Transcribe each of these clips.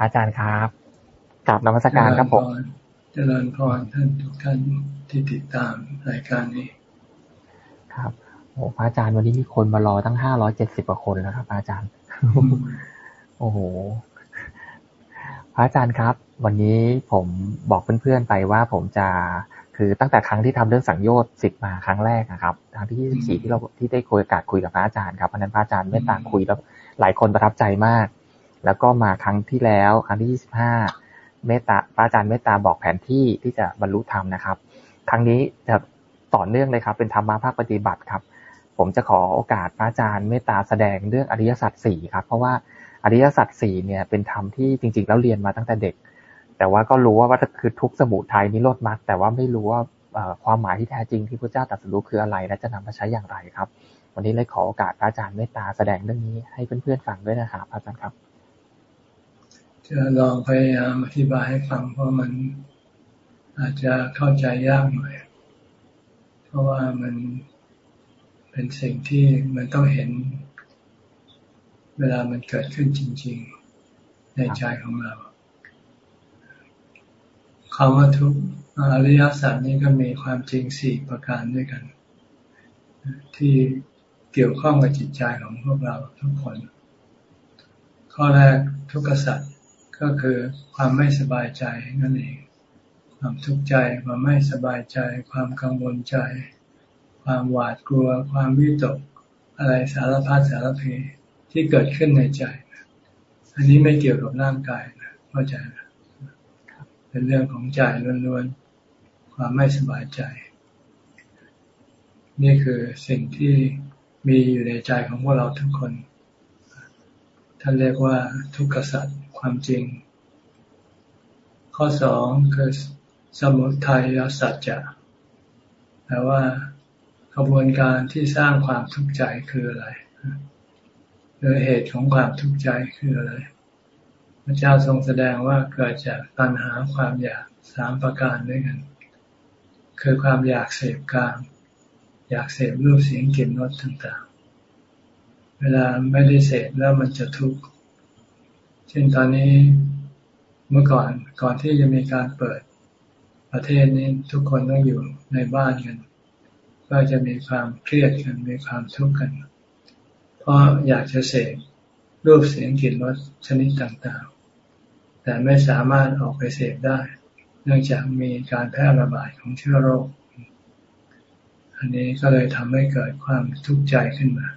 อาจารย์ครับกลับนมัสการครับผมเจริญพรท่านทุกท่านที่ติดตามรายการนี้ ครับโอ้พระอาจารย์วันนี้มีคนมารอตั้งห้าร้อยเจ็ดสิบกว่าคนแล้วครับอาจารย์ โอ้โหพระอาจารย์ครับ วันนี้ผมบอกเพื่อนๆไปว่าผมจะคือตั้งแต่ครั้งที่ทำเรื่องสังโยชน์สิบมาครั้งแรกนะครับครั้งที่ยี่สิบสี่ที่เราที่ได้คุยโอกาสคุยกับพระอาจารย์ครับเพราะนั้นพระอาจารย์เมตตาคุยแล้วหลายคนประทับใจมาก แล้วก็มาครั้งที่แล้ว ครั้งที่ยี่สิบห้าเมตตาพระอาจารย์เมตตาบอกแผนที่ที่จะบรรลุธรรมนะครับ ครั้งนี้จะต่อเนื่องเลยครับ เป็นธรรมะภาคปฏิบัติครับ ผมจะขอโอกาสพระอาจารย์เมตตาแสดงเรื่องอริยสัจสี่ครับ เพราะว่าอริยสัจสี่เนี่ยเป็นธรรมที่จริง ๆ แล้วเรียนมาตั้งแต่เด็ก แต่ว่าก็รู้ว่าว่าคือทุกสมุทัยนิโรธมรรคแต่ว่าไม่รู้ว่าความหมายที่แท้จริงที่พระเจ้าตรัสรู้คืออะไร และจะนำมาใช้อย่างไรครับ วันนี้เลยขอโอกาสพระอาจารย์เมตตาแสดงเรื่องนี้ให้เพื่อนๆฟังด้วยนะครับอาจารย์ครับ จะลองพยายามอธิบายให้ฟังเพราะมันอาจจะเข้าใจยากหน่อย เพราะว่ามันเป็นสิ่งที่มันต้องเห็น เวลามันเกิดขึ้นจริง ๆ ในใจของเราคำว่าทุกอริยสัจนี้ก็มีความจริงสี่ประการด้วยกัน ที่เกี่ยวข้องกับจิตใจของพวกเราทุกคน ข้อแรกทุกขสัจ ก็คือความไม่สบายใจนั่นเอง ความทุกข์ใจ ความไม่สบายใจ ความกังวลใจ ความหวาดกลัว ความวิตก อะไรสารพัดสารเพที่เกิดขึ้นในใจ อันนี้ไม่เกี่ยวกับร่างกายนะเข้าใจนะเป็นเรื่องของใจล้วนๆ ความไม่สบายใจ นี่คือสิ่งที่มีอยู่ในใจของพวกเราทุกคน ท่านเรียกว่าทุกขสัตว์ ความจริง ข้อสองคือสมุทัยสัจจะแปลว่าขบวนการที่สร้างความทุกข์ใจคืออะไรหรือเหตุของความทุกข์ใจคืออะไร พระเจ้าทรงแสดงว่าเกิดจากตัณหาความอยากสามประการด้วยกัน คือความอยากเสพกาม อยากเสพรูปเสียงกลิ่นรสต่างๆ เวลาไม่ได้เสพแล้วมันจะทุกข์ เช่นตอนนี้เมื่อก่อนก่อนที่จะมีการเปิดประเทศนี้ทุกคนต้องอยู่ในบ้านกัน ก็จะมีความเครียดกันมีความทุกข์กัน เพราะอยากจะเสพรูปเสียงกลิ่นรสชนิดต่างๆ แต่ไม่สามารถออกไปเสพได้ เนื่องจากมีการแพร่ระบาดของเชื้อโรค อันนี้ก็เลยทำให้เกิดความทุกข์ใจขึ้นมา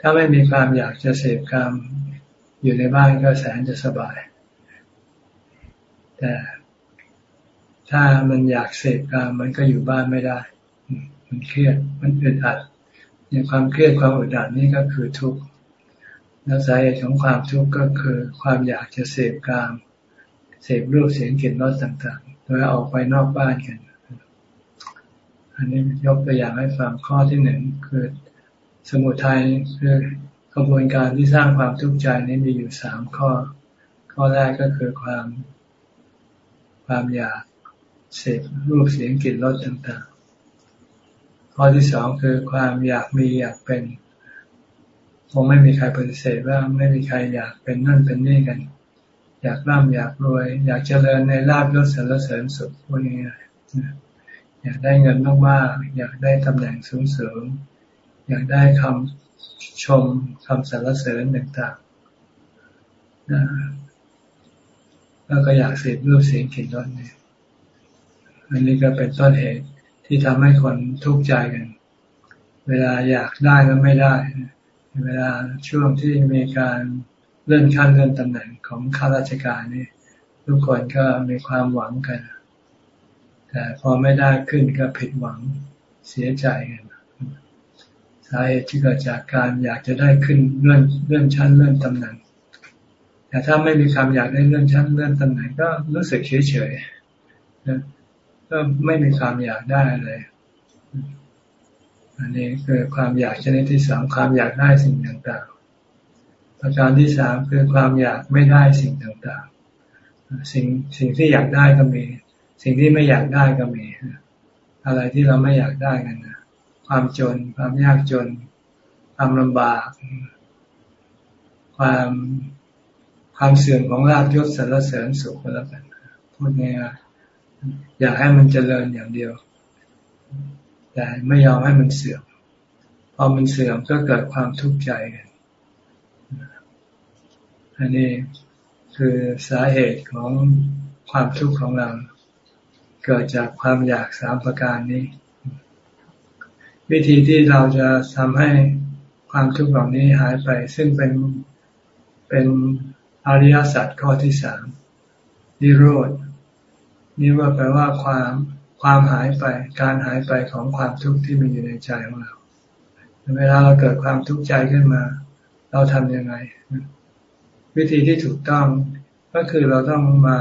ถ้าไม่มีความอยากจะเสพกรรม อยู่ในบ้านก็แสนจะสบาย แต่ถ้ามันอยากเสพกามมันก็อยู่บ้านไม่ได้ มันเครียด มันอึดอัดอย่างความเครียดความอึดอัดนี่ก็คือทุกข์แล้วสาเหตุของความทุกข์ก็คือ ความอยากจะเสพกามเสพรูปเสียงกลิ่นรสต่างๆ โดยออกไปนอกบ้านกัน อันนี้ยกตัวอย่างให้ฟังข้อที่หนึ่งคือ สมุทัยคือ ระบวนการที่สร้างความทุกข์ใจนี้มีอยู่สามข้อ ข้อแรกก็คือความ ความอยากเสพรูปเสียงกลิ่นรสต่างๆ ข้อที่สองคือความอยากมีอยากเป็นคงไม่มีใครปฏิเสธว่าไม่มีใครอยากเป็นนั่นเป็นนี่กัน อยากร่ำอยากรวย อยากเจริญในลาบยศสรรเสริญสุขพวกนี้อยากได้เงินมากๆอยากได้ตำแหน่งสูงๆอยากได้คำ ชมคำสรรเสริญต่างๆนะแล้วก็อยากเสพรูปเสียงกลิ่นรสเนี่ยอันนี้ก็เป็นต้นเหตุที่ทำให้คนทุกข์ใจกัน เวลาอยากได้แล้วไม่ได้ เวลาช่วงที่มีการเลื่อนขั้นเลื่อนตำแหน่งของข้าราชการนี่ทุกคนก็มีความหวังกัน แต่พอไม่ได้ขึ้นก็ผิดหวังเสียใจกัน สาเหตุที่เกิดจากการอยากจะได้ขึ้นเลื่อนเลื่อนชั้นเลื่อนตำแหน่งแต่ถ้าไม่มีความอยากได้เลื่อนชั้นเลื่อนตำแหน่งก็รู้สึกเฉยเฉยก็ไม่มีความอยากได้เลยอันนี้คือความอยากชนิดที่สามความอยากได้สิ่งต่างๆ ประการที่สามคือความอยากไม่ได้สิ่งต่างๆ สิ่งสิ่งที่อยากได้ก็มี สิ่งที่ไม่อยากได้ก็มี อะไรที่เราไม่อยากได้กันนะ ความจน ความยากจน ความลำบาก ความความเสื่อมของลาภยศสารเสริญสุขก็แล้วกันพูดง่ายๆอยากให้มันเจริญอย่างเดียว แต่ไม่ยอมให้มันเสื่อมพอมันเสื่อมก็เกิดความทุกข์ใจกันอันนี้คือสาเหตุของความทุกข์ของเรา เกิดจากความอยากสามประการนี้ วิธีที่เราจะทำให้ความทุกข์เหล่านี้หายไป ซึ่งเป็นเป็นอริยสัจข้อที่สามนิโรธนี่ว่าแปลว่าความความหายไป การหายไปของความทุกข์ที่มีอยู่ในใจของเรา เวลาเราเกิดความทุกข์ใจขึ้นมา เราทำยังไง วิธีที่ถูกต้องก็คือเราต้องมา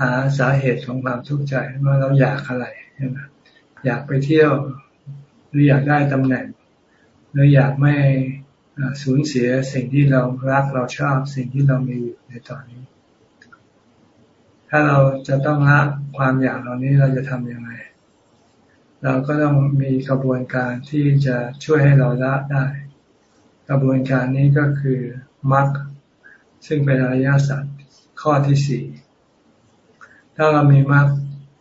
หาสาเหตุของความทุกข์ใจว่าเราอยากอะไรใช่ไหมอยากไปเที่ยว หรืออยากได้ตำแหน่ง หรืออยากไม่สูญเสียสิ่งที่เรารักเราชอบสิ่งที่เรามีอยู่ในตอนนี้ ถ้าเราจะต้องละความอยากเหล่านี้เราจะทำยังไง เราก็ต้องมีกระบวนการที่จะช่วยให้เราละได้ กระบวนการนี้ก็คือมรรคซึ่งเป็นอริยสัจข้อที่สี่ถ้าเรามีมรรค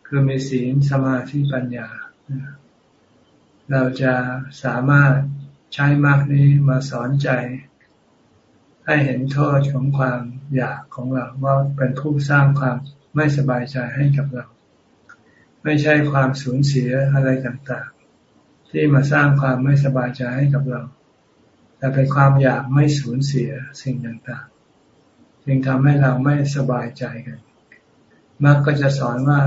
คือมีศีลสมาธิปัญญา เราจะสามารถใช้มรรคนี้มาสอนใจให้เห็นโทษของความอยากของเราว่าเป็นผู้สร้างความไม่สบายใจให้กับเรา ไม่ใช่ความสูญเสียอะไรต่างๆ ที่มาสร้างความไม่สบายใจให้กับเรา แต่เป็นความอยากไม่สูญเสียสิ่งต่างๆ จึงทำให้เราไม่สบายใจกันมรรคก็จะสอนว่า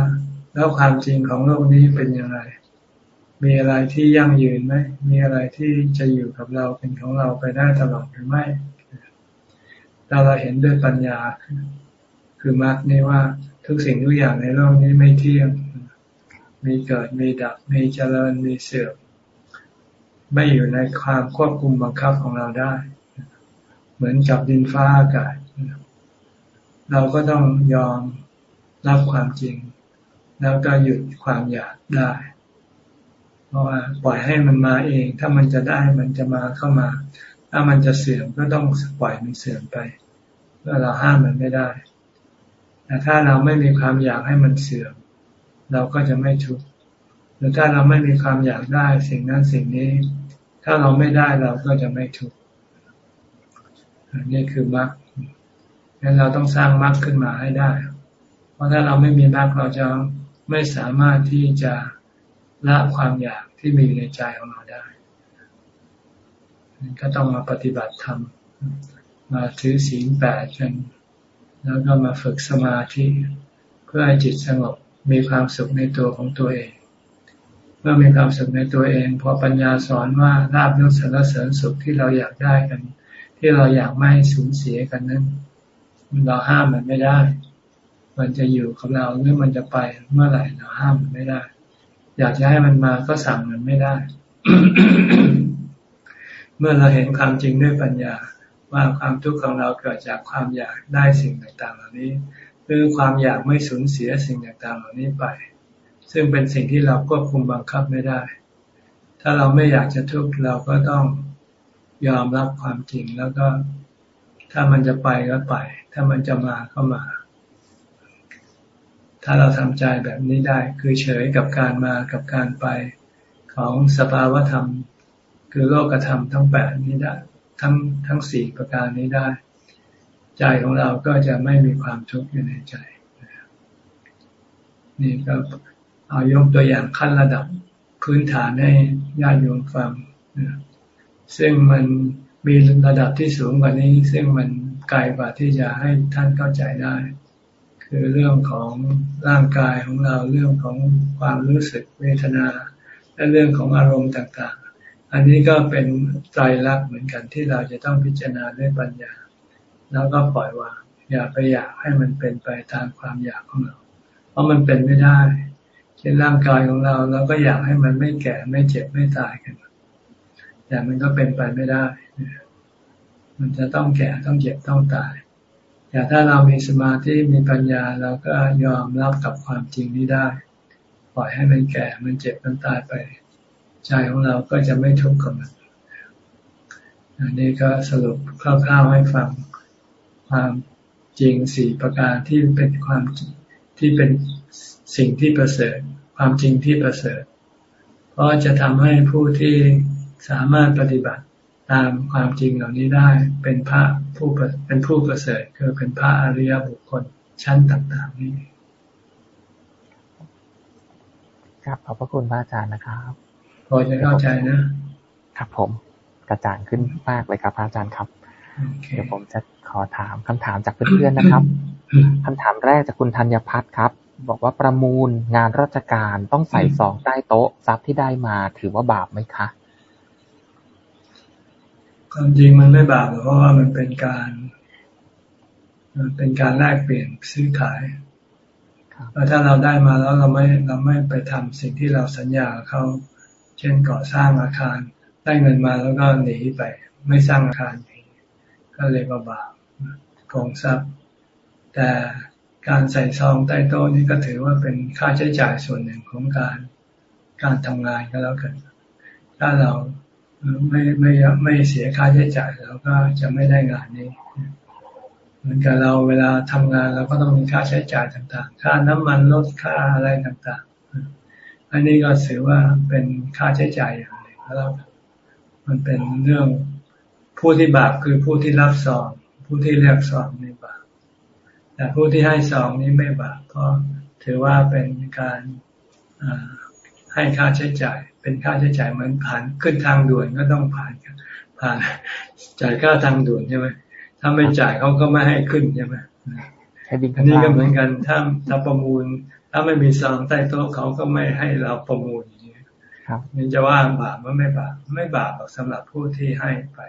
แล้วความจริงของโลกนี้เป็นอย่างไร มีอะไรที่ยั่งยืนไหม มีอะไรที่จะอยู่กับเราเป็นของเราไปได้ตลอดหรือไม่ถ้าเราเห็นด้วยปัญญา คือมรรคนี่ว่าทุกสิ่งทุกอย่างในโลกนี้ไม่เที่ยง มีเกิด มีดับ มีเจริญ มีเสื่อม ไม่อยู่ในความควบคุมบังคับของเราได้ เหมือนกับดินฟ้าอากาศ เราก็ต้องยอมรับความจริง แล้วก็หยุดความอยากได้ เพราะว่าปล่อยให้มันมาเอง ถ้ามันจะได้มันจะมาเข้ามา ถ้ามันจะเสื่อมก็ต้องปล่อยมันเสื่อมไปเมื่อเราห้ามมันไม่ได้แต่ถ้าเราไม่มีความอยากให้มันเสื่อม เราก็จะไม่ทุกข์หรือถ้าเราไม่มีความอยากได้สิ่งนั้นสิ่งนี้ ถ้าเราไม่ได้เราก็จะไม่ทุกข์นี่คือมรรคงั้นเราต้องสร้างมรรคขึ้นมาให้ได้ เพราะถ้าเราไม่มีมรรคเราจะไม่สามารถที่จะ ละความอยากที่มีในใจของเราได้ก็ต้องมาปฏิบัติธรรม มาถือศีลแปดกัน แล้วก็มาฝึกสมาธิเพื่อให้จิตสงบมีความสุขในตัวของตัวเอง เมื่อมีความสุขในตัวเอง พอปัญญาสอนว่าลาบยศสารเสริญสุขที่เราอยากได้กัน ที่เราอยากไม่สูญเสียกันนั้นเราห้ามมันไม่ได้ มันจะอยู่กับเราหรือมันจะไปเมื่อไหร่เราห้ามมันไม่ได้ อยากจะให้มันมาก็สั่งมันไม่ได้ เมื่อเราเห็นความจริงด้วยปัญญา ว่าความทุกข์ของเราเกิดจากความอยากได้สิ่งต่างๆ เหล่านี้หรือความอยากไม่สูญเสียสิ่งต่างๆ เหล่านี้ไป ซึ่งเป็นสิ่งที่เราควบคุมบังคับไม่ได้ ถ้าเราไม่อยากจะทุกข์เราก็ต้องยอมรับความจริงแล้วก็ ถ้ามันจะไปก็ไป ถ้ามันจะมาก็มา ถ้าเราทำใจแบบนี้ได้ คือเฉยกับการมากับการไปของสภาวธรรม คือโลกธรรมทั้งแปดนี้ได้ทั้งทั้งสี่ประการนี้ได้ ใจของเราก็จะไม่มีความทุกข์อยู่ในใจ นี่ก็เอายกตัวอย่างขั้นระดับพื้นฐานให้ญาติโยมฟังซึ่งมันมีระดับที่สูงกว่านี้ ซึ่งมันไกลกว่าที่จะให้ท่านเข้าใจได้ คือเรื่องของร่างกายของเราเรื่องของความรู้สึกเวทนา และเรื่องของอารมณ์ต่างๆ อันนี้ก็เป็นใจรักเหมือนกันที่เราจะต้องพิจารณาด้วยปัญญา แล้วก็ปล่อยวางอย่าไปอยากให้มันเป็นไปตามความอยากของเรา เพราะมันเป็นไม่ได้เช่นร่างกายของเราเราก็อยากให้มันไม่แก่ไม่เจ็บไม่ตายกันแต่มันก็เป็นไปไม่ได้ มันจะต้องแก่ต้องเจ็บต้องตาย แต่ถ้าเรามีสมาธิมีปัญญาเราก็ยอมรับกับความจริงนี้ได้ ปล่อยให้มันแก่มันเจ็บมันตายไป ใจของเราก็จะไม่ทุกข์กับมันอันนี้ก็สรุปคร่าวๆให้ฟังความจริงสี่ประการที่เป็นความที่เป็นสิ่งที่ประเสริฐ ความจริงที่ประเสริฐ เพราะจะทำให้ผู้ที่สามารถปฏิบัติ ตามความจริงเหล่านี้ได้ เป็นพระผู้เป็นผู้ประเสริฐคือเป็นพระอริยบุคคลชั้นต่างๆนี้ครับขอบพระคุณพระอาจารย์นะครับพอจะเข้าใจนะ ครับผมกระจ่างขึ้นมากเลยครับพระอาจารย์ครับ เดี๋ยวผมจะขอถามคำถามจากเพื่อนๆนะครับคำถามแรกจากคุณธัญพัฒน์ครับ บอกว่าประมูลงานราชการต้องใส่ซองใต้โต๊ะทรัพย์ที่ได้มาถือว่าบาปไหมคะ ความจริงมันไม่บาปเพราะว่ามันเป็นการเป็นการแลกเปลี่ยนซื้อขายแล้วถ้าเราได้มาแล้วเราไม่เราไม่ไปทำสิ่งที่เราสัญญาเขาเช่นก่อสร้างอาคาร ได้เงินมาแล้วก็หนีไป ไม่สร้างอาคารก็เลยว่าบาปโกงทรัพย์ แต่การใส่ซองใต้โต๊ะนี่ก็ถือว่าเป็นค่าใช้จ่ายส่วนหนึ่งของการการทำงานก็แล้วกัน ถ้าเรา ไม่ไม่ไม่เสียค่าใช้จ่ายเราก็จะไม่ได้งานนี้ เหมือนกับเราเวลาทำงานเราก็ต้องมีค่าใช้จ่ายต่างๆ ค่าน้ำมันรถค่าอะไรต่างๆ อันนี้ก็ถือว่าเป็นค่าใช้จ่ายอย่างหนึ่งแล้วมันเป็นเรื่องผู้ที่บาปคือผู้ที่รับซองผู้ที่เรียกซองนี่บาปแต่ผู้ที่ให้ซองนี้ไม่บาปเพราะถือว่าเป็นการ ให้ค่าใช้จ่าย เป็นค่าใช้จ่ายเหมือนผ่านขึ้นทางด่วนก็ต้องผ่านผ่านจ่ายค่าทางด่วนใช่ไหมถ้าไม่จ่ายเขาก็ไม่ให้ขึ้นใช่ไหมอันนี้ก็เหมือนกันถ้าถ้าประมูล ถ้าไม่มีซองใต้โต๊ะเขาก็ไม่ให้เราประมูลอย่างนี้มันจะว่าบาปว่าไม่บาปไม่บาปสำหรับผู้ที่ให้ไป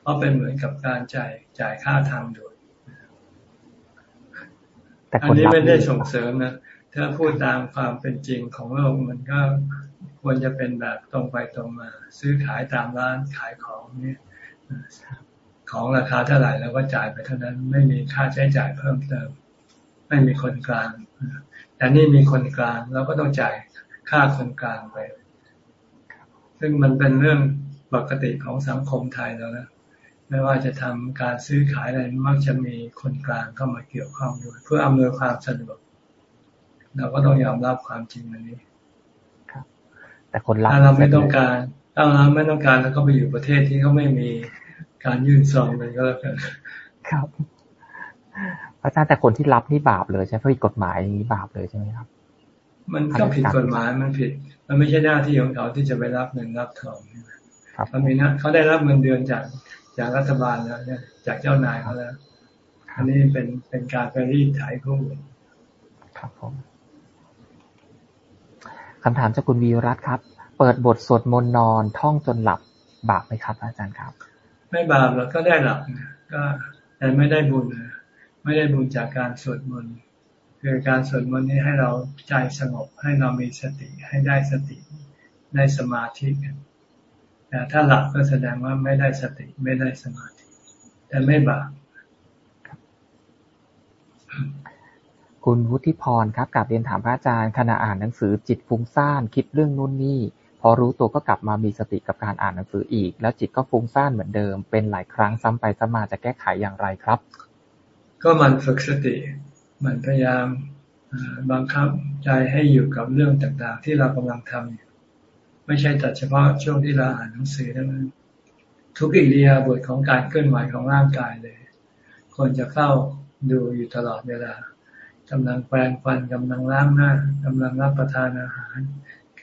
เพราะเป็นเหมือนกับการจ่ายจ่ายค่าทางด่วนอันนี้ไม่ได้ส่งเสริมนะ ถ้าพูดตามความเป็นจริงของโลกมันก็ควรจะเป็นแบบตรงไปตรงมา ซื้อขายตามร้านขายของเนี่ยของราคาเท่าไหร่แล้วก็จ่ายไปเท่านั้นไม่มีค่าใช้จ่ายเพิ่มเติม ไม่มีคนกลางแต่นี่มีคนกลางเราก็ต้องจ่ายค่าคนกลางไปซึ่งมันเป็นเรื่องปกติของสังคมไทยแล้วนะไม่ว่าจะทำการซื้อขายอะไรมักจะมีคนกลางเข้ามาเกี่ยวข้องด้วยเพื่ออำนวยความสะดวก เราก็ต้องยอมรับความจริงอันนี้แต่คนรับถ้าเราไม่ต้องการ ถ้าเราไม่ต้องการแล้วก็ไปอยู่ประเทศที่เขาไม่มีการยื่นซองมันก็แล้วกันครับพระอาจารย์แต่คนที่รับนี่บาปเลยใช่ไหมเพราะกฎหมายอย่างนี้บาปเลยใช่ไหมครับ มันก็ผิดกฎหมายมันผิด มันไม่ใช่หน้าที่ของเขาที่จะไปรับเงินรับทองเขามีนะเขาได้รับเงินเดือนจากจากรัฐบาลแล้วเนี่ยจากเจ้านายเขาแล้ว อันนี้เป็นเป็นการไปรีดไถผู้ครับผม คำถามจากคุณวีรัตครับ เปิดบทสวดมนต์นอนท่องจนหลับ บาปไหมครับ อาจารย์ครับ ไม่บาปเราก็ได้หลับก็แต่ไม่ได้บุญไม่ได้บุญจากการสวดมนต์คือการสวดมนต์นี้ให้เราใจสงบให้เรามีสติให้ได้สติได้สมาธิกันแต่ถ้าหลับก็แสดงว่าไม่ได้สติไม่ได้สมาธิ แต่ไม่บาป คุณวุฒิพร ครับกลับเรียนถามพระอาจารย์ ขณะอ่านหนังสือจิตฟุ้งซ่าน คิดเรื่องนู่นนี่ พอรู้ตัวก็กลับมามีสติกับการอ่านหนังสืออีก แล้วจิตก็ฟุ้งซ่านเหมือนเดิม เป็นหลายครั้งซ้ำไปซ้ำมาจะแก้ไขอย่างไรครับ ก็มันฝึกสติ มันพยายามบังคับใจให้อยู่กับเรื่องต่างๆ ที่เรากำลังทำไม่ใช่แต่เฉพาะช่วงที่เราอ่านหนังสือนั้นทุกอิริยบถของการเคลื่อนไหวของร่างกายเลยควรจะเข้าดูอยู่ตลอดเวลา กำลังแปรงฟันกำลังล้างหน้ากำลังรับประทานอาหาร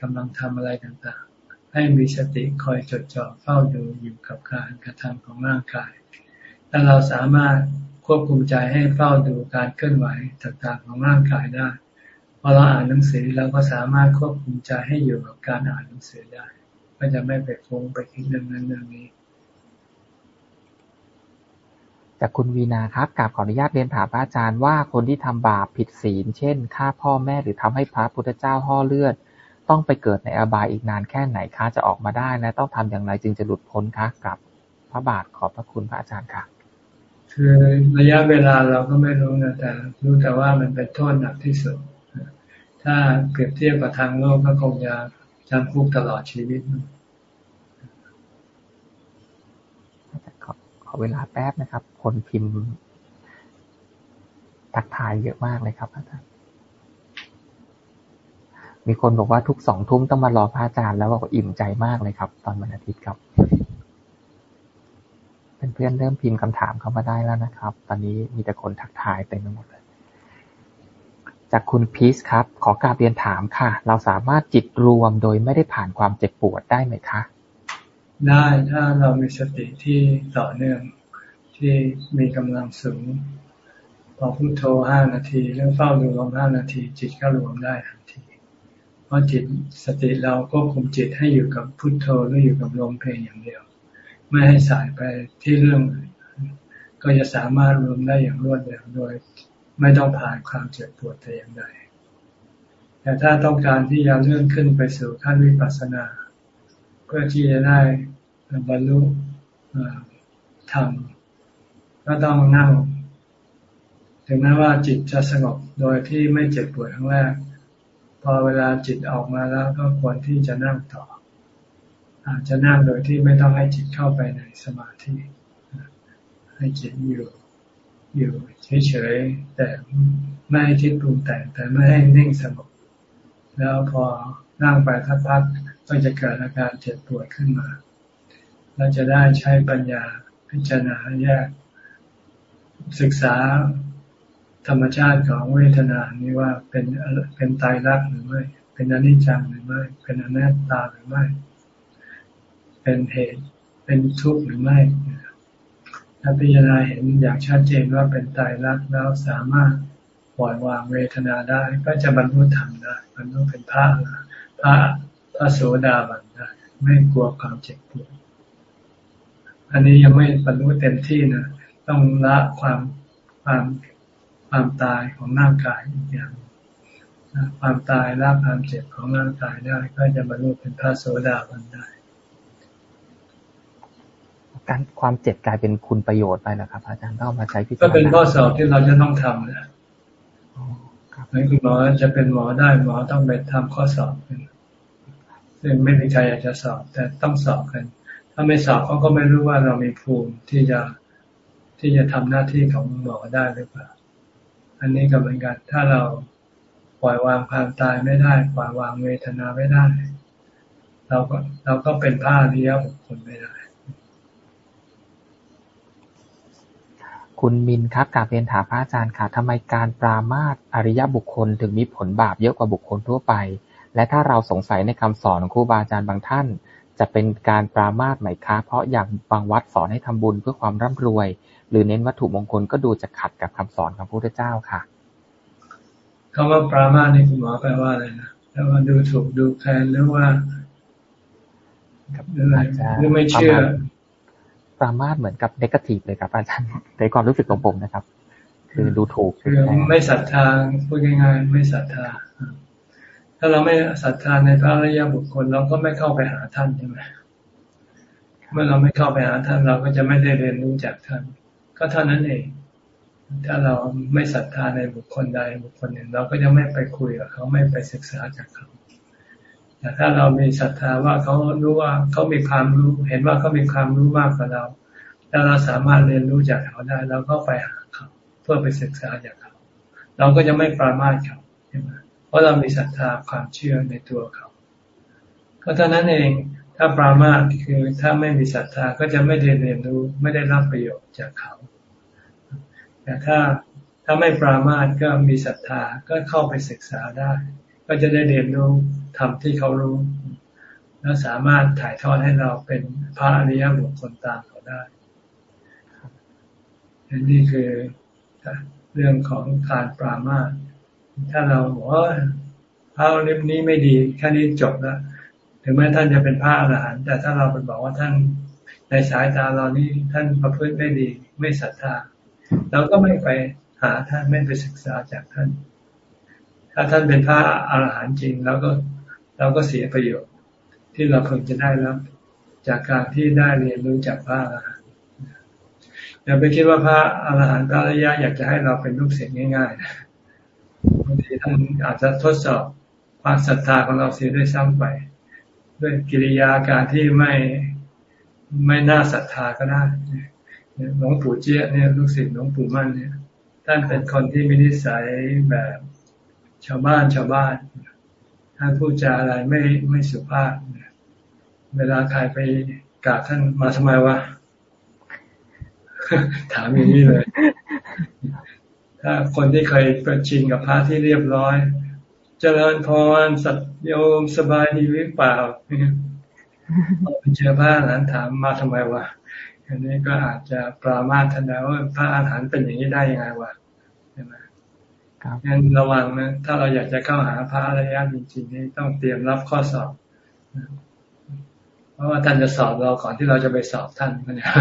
กำลังทำอะไรต่างๆ ให้มีสติคอยจดจ่อเฝ้าดูอยู่กับการกระทำของร่างกาย ถ้าเราสามารถควบคุมใจให้เฝ้าดูการเคลื่อนไหวต่างๆของร่างกายได้พอเราอ่านหนังสือเราก็สามารถควบคุมใจให้อยู่กับการอ่านหนังสือได้ ก็จะไม่ไปฟุ้งไปคิดเรื่องนั้นเรื่องนี้ จากคุณวีนาครับ กราบขออนุญาตเรียนถามพระอาจารย์ว่าคนที่ทำบาปผิดศีล เช่น ฆ่าพ่อแม่หรือทำให้พระพุทธเจ้าห่อเลือด ต้องไปเกิดในอบายอีกนานแค่ไหนคะจะออกมาได้ และต้องทำอย่างไรจึงจะหลุดพ้นคะกับพระบาทขอบพระคุณพระอาจารย์ค่ะ คือระยะเวลาเราก็ไม่รู้นะแต่รู้แต่ว่ามันเป็นโทษหนักที่สุด ถ้าเปรียบเทียบกับทางโลกก็คงจะจำคุกตลอดชีวิต อขอเวลาแป๊บนะครับ คนพิมพ์ ทักทายเยอะมากเลยครับอาจารย์มีคนบอกว่าทุกสองทุ่มต้องมารอพระอาจารย์แล้วบอกอิ่มใจมากเลยครับ ตอนวันอาทิตย์ครับ เพื่อนๆเริ่มพิมพ์คำถามเข้ามาได้แล้วนะครับ ตอนนี้มีแต่คนทักทายเต็มไปหมดเลย จากคุณพีชครับ ขอกราบเรียนถามค่ะ เราสามารถจิตรวมโดยไม่ได้ผ่านความเจ็บปวดได้ไหมคะ ได้ถ้าเรามีสติที่ต่อเนื่องที่มีกำลังสูง พอพุโทโธห้านาทีเรื่องเฝ้าดูลมห้านาที จิตก็รวมได้ทันที เพราะจิตสติเราก็คุมจิตให้อยู่กับพุโทโธหรืออยู่กับลมเพลงอย่างเดียว ไม่ให้สายไปที่เรื่องก็จะสามารถรวมได้อย่างรวดเร็วโดย ไม่ต้องผ่านความเจ็บปวดแต่อย่างใดแต่ถ้าต้องการที่จะเลื่อนขึ้นไปสู่ขั้นวิปัสสนา พื่อที่จะได้บรรลุธรรมก็ต้องนั่ง ถึงแม้ว่าจิตจะสงบโดยที่ไม่เจ็บปวดครั้งแรก พอเวลาจิตออกมาแล้วก็ควรที่จะนั่งต่อ อาจจะนั่งโดยที่ไม่ต้องให้จิตเข้าไปในสมาธิ ให้จิตอยู่อยู่เฉยๆแต่ไม่ให้คิดปรุงแต่งแต่ไม่ให้นิ่งสงบแล้วพอนั่งไปทักพัก ก็จะเกิดอาการเจ็บปวดขึ้นมาเราจะได้ใช้ปัญญาพิจารณาแยก ศึกษาธรรมชาติของเวทนานี้ว่าเป็นเป็นตายรักหรือไม่ เป็นอนิจจังหรือไม่ เป็นอนัตตาหรือไม่ เป็นเหตุเป็นทุกข์หรือไม่ถ้าพิจารณาเห็นอย่างชัดเจนว่าเป็นตายรักแล้วสามารถปล่อยวางเวทนาได้ ก็จะบรรลุธรรมได้บรรลุเป็นพระพระ พระโสดาบันได้ไม่กลัวความเจ็บปวดอันนี้ยังไม่บรรลุเต็มที่นะต้องละความความความตายของร่างกายอีกอย่างความตายละความเจ็บของร่างกายได้ ก็จะบรรลุเป็นพระโสดาบันได้ การความเจ็บกลายเป็นคุณประโยชน์ไปแล้วครับ อาจารย์ต้องมาใช้พิจารณาก็เป็นข้อสอบที่เราจะต้องทำนะในคุณหมอจะเป็นหมอได้หมอต้องไปทำข้อสอบ ซึ่งไม่มีใครอยากจะสอบ แต่ต้องสอบกัน ถ้าไม่สอบเขาก็ไม่รู้ว่าเรามีภูมิที่จะที่จะทำหน้าที่ของหมอได้หรือเปล่า อันนี้ก็เหมือนกันถ้าเราปล่อยวางความตายไม่ได้ปล่อยวางเวทนาไม่ได้ เราก็เราก็เป็นผ้าเลี้ยวคนไม่ได้ คุณมินครับกาบเรียนถามพระอาจารย์ค่ะทำไมการปรามาสอริยบุคคลถึงมีผลบาปเยอะกว่าบุคคลทั่วไป และถ้าเราสงสัยในคำสอนของครูบาอาจารย์บางท่าน จะเป็นการปรามาสไหมคะ เพราะอย่างบางวัดสอนให้ทำบุญเพื่อความร่ำรวย หรือเน้นวัตถุมงคลก็ดูจะขัดกับคำสอนของพระพุทธเจ้าค่ะคำว่าปรามาสนี่คุณหมอแปลว่าอะไรนะแปลว่าดูถูกดูแคลนหรือว่าหรืออะไรหรือไม่เชื่อปรามาสเหมือนกับเนกาทีฟเลยครับ อาจารย์ในความรู้สึกของผมนะครับ คือดูถูกคือไม่ศรัทธาพูดง่ายๆไม่ศรัทธา ถ้าเราไม่ศรัทธาในพระอริยบุคคล เราก็ไม่เข้าไปหาท่านใช่ไหมเมื่อเราไม่เข้าไปหาท่านเราก็จะไม่ได้เรียนรู้จากท่าน ก็เท่านั้นเอง ถ้าเราไม่ศรัทธาในบุคคลใดบุคคลหนึ่ง เราก็จะไม่ไปคุยกับเขาไม่ไปศึกษาจากเขาแต่ถ้าเรามีศรัทธาว่าเขารู้ว่าเขามีความรู้ เห็นว่าเขามีความรู้มากกว่าเราถ้าเราสามารถเรียนรู้จากเขาได้เราก็ไปหาเขา เพื่อไปศึกษาจากเขา เราก็จะไม่ปรามาสเขาใช่ไหม ราะเรามีศรัทธาความเชื่อในตัวเขา ก็เท่านั้นเองถ้าปรามาสคือถ้าไม่มีศรัทธาก็จะไม่ได้เรียนรู้ไม่ได้รับประโยชน์จากเขา แต่ถ้าถ้าไม่ปรามาสก็มีศรัทธาก็เข้าไปศึกษาได้ ก็จะได้เรียนรู้ทำที่เขารู้ แล้วสามารถถ่ายทอดให้เราเป็นพระอริยบุคคลตามเขาได้อันนี้คือเรื่องของการปรามาส ถ้าเราบอกว่าพระเล่มนี้ไม่ดีแค่นี้จบแล้วถึงแม้ท่านจะเป็นพระอรหันต์แต่ถ้าเราไปบอกว่าท่านในสายตาเรานี่ท่านประพฤติไม่ดีไม่ศรัทธาเราก็ไม่ไปหาท่านไม่ไปศึกษาจากท่าน ถ้าท่านเป็นพระอรหันต์จริงเราก็เราก็เสียประโยชน์ที่เราเพิ่งจะได้รับจากการที่ได้เรียนรู้จากพระอรหันต์อย่าไปคิดว่าพระอรหันต์พระอริยะอยากจะให้เราเป็นลูกศิษย์ง่าย ๆ บางทีท่านอาจจะทดสอบความศรัทธาของเราเสียด้วยซ้ำไป ด้วยกิริยาการที่ไม่ไม่น่าศรัทธาก็ได้หลวงปู่เจี๊ยเนี่ยลูกศิษย์หลวงปู่มั่นเนี่ย ท่านเป็นคนที่มีนิสัยแบบชาวบ้านชาวบ้านท่านพูดจาอะไรไม่ไม่สุภาพเวลาใครไปกราบท่านมาทำไมวะถามอย่างนี้เลย ถ้าคนที่เคยประชินกับพระที่เรียบร้อย เจริญพรสัตโยมสบายดีหรือเปล่าไปเจอพระอรหันต์ถามมาทำไมวะอันนี้ก็อาจจะปรามาทนาว่าพระอาหารหันต์เป็นอย่างนี้ได้ยังไงวะใช่ไหมงั้นระวังนะ ถ้าเราอยากจะเข้าหาพระอริยจริงๆนี่ต้องเตรียมรับข้อสอบ เพราะว่าท่านจะสอบเราก่อนที่เราจะไปสอบท่านนะ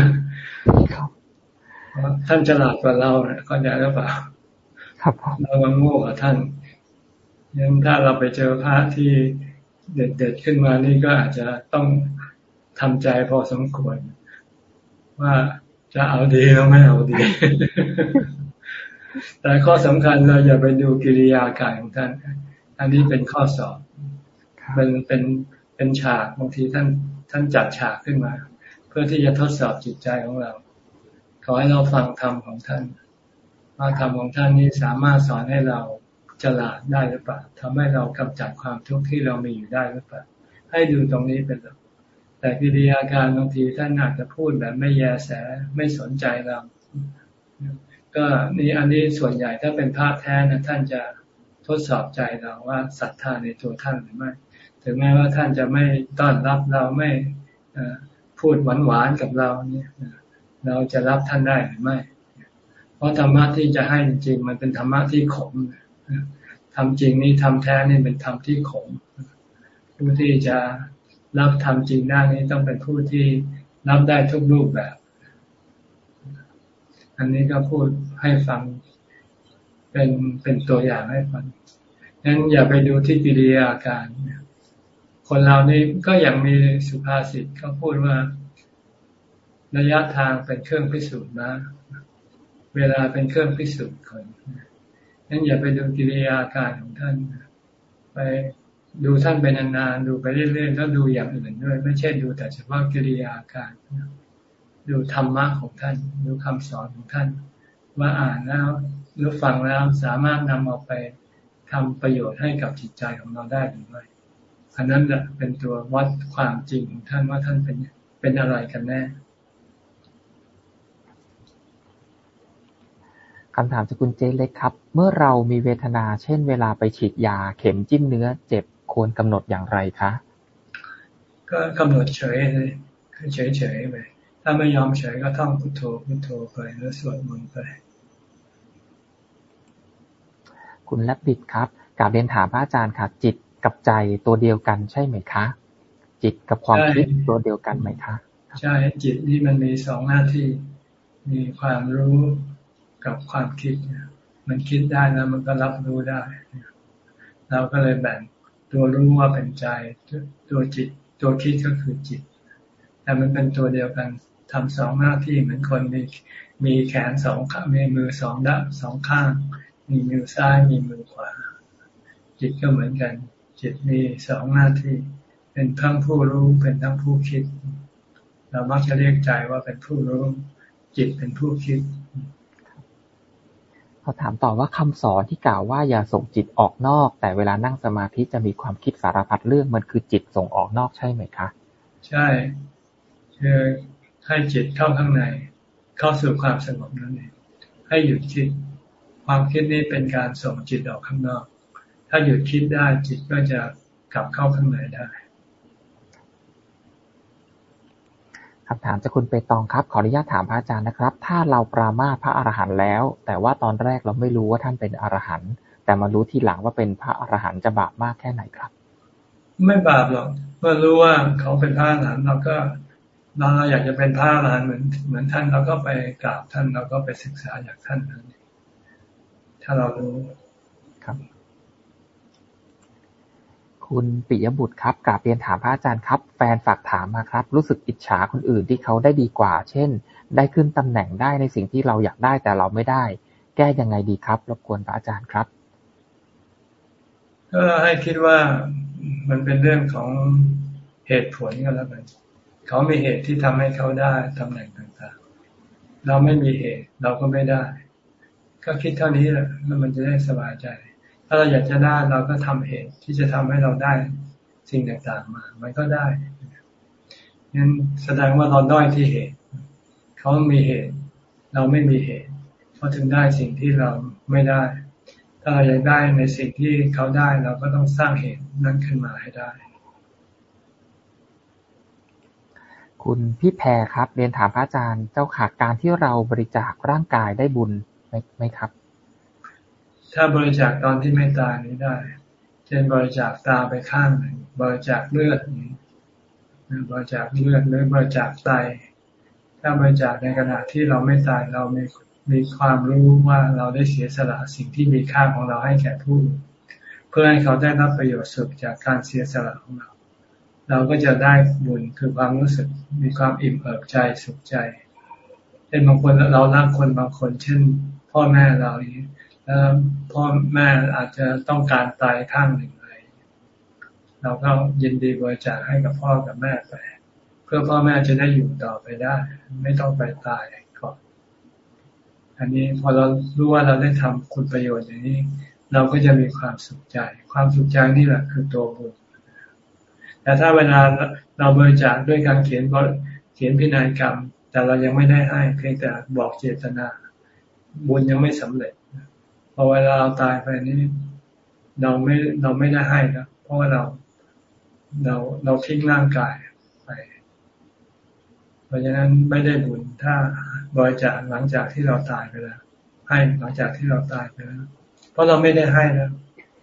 ท่านฉลาดกว่าเราเนี่ยเข้าใจหรือเปล่าครับเราโง่กว่าท่านยังถ้าเราไปเจอพระที่เด็ดๆขึ้นมานี่ก็อาจจะต้องทำใจพอสมควร ว่าจะเอาดีหรือไม่เอาดี แต่ข้อสำคัญเราอย่าไปดูกิริยาการของท่าน อันนี้เป็นข้อสอบเป็นเป็นเป็นฉากบางทีท่านท่านจัดฉากขึ้นมา เพื่อที่จะทดสอบจิตใจของเรา ขอให้เราฟังธรรมของท่านว่าธรรมของท่านนี้สามารถสอนให้เราฉลาดได้หรือเปล่าทำให้เรากำจัดความทุกข์ที่เรามีอยู่ได้หรือเปล่าให้ดูตรงนี้เป็นหลักแต่กิริยาการบางทีท่านอาจจะพูดแบบไม่แยแสไม่สนใจเราก็นี่อันนี้ส่วนใหญ่ถ้าเป็นพระแท้นะท่านจะทดสอบใจเราว่าศรัทธาในตัวท่านหรือไม่ ถึงแม้ว่าท่านจะไม่ต้อนรับเราไม่พูดหวานๆกับเราเนี่ย เราจะรับท่านได้หรือไม่ เพราะธรรมะที่จะให้จริงมันเป็นธรรมะที่ขมทำจริงนี่ทำแท้นี่เป็นธรรมที่ขมผู้ที่จะรับทำจริงได้นี้ต้องเป็นผู้ที่รับได้ทุกรูปแบบ อันนี้ก็พูดให้ฟังเป็นเป็นตัวอย่างให้ฟังงั้นอย่าไปดูที่กิริยาการ คนเรานี่ก็ยังมีสุภาษิตเขาพูดว่า ระยะทางเป็นเครื่องพิสูจน์นะ เวลาเป็นเครื่องพิสูจน์คนนั้นอย่าไปดูกิริยาการของท่าน ไปดูท่านไปนานๆ ดูไปเรื่อยๆ แล้วดูอย่างอื่นด้วย ไม่ใช่ดูแต่เฉพาะกิริยาการ ดูธรรมะของท่าน ดูคำสอนของท่าน ว่าอ่านแล้วหรือฟังแล้วสามารถนำเอาไปทำประโยชน์ให้กับจิตใจของเราได้หรือไม่อันนั้นแหละเป็นตัววัดความจริงของท่านว่าท่านเป็นเป็นอะไรกันแน่ คำถามจากคุณเจเล็กครับ เมื่อเรามีเวทนา เช่น เวลาไปฉีดยา เข็มจิ้มเนื้อ เจ็บ ควรกำหนดอย่างไรคะ ก็กำหนดเฉยเลยเฉยเฉยไป ถ้าไม่ยอมเฉยก็ท่องพุทโธ พุทโธไปแล้วสวดมนต์ไป คุณแลบบิดครับกาบเรียนถามพระอาจารย์ค่ะ จิตกับใจตัวเดียวกันใช่ไหมคะ จิตกับความคิดตัวเดียวกันไหมคะ ใช่ จิตนี่มันมีสองหน้าที่ มีความรู้ กับความคิดมันคิดได้แล้วมันก็รับรู้ได้ เราก็เลยแบ่งตัวรู้ว่าเป็นใจตัวจิต ตัวคิดก็คือจิต แต่มันเป็นตัวเดียวกันทำสองหน้าที่เหมือนคนมีมีแขนสองขามีมือสองด้านสองข้าง มีมือซ้ายมีมือขวา จิตก็เหมือนกัน จิตมีสองหน้าที่ เป็นทั้งผู้รู้เป็นทั้งผู้คิด เรามักจะเรียกใจว่าเป็นผู้รู้ จิตเป็นผู้คิด เขาถามต่อว่าคำสอนที่กล่าวว่าอย่าส่งจิตออกนอก แต่เวลานั่งสมาธิจะมีความคิดสารพัดเรื่องมันคือจิตส่งออกนอกใช่ไหมคะ ใช่คือให้จิตเข้าข้างใน เข้าสู่ความสงบนั่นเองให้หยุดคิด ความคิดนี้เป็นการส่งจิตออกข้างนอก ถ้าหยุดคิดได้จิตก็จะกลับเข้าข้างในได้ คำถามจากคุณเปตองครับ ขออนุญาตถามพระอาจารย์นะครับ ถ้าเราปรามาพระอรหันต์แล้ว แต่ว่าตอนแรกเราไม่รู้ว่าท่านเป็นอรหันต์ แต่มารู้ทีหลังว่าเป็นพระอรหันต์จะบาปมากแค่ไหนครับ ไม่บาปหรอก เมื่อรู้ว่าเขาเป็นพระอรหันต์เราก็เราอยากจะเป็นพระอรหันต์เหมือนเหมือนท่านเราก็ไปกราบท่านเราก็ไปศึกษาจากท่านนั้นถ้าเรารู้ ครับ คุณปิยบุตรครับ กราบเรียนถามพระอาจารย์ครับ แฟนฝากถามมาครับ รู้สึกอิจฉาคนอื่นที่เขาได้ดีกว่า เช่น ได้ขึ้นตำแหน่งได้ในสิ่งที่เราอยากได้แต่เราไม่ได้ แก้ยังไงดีครับ รบกวนพระอาจารย์ครับ ก็ให้คิดว่ามันเป็นเรื่องของเหตุผลก็แล้วกันเขามีเหตุที่ทำให้เขาได้ตำแหน่งต่างๆ เราไม่มีเหตุเราก็ไม่ได้ ก็คิดเท่านี้แหละแล้วมันจะได้สบายใจาเราอยากจะได้เราก็ทำเหตุที่จะทำให้เราได้สิ่งต่างๆมา มันก็ได้งั้นแสดงว่าเราด้อยที่เหตุ เขามีเหตุ เราไม่มีเหตุเขาถึงได้สิ่งที่เราไม่ได้ ถ้าเราอยากได้ในสิ่งที่เขาได้เราก็ต้องสร้างเหตุนั้นขึ้นมาให้ได้ คุณพี่แพรครับ เรียนถามพระอาจารย์เจ้าขาการที่เราบริจาคร่างกายได้บุญไหมครับ ถ้าบริจาคตอนที่ไม่ตายนี้ได้ เช่นบริจาคตาไปข้างหนึ่งบริจาคเลือดนี้บริจาคเลือดหรือบริจาคไต ถ้าบริจาคในขณะที่เราไม่ตายเรามีมีความรู้ว่าเราได้เสียสละสิ่งที่มีค่าของเราให้แก่ผู้ เพื่อให้เขาได้รับประโยชน์สุขจากการเสียสละของเรา เราก็จะได้บุญคือความรู้สึกมีความอิ่มเอิบใจสุขใจ เช่นบางคนเรารักคนบางคน เช่น พ่อแม่เรานี้ แล้วพ่อแม่อาจจะต้องการตายข้างหนึ่งเลยเราก็ยินดีบริจาคให้กับพ่อกับแม่ไป เพื่อพ่อแม่จะได้อยู่ต่อไปได้ ไม่ต้องไปตายก่อนอันนี้พอเรารู้ว่าเราได้ทำคุณประโยชน์อย่างนี้ เราก็จะมีความสุขใจ ความสุขใจนี่แหละคือตัวบุญแต่ถ้าเวลาเราบริจาคด้วยการเขียนเขียนพินัยกรรม แต่เรายังไม่ได้ให้เพียงแต่บอกเจตนา บุญยังไม่สำเร็จ พอเวลาเราตายไปนี่เราไม่เราไม่ได้ให้นะเพราะว่าเราเราเราทิ้งร่างกายไป เพราะฉะนั้นไม่ได้บุญถ้าบริจาคหลังจากที่เราตายไปแล้ว ให้หลังจากที่เราตายไปแล้ว เพราะเราไม่ได้ให้แล้ว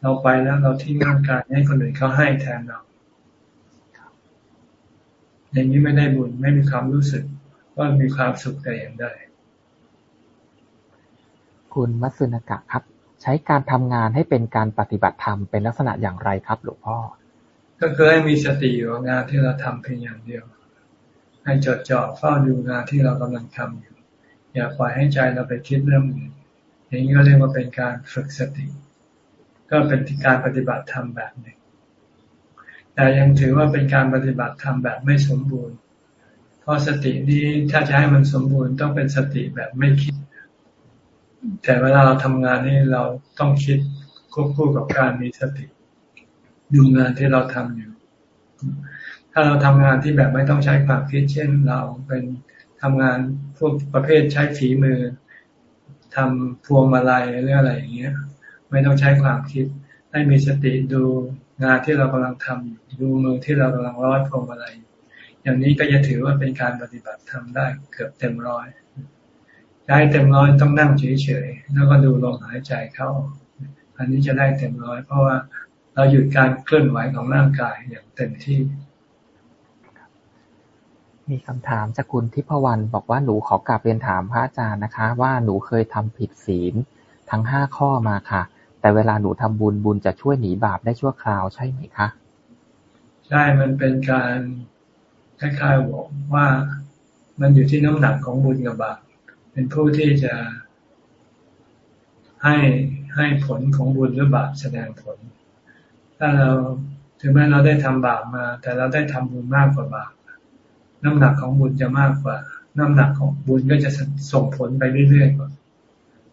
เราไปแล้วเราทิ้งร่างกายให้คนอื่นเขาให้แทนเรา อย่างนี้ไม่ได้บุญไม่มีความรู้สึกว่ามีความสุขแต่อย่างใด คุณมัสุนากะครับ ใช้การทำงานให้เป็นการปฏิบัติธรรมเป็นลักษณะอย่างไรครับ หลวงพ่อ ก็คือให้มีสติอยู่งานที่เราทำเพียงอย่างเดียว ให้จดจ่อเฝ้าดูงานที่เรากำลังทำอยู่ อย่าปล่อยให้ใจเราไปคิดเรื่องอื่นอย่างนี้ก็เรียกว่าเป็นการฝึกสติ ก็เป็นการปฏิบัติธรรมแบบหนึ่งแต่ยังถือว่าเป็นการปฏิบัติธรรมแบบไม่สมบูรณ์ เพราะสตินี้ถ้าจะให้มันสมบูรณ์ต้องเป็นสติแบบไม่คิด แต่เวลาเราทำงานนี่เราต้องคิดควบคู่กับการมีสติดูงานที่เราทำอยู่ ถ้าเราทำงานที่แบบไม่ต้องใช้ความคิด เช่น เราเป็นทำงานพวกประเภทใช้ฝีมือทำพวงมาลัยหรืออะไรอย่างเงี้ย ไม่ต้องใช้ความคิด ให้มีสติดูงานที่เรากำลังทำดูมือที่เรากำลังร้อยพวงมาลัยอย่างนี้ก็จะถือว่าเป็นการปฏิบัติทำได้เกือบเต็มร้อย จะให้เต็มร้อยต้องนั่งเฉยๆแล้วก็ดูลมหายใจเข้า อันนี้จะได้เต็มร้อย เพราะว่าเราหยุดการเคลื่อนไหวของร่างกายอย่างเต็มที่ มีคำถามจากคุณทิพวรรณบอกว่าหนูขอกลับเรียนถามพระอาจารย์นะคะ ว่าหนูเคยทำผิดศีลทั้งห้าข้อมาค่ะ แต่เวลาหนูทำบุญบุญจะช่วยหนีบาปได้ชั่วคราวใช่ไหมคะ ใช่ มันเป็นการคล้ายๆบอกว่ามันอยู่ที่น้ำหนักของบุญกับบาป เป็นผู้ที่จะให้ให้ผลของบุญหรือบาปแสดงผล ถ้าเราถึงแม้เราได้ทำบาปมา แต่เราได้ทำบุญมากกว่าบาปน้ำหนักของบุญจะมากกว่า น้ำหนักของบุญก็จะส่งผลไปเรื่อยๆกว่า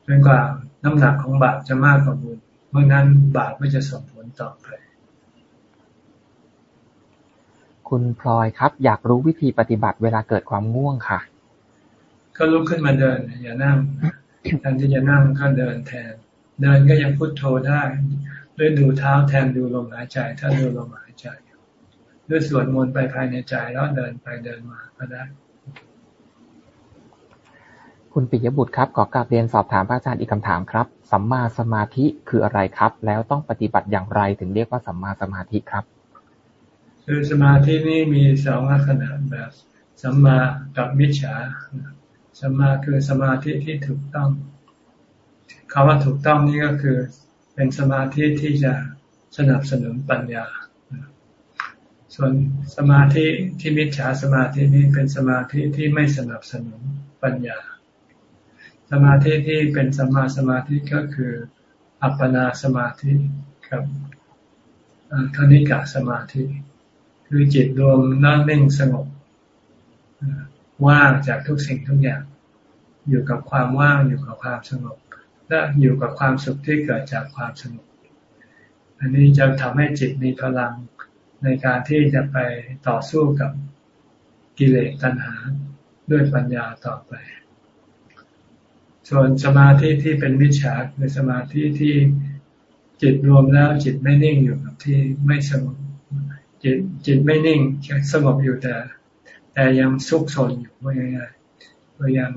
จนกว่าน้ำหนักของบาปจะมากกว่าบุญเมื่อนั้นบาปก็จะส่งผลต่อไป คุณพลอยครับ อยากรู้วิธีปฏิบัติเวลาเกิดความง่วงค่ะ ก็ลุกขึ้นมาเดิน อย่านั่งแทนที่จะนั่งก็เดินแทน เดินก็ยังพุโทโธได้ด้วยดูเท้าแทนดูลมหายใจ ถ้าดูลมหายใจด้วยสวดมนต์ไปภายในใจแล้วเดินไปเดินมาก็ได้ คุณปิยบุตรครับขอกราบเรียนสอบถามพระอาจารย์อีกคำถามครับ สัมมาสมาธิคืออะไรครับ แล้วต้องปฏิบัติอย่างไรถึงเรียกว่าสัมมาสมาธิครับ คือสมาธินี่มีสองลักษณะแบบสัมมากับมิจฉา สัมมาคือสมาธิที่ถูกต้องคำว่าถูกต้องนี่ก็คือ เป็นสมาธิที่จะสนับสนุนปัญญา ส่วนสมาธิที่มิจฉาสมาธินี้เป็นสมาธิที่ไม่สนับสนุนปัญญา สมาธิที่เป็นสมาสมาธิก็คือ อัปปนาสมาธิกับคณิกาสมาธิ คือจิตรวมนั่งนิ่งสงบ ว่างจากทุกสิ่งทุกอย่าง อยู่กับความว่างอยู่กับความสงบและอยู่กับความสุขที่เกิดจากความสงบอันนี้จะทำให้จิตมีพลังในการที่จะไปต่อสู้กับกิเลสตัณหาด้วยปัญญาต่อไป ส่วนสมาธิที่เป็นมิจฉาคือสมาธิที่จิตรวมแล้วจิตไม่นิ่งอยู่กับที่ไม่สงบจิตจิตไม่นิ่งสงบอยู่แต่ แต่ยังซุกซนอยู่ว่ง่ายๆก็ยัง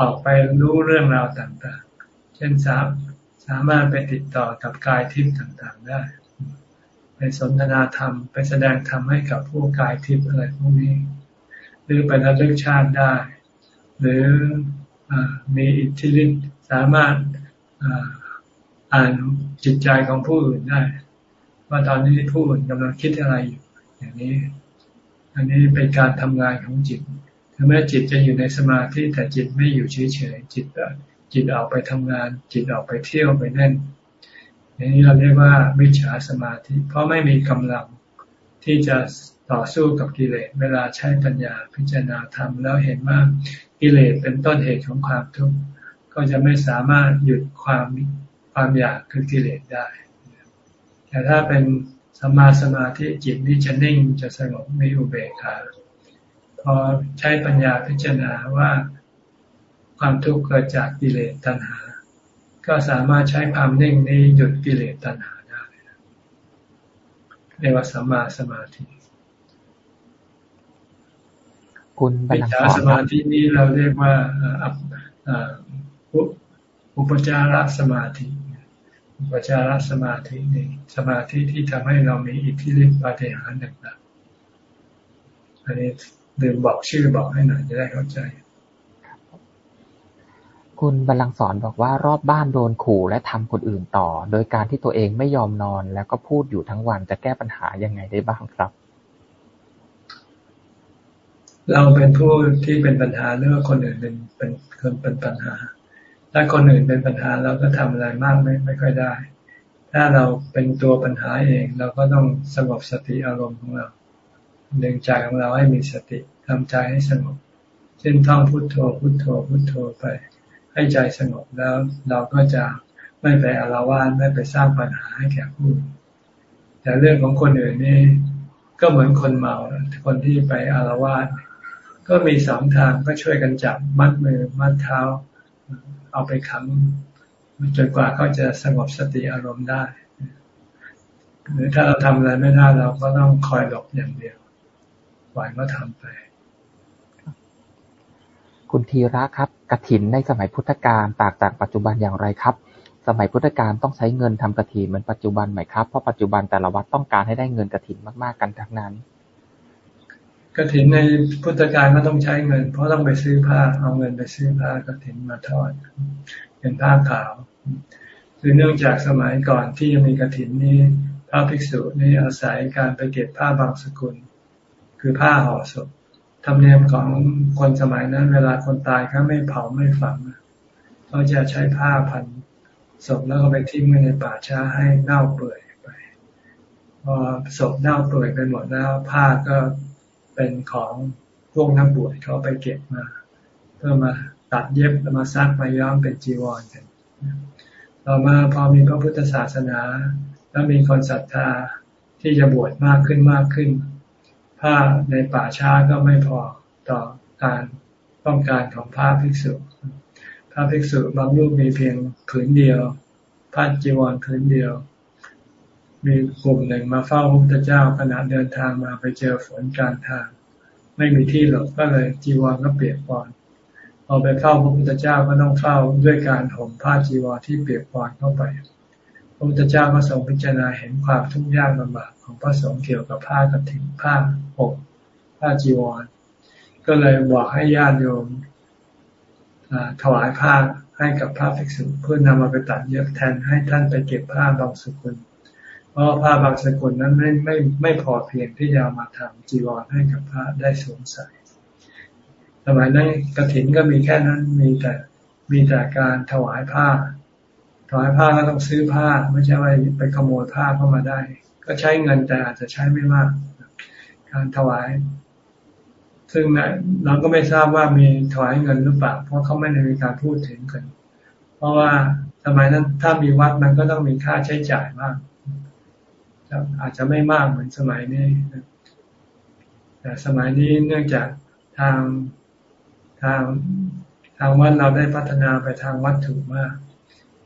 ออกไปรู้เรื่องราวต่างๆ เช่นสามสามารถไปติดต่อกับกายทิพย์ต่างๆได้ ไปสนทนาธรรม ไปแสดงธรรมให้กับผู้กายทิพย์อะไรพวกนี้ หรือไประลึกชาติได้ หรืออมีอิทธิฤทธิ์สามารถอ่านจิตใจของผู้อื่นได้ ว่าตอนนี้ผู้อื่นกำลังคิดอะไรอยู่อย่างนี้ อันนี้เป็นการทำงานของจิตถึงแม้จิตจะอยู่ในสมาธิแต่จิตไม่อยู่เฉยๆจิตจิตออกไปทำงาน จิตออกไปเที่ยวไปเล่นอย่างนี้เราเรียกว่ามิจฉาสมาธิ เพราะไม่มีกำลังที่จะต่อสู้กับกิเลสเวลาใช้ปัญญาพิจารณาธรรมแล้วเห็นว่ากิเลสเป็นต้นเหตุของความทุกข์ก็จะไม่สามารถหยุดความความอยากคือกิเลสได้ แต่ถ้าเป็น สมาสมาธิจิตนี้จะนิ่งจะสงบมีอุเบกขาพอใช้ปัญญาพิจารณาว่าความทุกข์เกิดจากกิเลสตัณหา ก็สามารถใช้ความนิ่งนี้หยุดกิเลสตัณหาได้เรียกว่าสัมมาสมาธิคุณปัญญาสมาธินี้เราเรียกว่าอุปจารสมาธิ อุปจารสมาธินี่สมาธิที่ทำให้เรามีอิทธิฤทธิปาฏิหาริย์ต่างๆอันนี้ลืมบอกชื่อบอกให้หน่อยจะได้เข้าใจ คุณบรรลังสอนบอกว่ารอบบ้านโดนขู่และทำคนอื่นต่อ โดยการที่ตัวเองไม่ยอมนอน แล้วก็พูดอยู่ทั้งวันจะแก้ปัญหายังไงได้บ้างครับ เราเป็นผู้ที่เป็นปัญหาหรือว่าคนอื่นเป็นเป็นคนเป็นปัญหา ถ้าคนอื่นเป็นปัญหาเราก็ทำอะไรมากไม่ไม่ค่อยได้ ถ้าเราเป็นตัวปัญหาเองเราก็ต้องสงบสติอารมณ์ของเราดึงใจของเราให้มีสติทำใจให้สงบเช่นท่องพุทโธพุทโธพุทโธไป ให้ใจสงบแล้วเราก็จะไม่ไปอารวาสไม่ไปสร้างปัญหาให้แก่ผู้แต่เรื่องของคนอื่นนี่ก็เหมือนคนเมาคนที่ไปอารวาสก็มีสองทางก็ช่วยกันจับมัดมือมัดเท้า เอาไปขังจนกว่าเขาจะสงบสติอารมณ์ได้ หรือถ้าเราทำอะไรไม่ได้เราก็ต้องคอยหลบอย่างเดียวปล่อยเขาทำไป คุณธีระครับกฐินในสมัยพุทธกาลต่างจากปัจจุบันอย่างไรครับ สมัยพุทธกาลต้องใช้เงินทำกฐินเหมือนปัจจุบันไหมครับ เพราะปัจจุบันแต่ละวัดต้องการให้ได้เงินกฐินมากๆกันทั้งนั้น กฐินในพุทธกาลก็ต้องใช้เงิน เพราะต้องไปซื้อผ้า เอาเงินไปซื้อผ้ากฐินมาทอด เป็นผ้าขาวคือเนื่องจากสมัยก่อนที่ยังมีกฐินนี้พระภิกษุนี่อาศัยการไปเก็บผ้าบางสกุล คือผ้าห่อศพธรรมเนียมของคนสมัยนั้น เวลาคนตายเขาไม่เผาไม่ฝังเขาจะใช้ผ้าพันศพแล้วก็ไปทิ้งไว้ในป่าช้าให้เน่าเปื่อยไปพอศพเน่าเปื่อยไปหมดแล้วผ้าก็ เป็นของพวกนักบวชเขาไปเก็บมา เพื่อมาตัดเย็บมาซักมาย้อมเป็นจีวรกันต่อมาพอมีพระพุทธศาสนา แล้วมีคนศรัทธาที่จะบวชมากขึ้นมากขึ้น ผ้าในป่าช้าก็ไม่พอต่อการต้องการของพระภิกษุพระภิกษุบางรูปมีเพียงผืนเดียวผ้าจีวรผืนเดียว มีกลุ่มหนึ่งมาเฝ้าพระพุทธเจ้าขณะเดินทางมาไปเจอฝนกลางทาง ไม่มีที่หลบก็เลยจีวรก็เปียกปอนพอไปเฝ้าพระพุทธเจ้าก็ต้องเฝ้าด้วยการห่มผ้าจีวรที่เปียกปอนเข้าไป พระพุทธเจ้าก็ทรงพิจารณาเห็นความทุกข์ยากลำบากของพระสงฆ์เกี่ยวกับผ้ากฐินผ้าปกผ้าจีวร ก็เลยบอกให้ญาติโยมถวายผ้าให้กับพระภิกษุเพื่อนำมาไปตัดเย็บแทนให้ท่านไปเก็บผ้าบางสุกุล เพราะผ้าบางสกุลนั้นไม่ไม่ไม่พอเพียงที่จะมาทำจีวรให้กับพระได้สวมใส่สมัยนั้นกระถินก็มีแค่นั้นมีแต่มีแต่การถวายผ้า ถวายผ้าก็ต้องซื้อผ้าไม่ใช่ว่าไปขโมยผ้าเข้ามาได้ ก็ใช้เงินแต่อาจจะใช้ไม่มาก การถวาย ซึ่งเราก็ไม่ทราบว่ามีถวายเงินหรือเปล่าเพราะเขาไม่ได้มีการพูดถึงกัน เพราะว่าสมัยนั้นถ้ามีวัดมันก็ต้องมีค่าใช้จ่ายมาก อาจจะไม่มากเหมือนสมัยนี้แต่สมัยนี้เนื่องจากทางทางทางวัดเราได้พัฒนาไปทางวัตถุมาก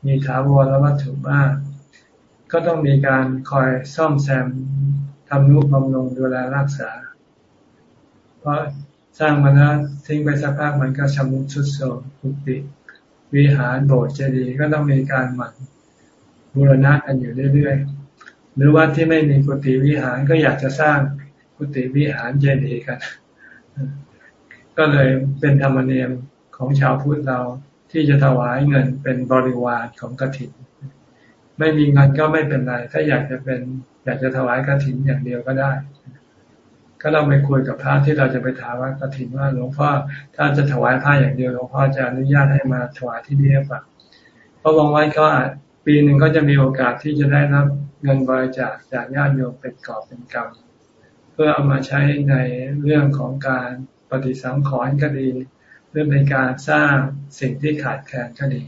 มีถาวรและวัตถุมาก ก็ต้องมีการคอยซ่อมแซมทำนุบำรุงดูแลรักษา เพราะสร้างมาแล้วทิ้งไปสักพักมันก็ชำรุดทรุดโทรมกุฏิวิหารโบสถ์เจดีย์ก็ต้องมีการหมั่นบูรณะกันอยู่เรื่อยๆ หรือว่าที่ไม่มีกุฏิวิหารก็อยากจะสร้างกุฏิวิหารเจดีย์กัน ก็เลยเป็นธรรมเนียมของชาวพุทธเราที่จะถวายเงินเป็นบริวารของกฐิน ไม่มีเงินก็ไม่เป็นไร ถ้าอยากจะเป็นอยากจะถวายกฐินอย่างเดียวก็ได้ ก็เราไปคุยกับพระที่เราจะไปถามว่ากฐินว่าหลวงพ่อถ้าจะถวายผ้าอย่างเดียวหลวงพ่อจะอนุญาตให้มาถวายที่นี่หรือเปล่าเพราะบางวันก็ปีหนึ่งก็จะมีโอกาสที่จะได้รับ เงินบริจาคจากญาติโยมเป็นกอบเป็นกำเพื่อเอามาใช้ในเรื่องของการปฏิสังขรณ์ก็ดีเรื่องในการสร้างสิ่งที่ขาดแคลนก็ดี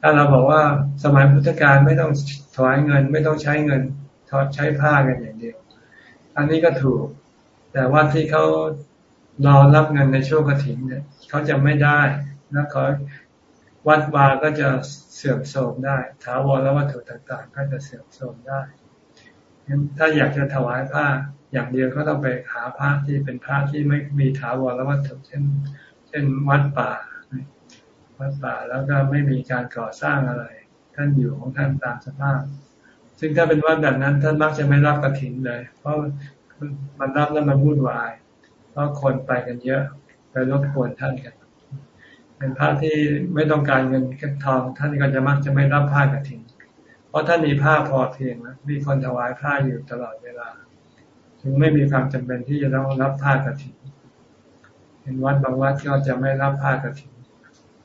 ถ้าเราบอกว่าสมัยพุทธกาลไม่ต้องถวายเงิน ไม่ต้องใช้เงินทอดใช้ผ้ากันอย่างเดียว อันนี้ก็ถูก แต่ว่าที่เขารอรับเงินในช่วงกระถิ่นเนี่ยเขาจะไม่ได้แล้วเขา วัดวาก็จะเสื่อมโทรมได้ ถาวรและวัตถุต่างๆ ก็จะเสื่อมโทรมได้ถ้าอยากจะถวายผ้าอย่างเดียวก็ต้องไปหาผ้าที่เป็นผ้าที่ไม่มีถาวรและวัตถุเช่น เช่นวัดป่า วัดป่าแล้วก็ไม่มีการก่อสร้างอะไร ท่านอยู่ของท่านตามสภาพ ซึ่งถ้าเป็นวัดแบบนั้น ท่านมักจะไม่รับกระถินเลย เพราะมันรับแล้วมันวุ่นวาย เพราะคนไปกันเยอะ ไปรบกวนท่านกัน เป็นพระที่ไม่ต้องการเงินเก็บทอง ท่านก็จะมักจะไม่รับผ้ากระถิ่นเพราะท่านมีผ้าพอเพียงนะมีคนถวายผ้าอยู่ตลอดเวลา จึงไม่มีความจำเป็นที่จะต้องรับผ้ากระถิ่นเห็นวัดบางวัดก็จะไม่รับผ้ากระถิ่น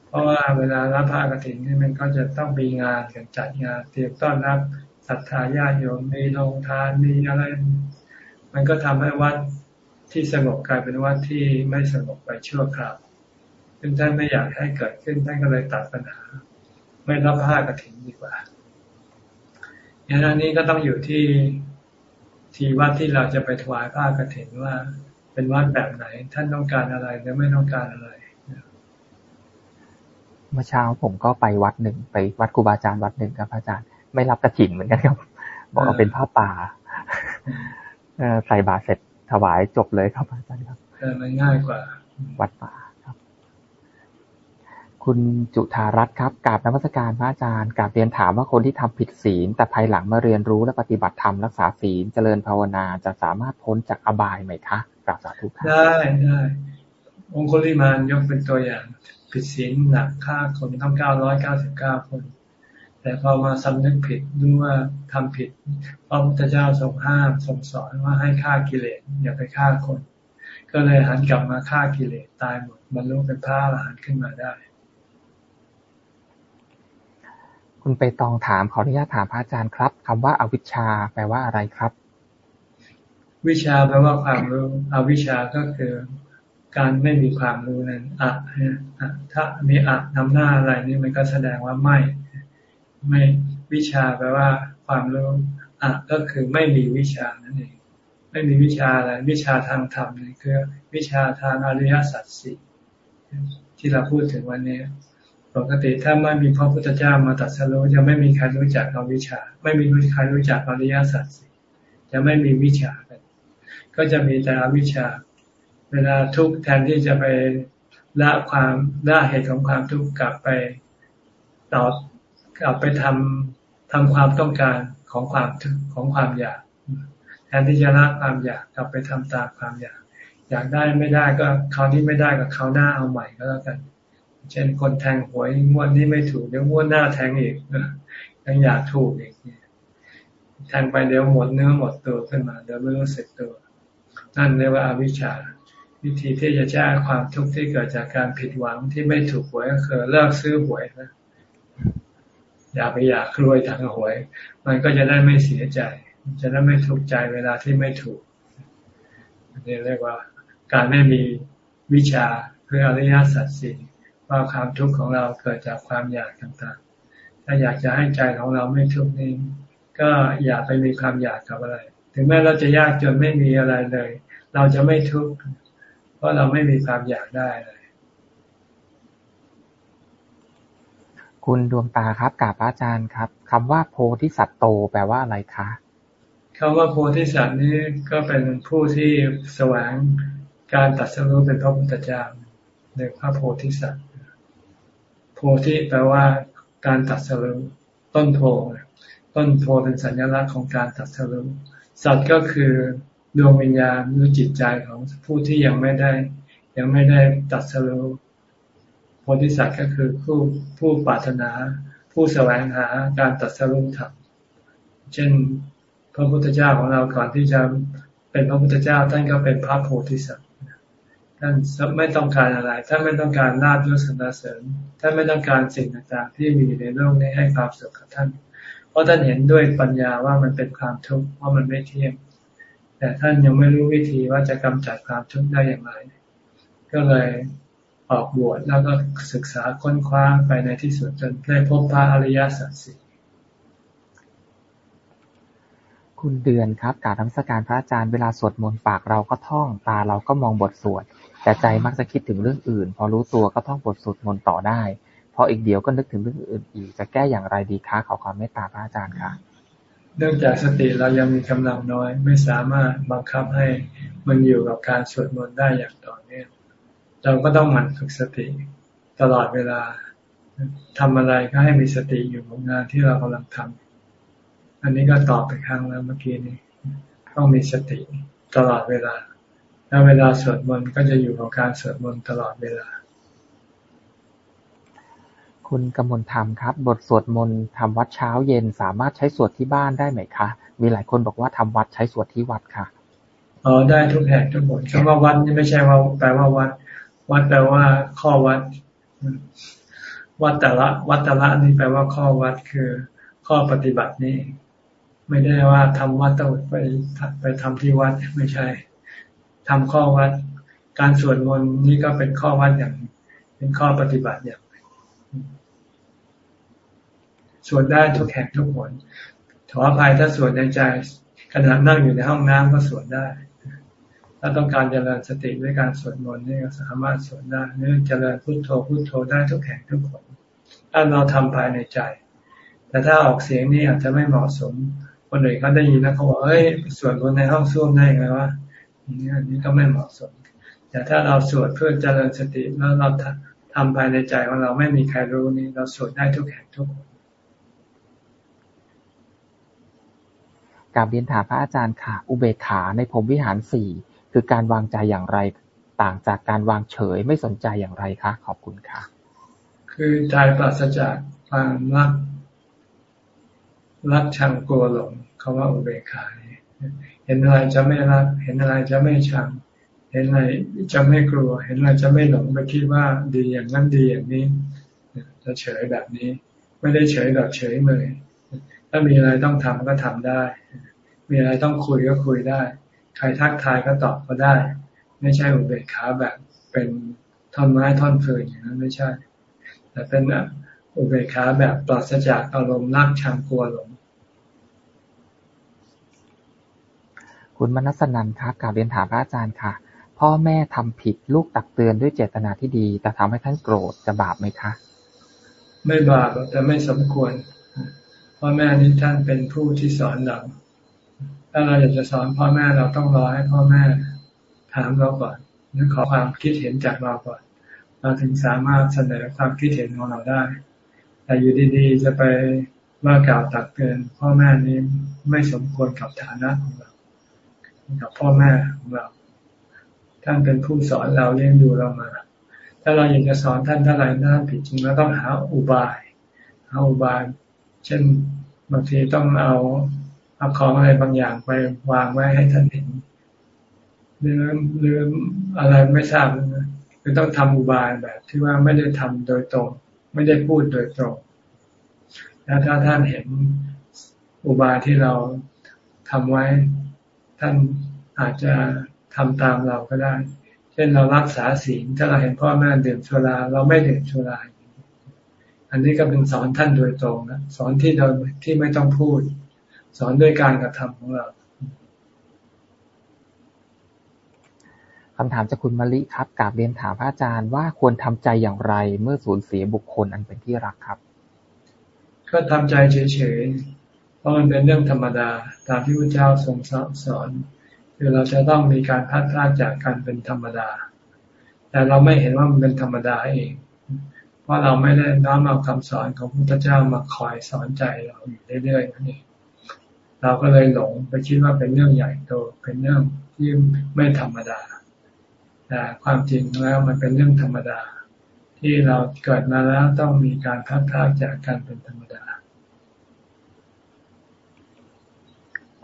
เพราะว่าเวลารับผ้ากระถิ่นนี่มันก็จะต้องมีงานกันจัดงานเตรียมต้อนรับศรัทธาญาติโยมมีโรงทานมีอะไร มันก็ทำให้วัดที่สงบกลายเป็นวัดที่ไม่สงบไปชั่วคราว ซึ่งท่านไม่อยากให้เกิดขึ้นท่านก็เลยตัดปัญหา ไม่รับผ้ากระถิ่นดีกว่าอย่างนี้ก็ต้องอยู่ที่ที่วัดที่เราจะไปถวายผ้ากระถิ่นว่า เป็นวัดแบบไหน ท่านต้องการอะไรหรือไม่ต้องการอะไรเมื่อเช้าผมก็ไปวัดหนึ่งไปวัดครูบาอาจารย์วัดหนึ่งครับอาจารย์ ไม่รับกระถิ่นเหมือนกันครับ บอกเอาเป็นผ้าป่าใส่บาตรเสร็จถวายจบเลยครับอาจารย์ครับมันง่ายกว่า วัดป่า คุณจุธารัตน์ ครับ กราบนมัสการพระอาจารย์ กราบเรียนถามว่าคนที่ทำผิดศีล แต่ภายหลังมาเรียนรู้และปฏิบัติธรรมรักษาศีลเจริญภาวนาจะสามารถพ้นจากอบายไหมคะกราบสาธุครับได้ได้องคุลิมานยกเป็นตัวอย่างผิดศีลหนักฆ่าคนทั้งเก้าร้อยเก้าสิบเก้าคน แต่พอมาสำนึกผิดรู้ว่าทำผิดพระพุทธเจ้าทรงห้ามทรงสอนว่าให้ฆ่ากิเลสอย่าไปฆ่าคน ก็เลยหันกลับมาฆ่ากิเลสตายหมดบรรลุเป็นพระอรหันต์ขึ้นมาได้ คุณไปตองถาม ขออนุญาตถามพระอาจารย์ครับคำว่าอวิชชาแปลว่าอะไรครับ วิชาแปลว่าความรู้ อวิชาก็คือ การไม่มีความรู้นั้นอะถ้ามีอะนำหน้าอะไรนี่มันก็แสดงว่าไม่ ไม่วิชาแปลว่า ความรู้อะก็คือไม่มีวิชานั่นเองไม่มีวิชาอะไรวิชาทางธรรมนี่คือ วิชาทางอริยสัจสี่ที่เราพูดถึงวันนี้ ปกติถ้าไม่มีพระพุทธเจ้ามาตัดสรุปจะไม่มีใครรู้จักเอาวิชา ไม่มีใครรู้จักอริยสัจจะไม่มีวิชาก็จะมีแต่อวิชา เวลาทุกแทนที่จะไปละความละเหตุของความทุกข์กลับไปตอบกลับไปทำทำความต้องการของความของความอยาก แทนที่จะละความอยากกลับไปทำตามความอยาก อยากได้ไม่ได้ก็คราวนี้ไม่ได้ก็คราวหน้าเอาใหม่ก็แล้วกัน เช่นคนแทงหวยงวดนี้ไม่ถูกเดี๋ยวงวดหน้าแทงอีกยังอยากถูกอีกแทงไปเดี๋ยวหมดเนื้อหมดตัวขึ้นมาเดี๋ยวไม่รู้สึกตัว นั่นเรียกว่าอาวิชชา วิธีที่จะแก้ความทุกข์ที่เกิดจากการผิดหวังที่ไม่ถูกหวยก็คือเลิกซื้อหวยนะอย่าไปอยากรวยทางหวย มันก็จะได้ไม่เสียใจ จะได้ไม่ทุกข์ใจเวลาที่ไม่ถูกนี่เรียกว่าการไม่มีวิชาเพื่ออริยสัจสี่ ว่าความทุกข์ของเราเกิดจากความอยากต่างๆ ถ้าอยากจะให้ใจของเราไม่ทุกข์นี่ก็อย่าไปมีความอยากกับอะไร ถึงแม้เราจะยากจนไม่มีอะไรเลย เราจะไม่ทุกข์เพราะเราไม่มีความอยากได้เลยคุณดวงตาครับกราบอาจารย์ครับคำว่าโพธิสัตว์โตแปลว่าอะไรคะคำว่าโพธิสัตว์นี้ก็เป็นผู้ที่แสวงการตัดสรู้เป็นพระพุทธเจ้าในพระโพธิสัตว์โพ ธิแปลว่าการตัดสรู้ต้นโพต้นโพเป็นสัญลักษณ์ของการตัดสรู้สัตว์ก็คือดวงวิญญาณหรือจิตใจของผู้ที่ยังไม่ได้ ยังไม่ได้ตัดสรู้โพธิสัตว์ก็คือผู้ผู้ปรารถนา ผู้แสวงหาการตัดสรู้ธรรมเช่น พระพุทธเจ้าของเราก่อนที่จะเป็นพระพุทธเจ้าท่านก็เป็นพระโพธิสัตว์ ท่านไม่ต้องการอะไรท่านไม่ต้องการลาบยศสรรเสริญท่านไม่ต้องการสิ่งต่างๆ ที่มีในโลกนี้ให้ความสุขกับท่าน เพราะท่านเห็นด้วยปัญญาว่ามันเป็นความทุกข์ว่ามันไม่เที่ยงแต่ท่านยังไม่รู้วิธีว่าจะกำจัดความทุกข์ได้อย่างไรก็เลยออกบวชแล้วก็ศึกษาค้นคว้าไปในที่สุดจนได้พบพระอริยสัจสี่คุณเดือนครับกาบธรรมสการพระอาจารย์เวลาสวดมนต์ปากเราก็ท่องตาเราก็มองบทสวด แต่ใจมักจะคิดถึงเรื่องอื่น พอรู้ตัวก็ท่องบทสวดมนต์ต่อได้ พออีกเดียวก็นึกถึงเรื่องอื่นอีก จะแก้อย่างไรดีคะขอความเมตตาพระอาจารย์ค่ะ เนื่องจากสติเรายังมีกำลังน้อย ไม่สามารถบังคับให้มันอยู่กับการสวดมนต์ได้อย่างต่อเนื่องเราก็ต้องหมั่นฝึกสติตลอดเวลาทำอะไรก็ให้มีสติอยู่กับงานที่เรากำลังทำอันนี้ก็ตอบไปครั้งแล้วเมื่อกี้นี้ต้องมีสติตลอดเวลา ถ้าเวลาสวดมนต์ก็จะอยู่กับการสวดมนต์ตลอดเวลา คุณกมลธรรมครับ บทสวดมนต์ทำวัดเช้าเย็นสามารถใช้สวดที่บ้านได้ไหมคะ มีหลายคนบอกว่าทำวัดใช้สวดที่วัดค่ะอ๋อได้ทุกแห่งทุกบทคำว่าวัดนี่ไม่ใช่ว่าแปลว่าวัด วัดแปลว่าข้อวัด วัดแต่ละ วัดแต่ละนี่แปลว่าข้อวัดคือ ข้อปฏิบัตินี่ ไม่ได้ว่าทำวัดต้องไปไปทำที่วัดไม่ใช่ ทำข้อวัด การสวดมนต์นี่ก็เป็นข้อวัดอย่าง เป็นข้อปฏิบัติอย่างสวดได้ทุกแห่งทุกผลขออภัยถ้าสวดในใจขณะนั่งอยู่ในห้องน้ำก็สวดได้ถ้าต้องการเจริญสติด้วยการสวดมนต์นี่ก็สามารถสวดได้หรือเจริญพุทโธพุทโธได้ทุกแห่งทุกผลถ้าเราทำภายในใจ แต่ถ้าออกเสียงนี่อาจจะไม่เหมาะสมคนอื่นเขาได้ยินแล้วเขาบอกเอ้ยสวดบนในห้องส้วมได้ไงวะ นี่อันนี้ก็ไม่เหมาะสม แต่ถ้าเราสวดเพื่อเจริญสติแล้วเราทำภายในใจของเราไม่มีใครรู้นี่เราสวดได้ทุกแห่งทุกคนกาบเรียนถามพระอาจารย์ค่ะ อุเบกขาในพรมวิหารสี่คือการวางใจอย่างไรต่างจากการวางเฉยไม่สนใจอย่างไรคะขอบคุณค่ะ คือใจปราศจากความรักรักชังกลัวหลงคาว่าอุเบกขา เห็นอะไรจะไม่รัก เห็นอะไรจะไม่ชัง เห็นอะไรจะไม่กลัว เห็นอะไรจะไม่หลงไปคิดว่าดีอย่างนั้นดีอย่างนี้จะเฉยแบบนี้ ไม่ได้เฉยแบบเฉยเลยถ้ามีอะไรต้องทำก็ทำได้ มีอะไรต้องคุยก็คุยได้ ใครทักทายก็ตอบก็ได้ ไม่ใช่อุเบกขาแบบเป็นท่อนไม้ท่อนเฟืนอย่างนั้นไม่ใช่ แต่เป็นอุเบกขาแบบปราศจากอารมณ์รักชังกลัวหลง คุณมนัสนันครับกล่าวเรียนถามพระอาจารย์ค่ะ พ่อแม่ทำผิดลูกตักเตือนด้วยเจตนาที่ดี แต่ทำให้ท่านโกรธจะบาปไหมคะ ไม่บาปแต่ไม่สมควร พ่อแม่นี้ท่านเป็นผู้ที่สอนเราถ้าเราอยากจะสอนพ่อแม่เราต้องรอให้พ่อแม่ถามเราก่อนหรือขอความคิดเห็นจากเราก่อน เราถึงสามารถเสนอความคิดเห็นของเราได้ แต่อยู่ดีๆจะไปว่ากล่าวตักเตือนพ่อแม่นี้ไม่สมควรกับฐานะของเรา กับพ่อแม่ของเรา ท่านเป็นผู้สอนเราเลี้ยงดูเรามา ถ้าเราอยากจะสอนท่านเท่าไหร่ท่านผิดจริงแล้วต้องหาอุบายหาอุบาย เช่นบางทีต้องเอาเอาของอะไรบางอย่างไปวางไว้ให้ท่านเห็นหรือหรืออะไรไม่ทราบนะคือต้องทำอุบายแบบ ที่ว่าไม่ได้ทำโดยตรง ไม่ได้พูดโดยตรง แล้วถ้าท่านเห็นอุบายที่เราทำไว้ ท่านอาจจะทำตามเราก็ได้ เช่นเรารักษาศีลถ้าเราเห็นพ่อแม่ดื่มสุราเราไม่ดื่มสุราอันนี้ก็เป็นสอนท่านโดยตรงนะสอนที่เราที่ไม่ต้องพูด สอนด้วยการกระทำของเราคำถามจากคุณมะลิครับกราบเรียนถามพระอาจารย์ว่าควรทำใจอย่างไรเมื่อสูญเสียบุคคลอันเป็นที่รักครับ ก็ทำใจเฉยๆ เพราะมันเป็นเรื่องธรรมดาตามที่พระเจ้าทรงสอน คือเราจะต้องมีการพัดพลาดจากกันเป็นธรรมดา แต่เราไม่เห็นว่ามันเป็นธรรมดาเอง เพราะเราไม่ได้น้อมเอาคำสอนของพระพุทธเจ้ามาคอยสอนใจเราอยู่เรื่อยๆนั่นเองเราก็เลยหลงไปคิดว่าเป็นเรื่องใหญ่โตเป็นเรื่องที่ไม่ธรรมดาแต่ความจริงแล้วมันเป็นเรื่องธรรมดา ที่เราเกิดมาแล้วต้องมีการพัดพลาดจากกันเป็นธรรมดา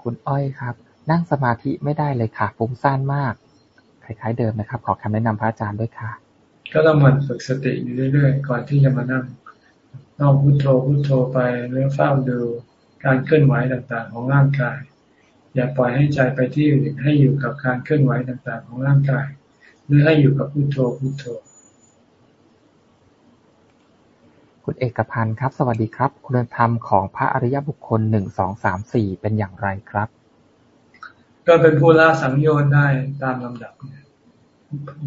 คุณอ้อยครับ นั่งสมาธิไม่ได้เลยค่ะ ฟุ้งซ่านมาก คล้าย ๆ เดิมนะครับ ขอคำแนะนำพระอาจารย์ด้วยค่ะ ก็ต้องมันฝึกสติอยู่เรื่อยๆ ก่อนที่จะมานั่งต้องพุโทโธพุโทโธไปเรือเฝ้าดูการเคลื่อนไหวต่างๆ ของร่างกาย อย่าปล่อยให้ใจไปที่อื่นให้อยู่กับการเคลื่อนไหวต่างๆ ของร่างกาย หรือให้อยู่กับพุโทโธพุโทโธ คุณเอกพันธ์ครับ สวัสดีครับ คุณธรรมของพระอริยบุคคลหนึ่งสองสามสี่เป็นอย่างไรครับ ก็เป็นผู้ละสังโยชน์ได้ตามลำดับ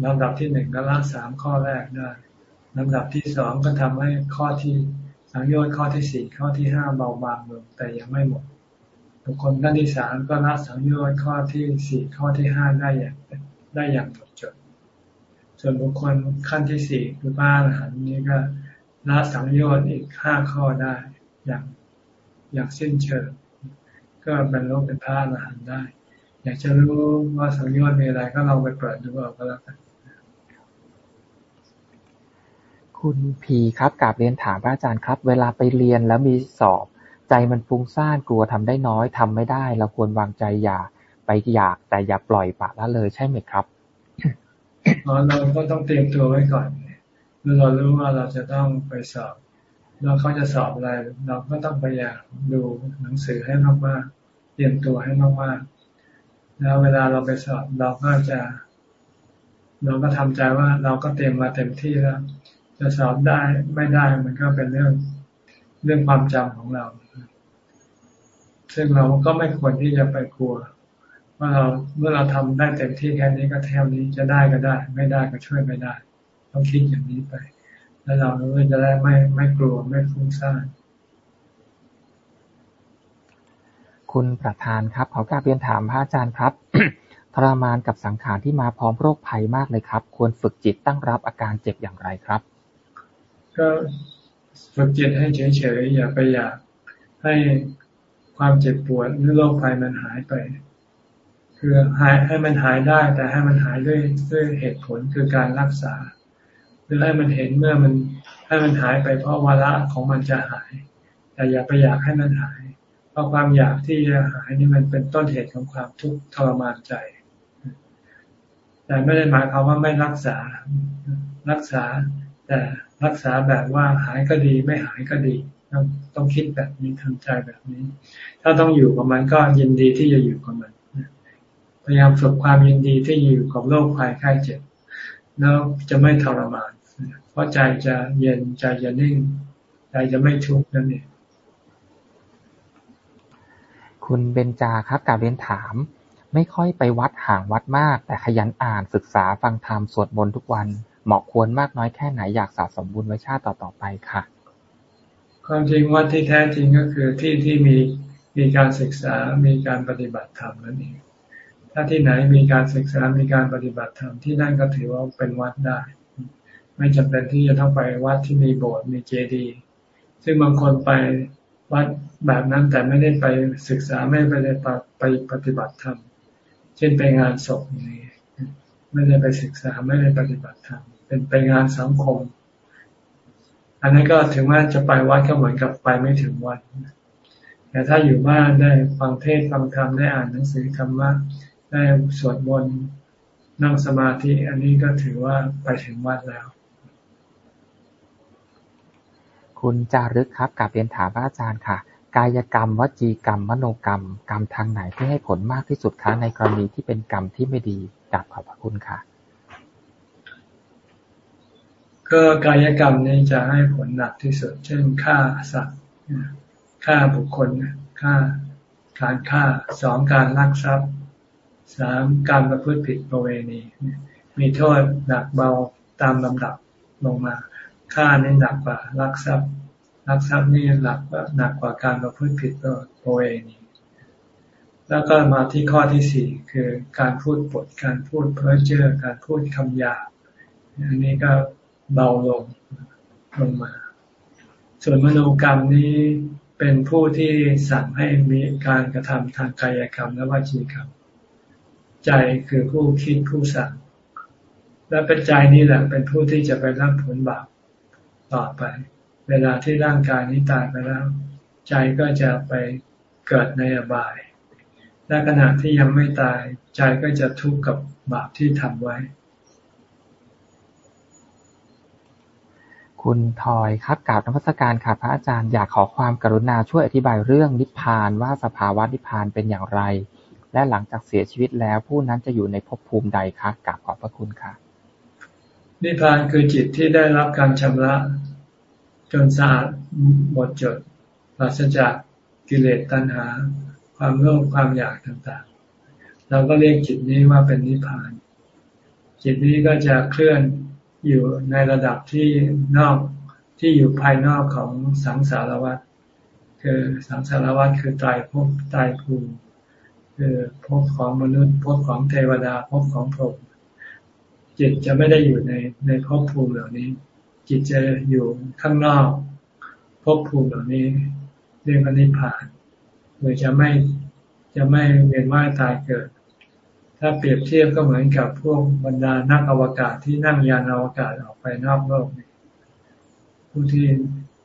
ลำดับที่หนึ่งก็ละสามข้อแรกได้ลำดับที่สองก็ทำให้ข้อที่สังโยชน์ข้อที่สี่ข้อที่ห้าเบาบางลงแต่ยังไม่หมดบุคคลขั้นที่สามก็ละสังโยชน์ข้อที่สี่ข้อที่ห้าได้อย่างได้อย่างหมดจด ส่วนบุคคลขั้นที่สี่คือบ้านหันนี้ก็ ละสังโยชน์อีกห้าข้อได้อย่างอย่างสิ้นเชิง ก็เป็นโลกเป็นพระอรหันต์ได้ อยากจะรู้ว่าสังโยชน์มีอะไรก็ลองไปเปิดดูเอาก็แล้วกันคุณพีครับกราบเรียนถามพระอาจารย์ครับ เวลาไปเรียนแล้วมีสอบ ใจมันฟุ้งซ่านกลัวทำได้น้อยทำไม่ได้ เราควรวางใจอย่าไปอยากแต่อย่าปล่อยปะละเลยใช่ไหมครับเราก็ต้องเตรียมตัวไว้ก่อน เมื่อเรารู้ว่าเราจะต้องไปสอบเราเขาจะสอบอะไร เราก็ต้องพยายามดูหนังสือให้มากๆเตรียมตัวให้มากๆแล้วเวลาเราไปสอบเราก็จะ เราก็ทำใจว่าเราก็เตรียมมาเต็มที่แล้ว จะสอบได้ไม่ได้มันก็เป็นเรื่องเรื่องความจำของเรา ซึ่งเราก็ไม่ควรที่จะไปกลัวว่าเราเมื่อเราทำได้เต็มที่แค่นี้ก็เท่านี้จะได้ก็ได้ ไม่ได้ก็ช่วยไม่ได้ ต้องคิดอย่างนี้ไป แล้วเราก็จะได้ไม่ไม่กลัวไม่ฟุ้งซ่านคุณประธานครับ ขอกราบเรียนถามพระอาจารย์ครับทรมานกับสังขารที่มาพร้อมโรคภัยมากเลยครับ ควรฝึกจิตตั้งรับอาการเจ็บอย่างไรครับ ก็ฝึกจิตให้เฉยๆอย่าไปอยากให้ความเจ็บปวดหรือโรคภัยมันหายไป คือหายให้มันหายได้ แต่ให้มันหายด้วยด้วยเหตุผลคือการรักษาห รือให้มันเห็นเมื่อมันให้มันหายไปเพราะวาระของมันจะหาย แต่อย่าไปอยากให้มันหาย เพราะความอยากที่จะหายนี่มันเป็นต้นเหตุของความทุกข์ทรมานใจ แต่ไม่ได้หมายความว่าไม่รักษารักษา แต่รักษาแบบว่าหายก็ดีไม่หายก็ดีต้องคิดแบบนี้ทำใจแบบนี้ ถ้าต้องอยู่กับมันก็ยินดีที่จะอยู่กับมันพยายามฝึกความยินดีที่อยู่กับโรคภัยไข้เจ็บแล้วจะไม่ทรมาน เพราะใจจะเย็นใจจะนิ่ง ใจจะไม่ทุกข์นั่นเองคุณเบญจาครับการเรียนถาม ไม่ค่อยไปวัดห่างวัดมาก แต่ขยันอ่านศึกษาฟังธรรมสวดมนต์ทุกวันเหมาะควรมากน้อยแค่ไหนอยากสะสมบุญไว้ชาติต่อๆไปค่ะ ความจริงวัดที่แท้จริงก็คือที่ที่มีมีการศึกษา มีการปฏิบัติธรรมนั่นเอง ถ้าที่ไหนมีการศึกษา มีการปฏิบัติธรรมที่นั่นก็ถือว่าเป็นวัดได้ ไม่จำเป็นที่จะต้องไปวัดที่มีโบสถ์มีเจดีย์ซึ่งบางคนไปวัดแบบนั้นแต่ไม่ได้ไปศึกษาไม่ได้ไปไปปฏิบัติธรรมเช่นไปงานศพอย่างนี้ไม่ได้ไปศึกษาไม่ได้ปฏิบัติธรรมเป็นไปงานสังคม อันนั้นก็ถึงว่าจะไปวัดก็เหมือนกับไปไม่ถึงวัดแต่ถ้าอยู่บ้านได้ฟังเทศฟังธรรมได้อ่านหนังสือธรรมะได้สวดมนต์นั่งสมาธิ อันนี้ก็ถือว่าไปถึงวัดแล้ว คุณจารึกครับกับเรียนถามพระอาจารย์ค่ะ กายกรรม วจีกรรม มโนกรรม กรรมทางไหนที่ให้ผลมากที่สุดคะในกรณีที่เป็นกรรมที่ไม่ดีกลับขอบพระคุณค่ะ ก็กายกรรมนี้จะให้ผลหนักที่สุด เช่นฆ่าสัตว์ฆ่าบุคคลฆ่าการฆ่าสองการลักทรัพย์สามการประพฤติผิดประเวณี มีโทษหนักเบาตามลำดับลงมา ฆ่านี่หนักกว่าลักทรัพย์ลักทรัพย์นี่หนักกว่าหนักกว่าการประพฤติผิดประเวณีแล้วก็มาที่ข้อที่สี่คือการพูดปดการพูดเพ้อเจ้อการพูดคำหยาบอันนี้ก็เบาลงลงมา ส่วนมโนกรรมนี้เป็นผู้ที่สั่งให้มีการกระทำทางกายกรรมและวจีกรรม ใจคือผู้คิดผู้สั่ง และเป็นใจนี้แหละเป็นผู้ที่จะไปรับผลบาป ต่อไป เวลาที่ร่างกายนี้ตายไปแล้ว ใจก็จะไปเกิดในอบาย และขณะที่ยังไม่ตาย ใจก็จะทุกข์กับบาปที่ทำไว้ คุณทอยครับกราบนมัสการค่ะพระอาจารย์อยากขอความกรุณาช่วยอธิบายเรื่องนิพพานว่าสภาวะนิพพานเป็นอย่างไร และหลังจากเสียชีวิตแล้วผู้นั้นจะอยู่ในภพภูมิใดคะกราบขอบพระคุณค่ะ นิพพานคือจิตที่ได้รับการชำระ จนสะอาดหมดจดปราศจากกิเลสตัณหา ความโลภความอยากต่างๆ เราก็เรียกจิตนี้ว่าเป็นนิพพาน จิตนี้ก็จะเคลื่อนอยู่ในระดับที่นอกที่อยู่ภายนอกของสังสารวัฏคือสังสารวัฏคือตายภพตายภูมิคือภพของมนุษย์ภพของเทวดาภพของพรหม จิตจะไม่ได้อยู่ในในภพภูมิเหล่านี้ จิตจะอยู่ข้างนอกภพภูมิเหล่านี้ เรียกว่านิพพานโดยจะไม่จะไม่เวียนว่ายตายเกิด ถ้าเปรียบเทียบก็เหมือนกับพวกบรรดานักอวกาศที่นั่งยานอวกาศออกไปนอกโลกนี้ผู้ที่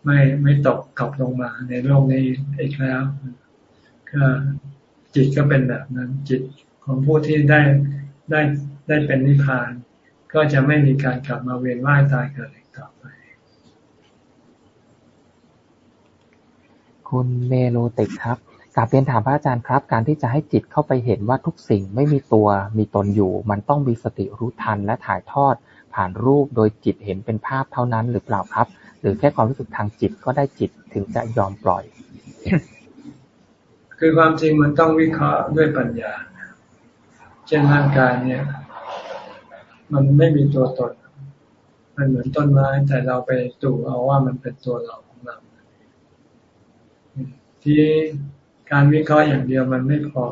ไม่ไม่ตกกลับลงมาในโลกนี้อีกแล้วก็จิตก็เป็นแบบนั้นจิตของผู้ที่ได้ได้ได้เป็นนิพพาน ก็จะไม่มีการกลับมาเวียนว่ายตายเกิดอีกต่อไป คุณเมโลติกครับกราบเรียนถามพระอาจารย์ครับ การที่จะให้จิตเข้าไปเห็นว่าทุกสิ่งไม่มีตัวมีตนอยู่ มันต้องมีสติรู้ทันและถ่ายทอด ผ่านรูปโดยจิตเห็นเป็นภาพเท่านั้นหรือเปล่าครับ หรือแค่ความรู้สึกทางจิตก็ได้จิตถึงจะยอมปล่อย คือความจริงมันต้องวิเคราะห์ด้วยปัญญา เช่นร่างกายเนี่ย มันไม่มีตัวตน มันเหมือนต้นไม้ แต่เราไปตู่เอาว่ามันเป็นตัวเราของเรา ที่การวิเคราะห์อย่างเดียวมันไม่พอ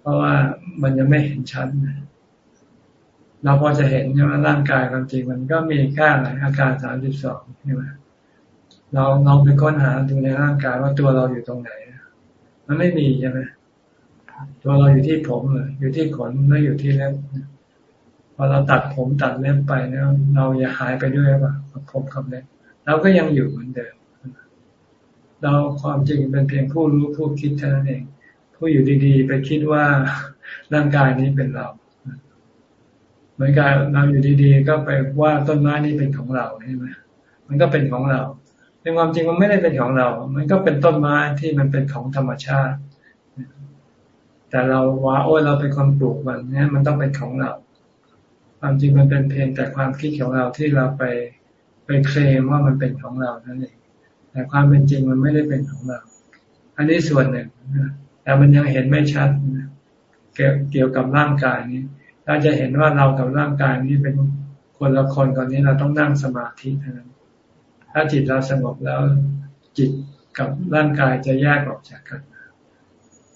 เพราะว่ามันยังไม่เห็นชัดเราพอจะเห็นใช่ไหมร่างกายความจริงมันก็มีแค่ไหนอาการสามสิบสองใช่ไหมเราลองไปค้นหาดูในร่างกายว่าตัวเราอยู่ตรงไหน มันไม่มีใช่ไหมตัวเราอยู่ที่ผมเลยอยู่ที่ขนไม่อยู่ที่เล็บ พอเราตัดผมตัดเล็บไปเนี่ยเราอย่าหายไปด้วยป่ะผมกับเล็บเราก็ยังอยู่เหมือนเดิม เราความจริงเป็นเพียงผู้รู้ผู้คิดเท่านั้นเอง ผู้อยู่ดีๆ ไปคิดว่าร่างกายนี้เป็นเราเหมือนกับเราอยู่ดีๆ ก็ไปว่าต้นไม้นี้เป็นของเราใช่ไหมมันก็เป็นของเราในความจริงมันไม่ได้เป็นของเรา มันก็เป็นต้นไม้ที่มันเป็นของธรรมชาติ แต่เราว่าโอ้ยเราเป็นคนปลูกมันเนี่ยมันต้องเป็นของเรา ความจริงมันเป็นเพียงแต่ความคิดของเราที่เราไปไปเคลมว่ามันเป็นของเรานั่นเองแต่ความเป็นจริงมันไม่ได้เป็นของเรา อันนี้ส่วนหนึ่งแต่มันยังเห็นไม่ชัดเกี่ยวกับร่างกายนี้ เราจะเห็นว่าเรากับร่างกายนี้เป็นคนละคนตอนนี้เราต้องนั่งสมาธิเท่านั้น ถ้าจิตเราสงบแล้วจิตกับร่างกายจะแยกออกจากกัน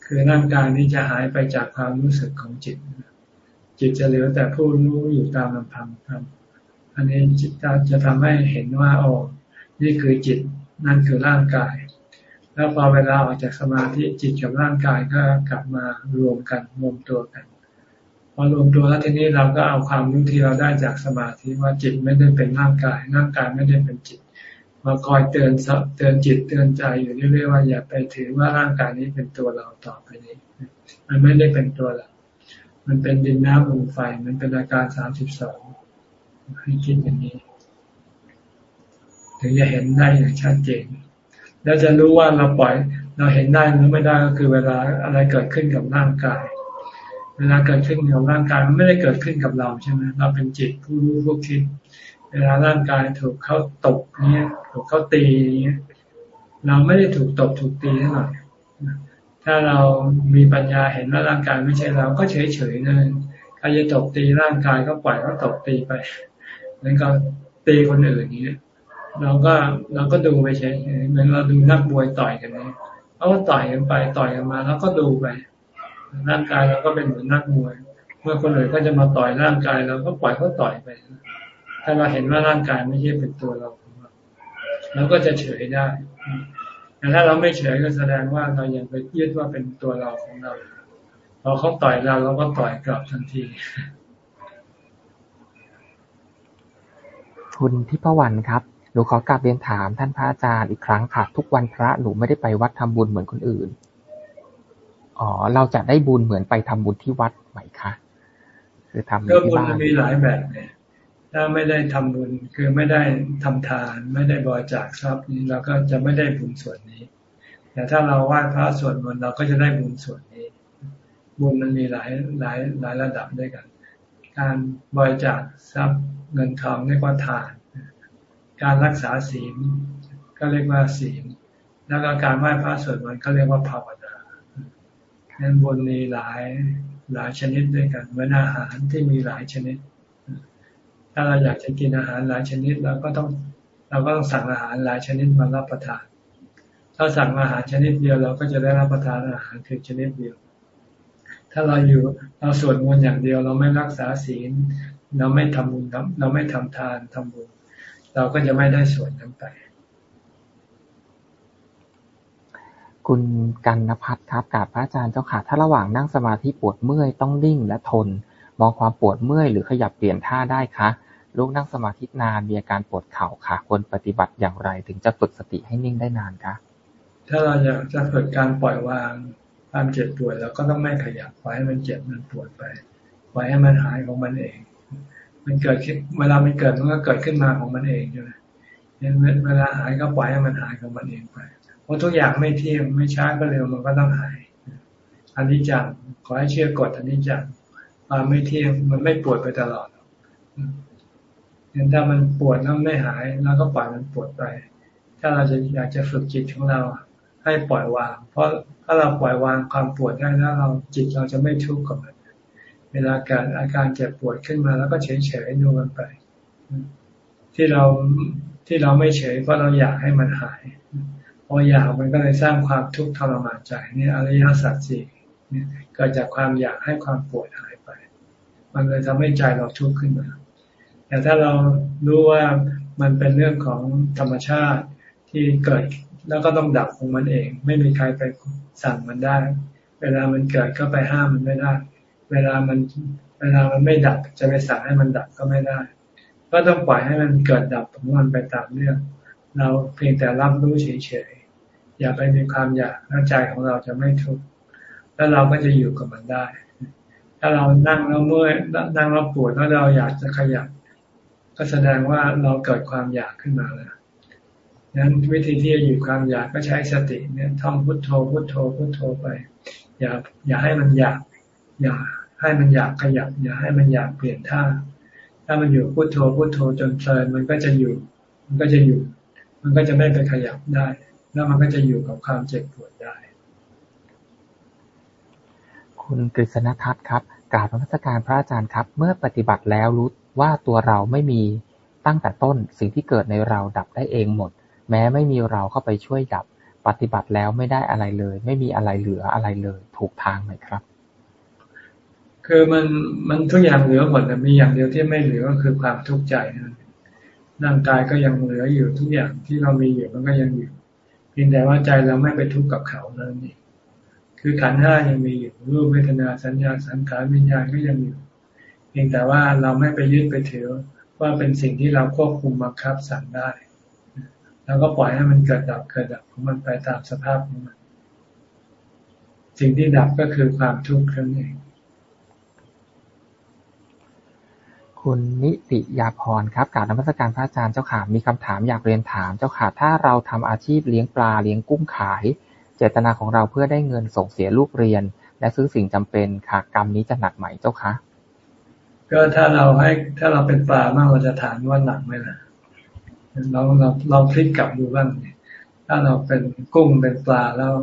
คือร่างกายนี้จะหายไปจากความรู้สึกของจิต จิตจะเหลือแต่ผู้รู้อยู่ตามลำพังครับ อันนี้จิตจะทำให้เห็นว่าโอ้นี่คือจิตนั่นคือร่างกาย แล้วพอเวลาออกจากสมาธิจิตกับร่างกายก็กลับมารวมกันรวมตัวกัน พอรวมตัวแล้วทีนี้เราก็เอาความรู้ที่เราได้จากสมาธิว่าจิตไม่ได้เป็นร่างกาย ร่างกายไม่ได้เป็นจิตมาคอยเตือนเตือนจิตเตือนใจอยู่เรื่อยๆว่าอย่าไปถือว่าร่างกายนี้เป็นตัวเราต่อไปนี้ มันไม่ได้เป็นตัวเรา มันเป็นดินน้ำลมไฟ มันเป็นอาการสามสิบสองให้คิดอย่างนี้ ถึงจะเห็นได้อย่างชัดเจน แล้วจะรู้ว่าเราปล่อย เราเห็นได้หรือไม่ได้ก็คือเวลาอะไรเกิดขึ้นกับร่างกาย เวลาเกิดขึ้นกับร่างกายมันไม่ได้เกิดขึ้นกับเราใช่ไหมเราเป็นจิตผู้รู้ผู้คิด เวลาร่างกายถูกเขาตบเนี้ยถูกเขาตีเนี้ยเราไม่ได้ถูกตบถูกตีเท่าไหร่ ถ้าเรามีปัญญาเห็นว่าร่างกายไม่ใช่เราก็เฉยเฉยนั่นใครจะตบตีร่างกายก็ปล่อยเขาตบตีไปแล้วก็ตีคนอื่นนี้เราก็เราก็ดูไปเฉยเหมือนเราดูนักบวยต่อยกันเนี่ยเขาก็ต่อยกันไปต่อยกันมา แล้วก็ดูไป ร่างกายเราก็เป็นเหมือนนักมวย เมื่อคนอื่นก็จะมาต่อยร่างกายเราก็ปล่อยเขาต่อยไป ถ้าเราเห็นว่าร่างกายไม่ใช่เป็นตัวเราเราก็จะเฉยได้ แต่ถ้าเราไม่เฉยก็แสดงว่าเรายังไปยึดว่าเป็นตัวเราของเราพอเขาต่อยเราเราก็ต่อยกลับทันที คุณทิพวรรณครับหนูขอกลับเรียนถามท่านพระอาจารย์อีกครั้งค่ะทุกวันพระหนูไม่ได้ไปวัดทำบุญเหมือนคนอื่นอ๋อเราจะได้บุญเหมือนไปทำบุญที่วัดไหมคะ คือทำก็บุญมีหลายแบบเนี่ย ถ้าไม่ได้ทำบุญคือไม่ได้ทำทาน ไม่ได้บริจาคทรัพย์นี้เราก็จะไม่ได้บุญส่วนนี้ แต่ถ้าเราไหว้พระสวดมนต์เราก็จะได้บุญส่วนนี้ บุญมันมีหลายหลายหลายระดับด้วยกัน การบริจาคทรัพย์เงินทองเรียกว่าทาน การรักษาศีลก็เรียกว่าศีล แล้วก็การไหว้พระสวดมนต์ก็เรียกว่าภาวนานั้นบุญมีหลายหลายชนิดด้วยกันเหมือนอาหารที่มีหลายชนิด ถ้าเราอยากจะกินอาหารหลายชนิดเราก็ต้อง เราก็ต้องสั่งอาหารหลายชนิดมารับประทาน ถ้าสั่งอาหารชนิดเดียวเราก็จะได้รับประทานอาหารเพียงชนิดเดียว ถ้าเราอยู่เราสวดมนต์อย่างเดียว เราไม่รักษาศีล เราไม่ทำบุญเราไม่ทำทานทำบุญเราก็จะไม่ได้ส่วนนั้นไป คุณกันนภัทรครับกราบพระอาจารย์เจ้าค่ะ ถ้าระหว่างนั่งสมาธิปวดเมื่อยต้องนิ่งและทน มองความปวดเมื่อยหรือขยับเปลี่ยนท่าได้คะ ลูกนั่งสมาธินาน มีอาการปวดเข่าค่ะ ควรปฏิบัติอย่างไรถึงจะฝึกสติให้นิ่งได้นานคะ ถ้าเราอยากจะฝึกการปล่อยวางความเจ็บปวดเราก็ต้องไม่ขยับไว้ให้มันเจ็บมันปวดไปไว้ให้มันหายของมันเอง มันเกิดขึ้นเวลามันเกิดมันก็เกิดขึ้นมาของมันเองใช่ไหมเวลาหายก็ปล่อยให้มันหายของมันเองไป เพราะทุกอย่างไม่เที่ยงไม่ช้าก็เร็วมันก็ต้องหายอันนี้จังขอให้เชื่อกฎอันนี้จังความไม่เที่ยงมันไม่ปวดไปตลอด เห็นถ้ามันปวดแล้วไม่หายแล้วก็ปล่อยมันปวดไป ถ้าเราจะอยากจะฝึกจิตของเราให้ปล่อยวาง เพราะถ้าเราปล่อยวางความปวดได้แล้วเราจิตเราจะไม่ทุกข์กับมันเวลาเกิดอาการเจ็บปวดขึ้นมาแล้วก็เฉยเฉยดูมันไป ที่เราที่เราไม่เฉยเพราะเราอยากให้มันหาย พออยากมันก็เลยสร้างความทุกข์ทรมานใจนี่อริยสัจสี่เกิดจากความอยากให้ความปวดหายไป มันเลยทำให้ใจเราทุกข์ขึ้นมา แต่ถ้าเรารู้ว่ามันเป็นเรื่องของธรรมชาติที่เกิดแล้วก็ต้องดับของมันเอง ไม่มีใครไปสั่งมันได้ เวลามันเกิดก็ไปห้ามมันไม่ได้ เวลามันเวลามันไม่ดับจะไปสั่งให้มันดับก็ไม่ได้ ก็ต้องปล่อยให้มันเกิดดับของมันไปตามเรื่อง เราเพียงแต่รับรู้เฉยๆอย่าไปมีความอยากใจของเราจะไม่ทุกข์แล้วเราก็จะอยู่กับมันได้ ถ้าเรานั่งแล้วเมื่อยนั่งแล้วปวดแล้วเราอยากจะขยับ ก็แสดงว่าเราเกิดความอยากขึ้นมาแล้วนั้นวิธีที่จะหยุดความอยากก็ใช้สติเนี่ยท่องพุทโธพุทโธพุทโธไป อย่าอย่าให้มันอยาก อย่าให้มันอยากขยับ อย่าให้มันอยากเปลี่ยนท่า ถ้ามันอยู่พุทโธพุทโธจนเพลินมันก็จะอยู่ มันก็จะอยู่ มันก็จะไม่ไปขยับได้ แล้วมันก็จะอยู่กับความเจ็บปวดได้ คุณกฤษณทัศน์ครับกราบพระพัฒการพระอาจารย์ครับ เมื่อปฏิบัติแล้วรู้ ว่าตัวเราไม่มีตั้งแต่ต้น สิ่งที่เกิดในเราดับได้เองหมด แม้ไม่มีเราเข้าไปช่วยดับ ปฏิบัติแล้วไม่ได้อะไรเลย ไม่มีอะไรเหลืออะไรเลย ถูกทางไหมครับ คือมันมันทุกอย่างเหลือหมดแต่มีอย่างเดียวที่ไม่เหลือก็คือความทุกข์ใจนั่นร่างกายก็ยังเหลืออยู่ทุกอย่างที่เรามีอยู่มันก็ยังอยู่เพียงแต่ว่าใจเราไม่ไปทุกข์กับเขานั่นเองคือขันห้ายังมีอยู่รูปเวทนาสัญญาสังขารวิญญาณก็ยังอยู่ เพียงแต่ว่าเราไม่ไปยึดไปถือว่าเป็นสิ่งที่เราควบคุมบังคับสั่งได้เราก็ปล่อยให้มันเกิดดับเกิดดับของมันไปตามสภาพของมัน สิ่งที่ดับก็คือความทุกข์นั่นเองคุณนิติยาพรครับกราบนมัสการพระอาจารย์เจ้าค่ะมีคำถามอยากเรียนถามเจ้าค่ะ ถ้าเราทำอาชีพเลี้ยงปลาเลี้ยงกุ้งขาย เจตนาของเราเพื่อได้เงินส่งเสียลูกเรียน และซื้อสิ่งจำเป็นค่ะกรรมนี้จะหนักไหมเจ้าคะ ก็ถ้าเราให้ถ้าเราเป็นปลามากเราจะถามว่าหนักไหมล่ะเราเราเราพลิกกลับดูบ้างถ้าเราเป็นกุ้งเป็นปลาแล้ว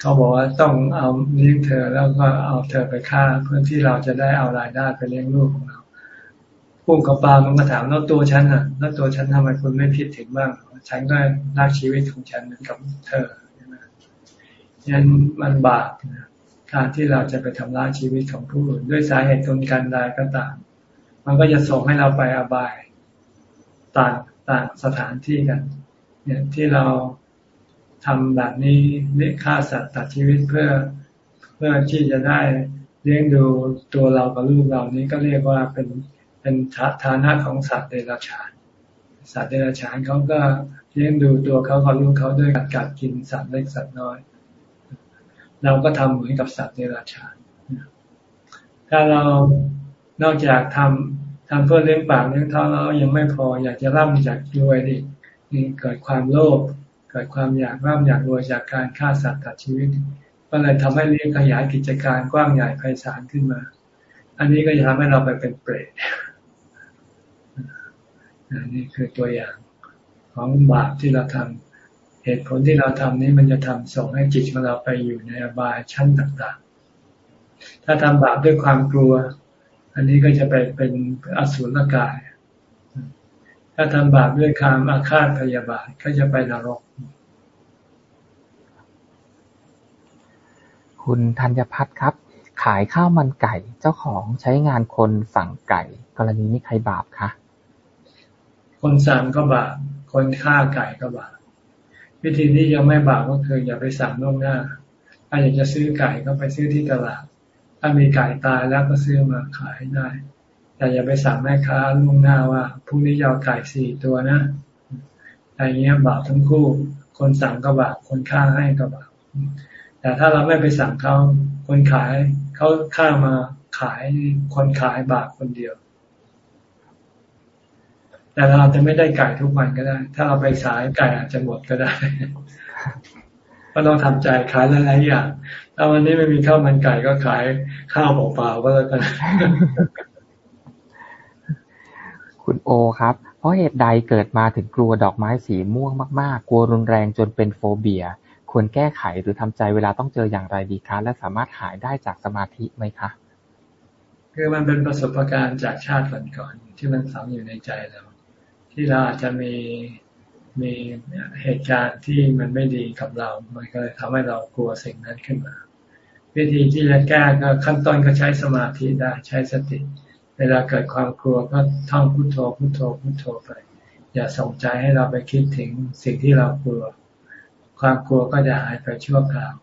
เขาบอกว่าต้องเอาเลี้ยงเธอแล้วก็เอาเธอไปฆ่า เพื่อที่เราจะได้เอารายได้ไปเลี้ยงลูกของเรากุ้งกับปลามันก็ถามแล้วตัวฉันอะแล้วตัวฉันทำไมคุณไม่คิดถึงบ้างฉันก็รักชีวิตของฉันเหมือนกับเธอยันมันบาป การที่เราจะไปทำร้ายชีวิตของผู้อื่นด้วยสาเหตุตนกันใดก็ตาม มันก็จะส่งให้เราไปอบายต่างต่างสถานที่กัน เนี่ยที่เราทำแบบนี้เลี้ยฆ่าสัตว์ตัดชีวิตเพื่อเพื่อที่จะได้เลี้ยงดูตัวเรากับลูกเรานี้ก็เรียกว่าเป็นเป็นฐานะของสัตว์เดรัจฉาน สัตว์เดรัจฉานเขาก็เลี้ยงดูตัวเขากับลูกเขาด้วยการกัดกินสัตว์เล็กสัตว์น้อย เราก็ทำเหมือนกับสัตว์เดรัจฉานถ้าเรานอกจากทำทำเพื่อเลี้ยงปากเลี้ยงท้องเรายังไม่พออยากจะร่ำจากรวยนี่นี่เกิดความโลภเกิดความอยากร่ำอยากรวยจากการฆ่าสัตว์ตัดชีวิตก็เลยทำให้เลี้ยงขยายกิจการกว้างใหญ่ไพศาลขึ้นมา อันนี้ก็จะทำให้เราไปเป็นเปรตนี่คือตัวอย่างของบาปที่เราทำ เหตุผลที่เราทำนี้มันจะทำส่งให้จิตของเราไปอยู่ในอบายชั้นต่างๆ ถ้าทำบาปด้วยความกลัว อันนี้ก็จะไปเป็นอสุรกาย ถ้าทำบาปด้วยความอาฆาตพยาบาทก็จะไปนรก คุณธัญพัฒน์ครับ ขายข้าวมันไก่เจ้าของใช้งานคนสั่งไก่ กรณีนี้ใครบาปคะคนสั่งก็บาปคนฆ่าไก่ก็บาป วิธีที่ยังไม่บาปก็คือ อย่าไปสั่งล่วงหน้า ถ้าอยากจะซื้อไก่ก็ไปซื้อที่ตลาด ถ้ามีไก่ตายแล้วก็ซื้อมาขายได้ แต่อย่าไปสั่งแม่ค้าล่วงหน้าว่าพรุ่งนี้จะเอาไก่สี่ตัวนะอะไรเงี้ยบาปทั้งคู่ คนสั่งก็บาปคนฆ่าให้ก็บาปแต่ถ้าเราไม่ไปสั่งเขาคนขายเขาฆ่ามาขายคนขายบาปคนเดียว แต่เราอาจจะไม่ได้ไก่ทุกวันก็ได้ ถ้าเราไปสายไก่อาจจะหมดก็ได้ ก็ต้องทำใจขายหลายๆอย่างถ้าวันนี้ไม่มีข้าวมันไก่ก็ขายข้าวเปล่าๆก็แล้วกัน คุณโอครับ เพราะเหตุใดเกิดมาถึงกลัวดอกไม้สีม่วงมากๆ กลัวรุนแรงจนเป็นโฟเบีย ควรแก้ไขหรือทำใจเวลาต้องเจออย่างไรดีคะ และสามารถหายได้จากสมาธิไหมคะคือมันเป็นประสบการณ์จากชาติก่อนๆที่มันฝังอยู่ในใจเรา ที่เราอาจจะมีมีเหตุการณ์ที่มันไม่ดีกับเรา มันก็เลยทำให้เรากลัวสิ่งนั้นขึ้นมา วิธีที่จะแก้ก็ขั้นต้นก็ใช้สมาธิได้ใช้สติ เวลาเกิดความกลัวก็ท่องพุโทโธพุโทโธพุโทโธไป อย่าส่งใจให้เราไปคิดถึงสิ่งที่เรากลัว ความกลัวก็จะหายไปชั่วคราว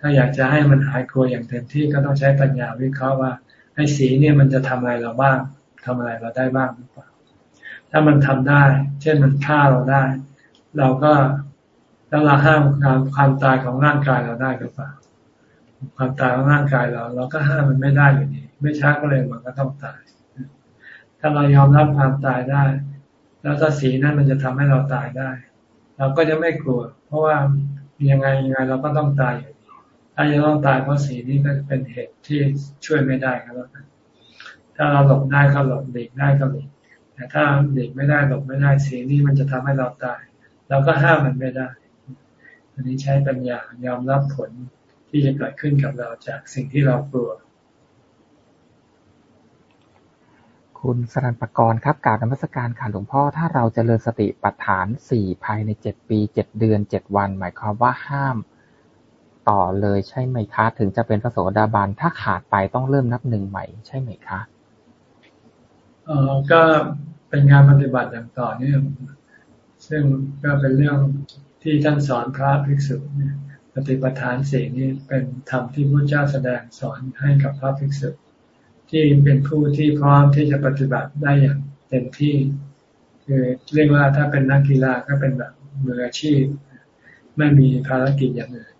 ถ้าอยากจะให้มันหายกลัวอย่างเต็มที่ก็ต้องใช้ปัญญาวิเคราะห์ว่าไอ้สีเนี่ยมันจะทำอะไรเราบ้างทำอะไรเราได้บ้างหรือเปล่า ถ้ามันทำได้ เช่นมันฆ่าเราได้ เราก็แล้วเราห้ามความความตายของร่างกายเราได้หรือเปล่าความตายของร่างกายเรา เราก็ห้ามมันไม่ได้อยู่ดีไม่ช้าก็เลยมันก็ต้องตาย ถ้าเรายอมรับความตายได้ แล้วถ้าสีนั้นมันจะทำให้เราตายได้ เราก็จะไม่กลัว เพราะว่ายังไงยังไงเราก็ต้องตายอยู่ดีถ้าจะต้องตายเพราะสีนี้ก็เป็นเหตุที่ช่วยไม่ได้ก็แล้วกันถ้าเราหลบได้ก็หลบหลีกได้ก็หลีก แต่ถ้าเด็กไม่ได้หลบไม่ได้เสียงนี้มันจะทำให้เราตาย เราก็ห้ามมันไม่ได้ อันนี้ใช้ปัญญายอมรับผลที่จะเกิดขึ้นกับเราจากสิ่งที่เรากลัว คุณสรันปกรณ์ครับกล่าวนมัสการค่ะหลวงพ่อถ้าเราจเจริญสติปัฏฐานสี่ภายในเจ็ดปีเจ็ดเดือนเจ็ดวัน หมายความว่าห้ามต่อเลยใช่ไหมคะ ถึงจะเป็นพระโสดาบันถ้าขาดไปต้องเริ่มนับหนึ่งใหม่ใช่ไหมคะ ก็เป็นงานปฏิบัติอย่างต่อเนื่องซึ่งก็เป็นเรื่องที่ท่านสอนพระภิกษุปฏิปทานสี่นี้เป็นธรรมที่พระเจ้าแสดงสอนให้กับพระภิกษุ ที่เป็นผู้ที่พร้อมที่จะปฏิบัติได้อย่างเต็มที่ คือเรียกว่าถ้าเป็นนักกีฬาก็เป็นแบบมืออาชีพ ไม่มีภารกิจอย่างอื่น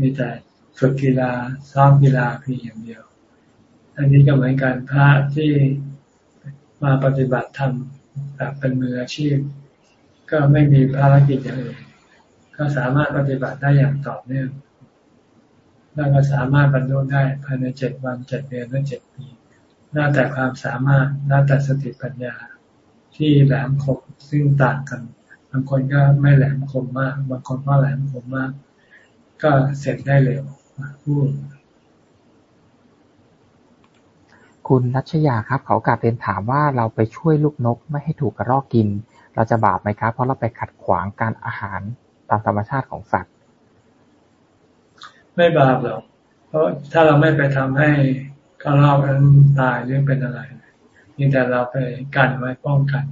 มีแต่ฝึกกีฬาซ้อมกีฬาเพียงอย่างเดียว อันนี้ก็เหมือนกันพระที่ มาปฏิบัติธรรมแบบเป็นมืออาชีพ ก็ไม่มีภารกิจอย่างอื่นก็สามารถปฏิบัติได้อย่างต่อเนื่องแล้วก็สามารถบรรลุได้ภายในเจ็ดวันเจ็ดเดือนและเจ็ดปีแล้วแต่ความสามารถแล้วแต่สติปัญญาที่แหลมคมซึ่งต่างกัน บางคนก็ไม่แหลมคมมาก บางคนก็แหลมคมมาก ก็เสร็จได้เร็วพูด คุณรัชยาครับ เขากลับเรียนถามว่า เราไปช่วยลูกนกไม่ให้ถูกกระรอกกิน เราจะบาปไหมครับ เพราะเราไปขัดขวางการอาหารตามธรรมชาติของสัตว์ ไม่บาปหรอก เพราะถ้าเราไม่ไปทำให้กระรอกนั้นตายหรือเป็นอะไรนี่แต่เราไปกันไว้ป้องกัน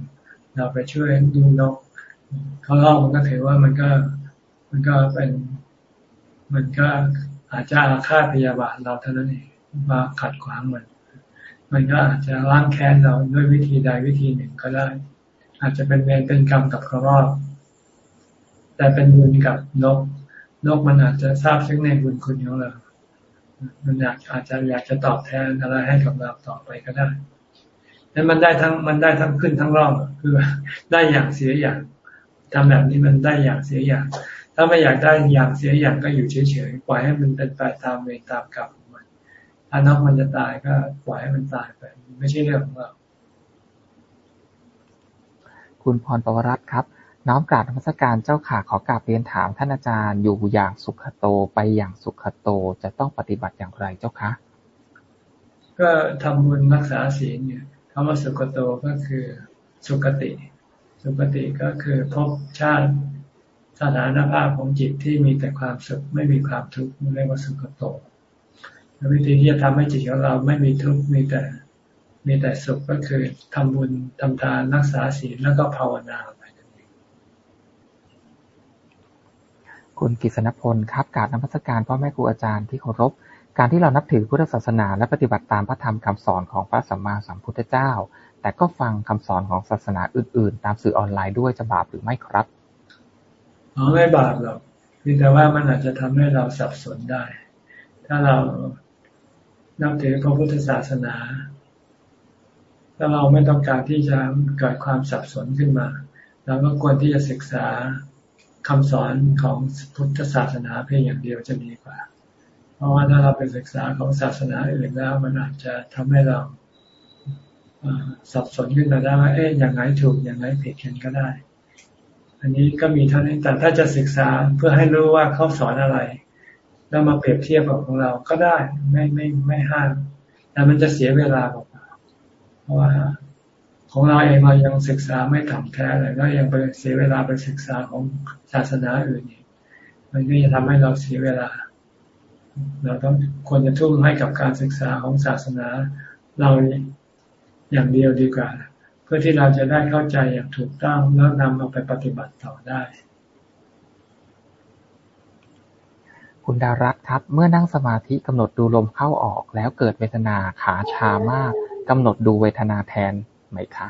เราไปช่วยดูนกเขาเล่ามันก็ถือว่ามันก็มันก็เป็นมันก็อาจจะอาฆาตพยาบาทเราเท่านั้นเองมาขัดขวางมัน มันก็อาจจะล้างแค้นเราด้วยวิธีใดวิธีหนึ่งก็ได้ อาจจะเป็นเวรเป็นกรรมกับกระรอกแต่เป็นบุญกับนก นกมันอาจจะทราบซึ้งในบุญคุณของเรา มันอยากอาจจะอยากจะตอบแทนอะไรให้กับเราต่อไปก็ได้นั้นมันได้ทั้งมันได้ทั้งขึ้นทั้งรอบคือได้อย่างเสียอย่างทำแบบนี้มันได้อย่างเสียอย่าง ถ้าไม่อยากได้อย่างเสียอย่างก็อยู่เฉยๆปล่อยให้มันเป็นไปตามเวรตามกรรม ถ้านกมันจะตายก็ปล่อยให้มันตายไป ไม่ใช่เรื่องของเราคุณพรปวรัตครับ น้อมกราบธรรมสการเจ้าข่าขอกราบเรียนถามท่านอาจารย์อยู่อย่างสุขโตไปอย่างสุขโตจะต้องปฏิบัติอย่างไรเจ้าคะ ก็ทำบุญรักษาศีลเนี่ยคำว่าสุขโตก็คือสุขติ สุขติก็คือพบชาติสถานภาพของจิตที่มีแต่ความสุขไม่มีความทุกข์เรียกว่าสุขโต วิธีที่จะทำให้จิตของเราไม่มีทุกข์มีแต่มีแต่สุขก็คือทำบุญทำทานรักษาศีลแล้วก็ภาวนาไปนั่นเองคุณกิษณพลครับกราบนมัสการพ่อแม่ครูอาจารย์ที่เคารพการที่เรานับถือพุทธศาสนาและปฏิบัติตามพระธรรมคำสอนของพระสัมมาสัมพุทธเจ้า แต่ก็ฟังคำสอนของศาสนาอื่น ๆ ตามสื่อออนไลน์ด้วยจะบาปหรือไม่ครับอ๋อไม่บาปหรอกเพียงแต่ว่ามันอาจจะทำให้เราสับสนได้ ถ้าเรา นับถือพระพุทธศาสนาถ้าเราไม่ต้องการที่จะเกิดความสับสนขึ้นมาเราก็ควรที่จะศึกษาคำสอนของพุทธศาสนาเพียงอย่างเดียวจะดีกว่า เพราะว่าถ้าเราไปศึกษาของศาสนาอื่นแล้ว มันอาจจะทำให้เราสับสนขึ้นมาได้ว่าเอ๊ะอย่างไรถูกอย่างไรผิดกันก็ได้ อันนี้ก็มีเท่านี้แต่ถ้าจะศึกษาเพื่อให้รู้ว่าเขาสอนอะไร แล้วมาเปรียบเทียบกับของเราก็ได้ไม่ไม่ไม่ห้ามแต่มันจะเสียเวลาเปล่าเพราะว่าของเราเองเรายังศึกษาไม่ถ่ำแท้เลยก็ยังไปเสียเวลาไปศึกษาของศาสนาอื่นอีกมันก็จะทำให้เราเสียเวลา เราต้องควรจะทุ่มให้กับการศึกษาของศาสนาเราอย่างเดียวดีกว่า เพื่อที่เราจะได้เข้าใจอย่างถูกต้องแล้วนำเอาไปปฏิบัติต่อได้ คุณดารัตครับ เมื่อนั่งสมาธิกำหนดดูลมเข้าออก แล้วเกิดเวทนาขาชามากกำหนดดูเวทนาแทนไหมคะ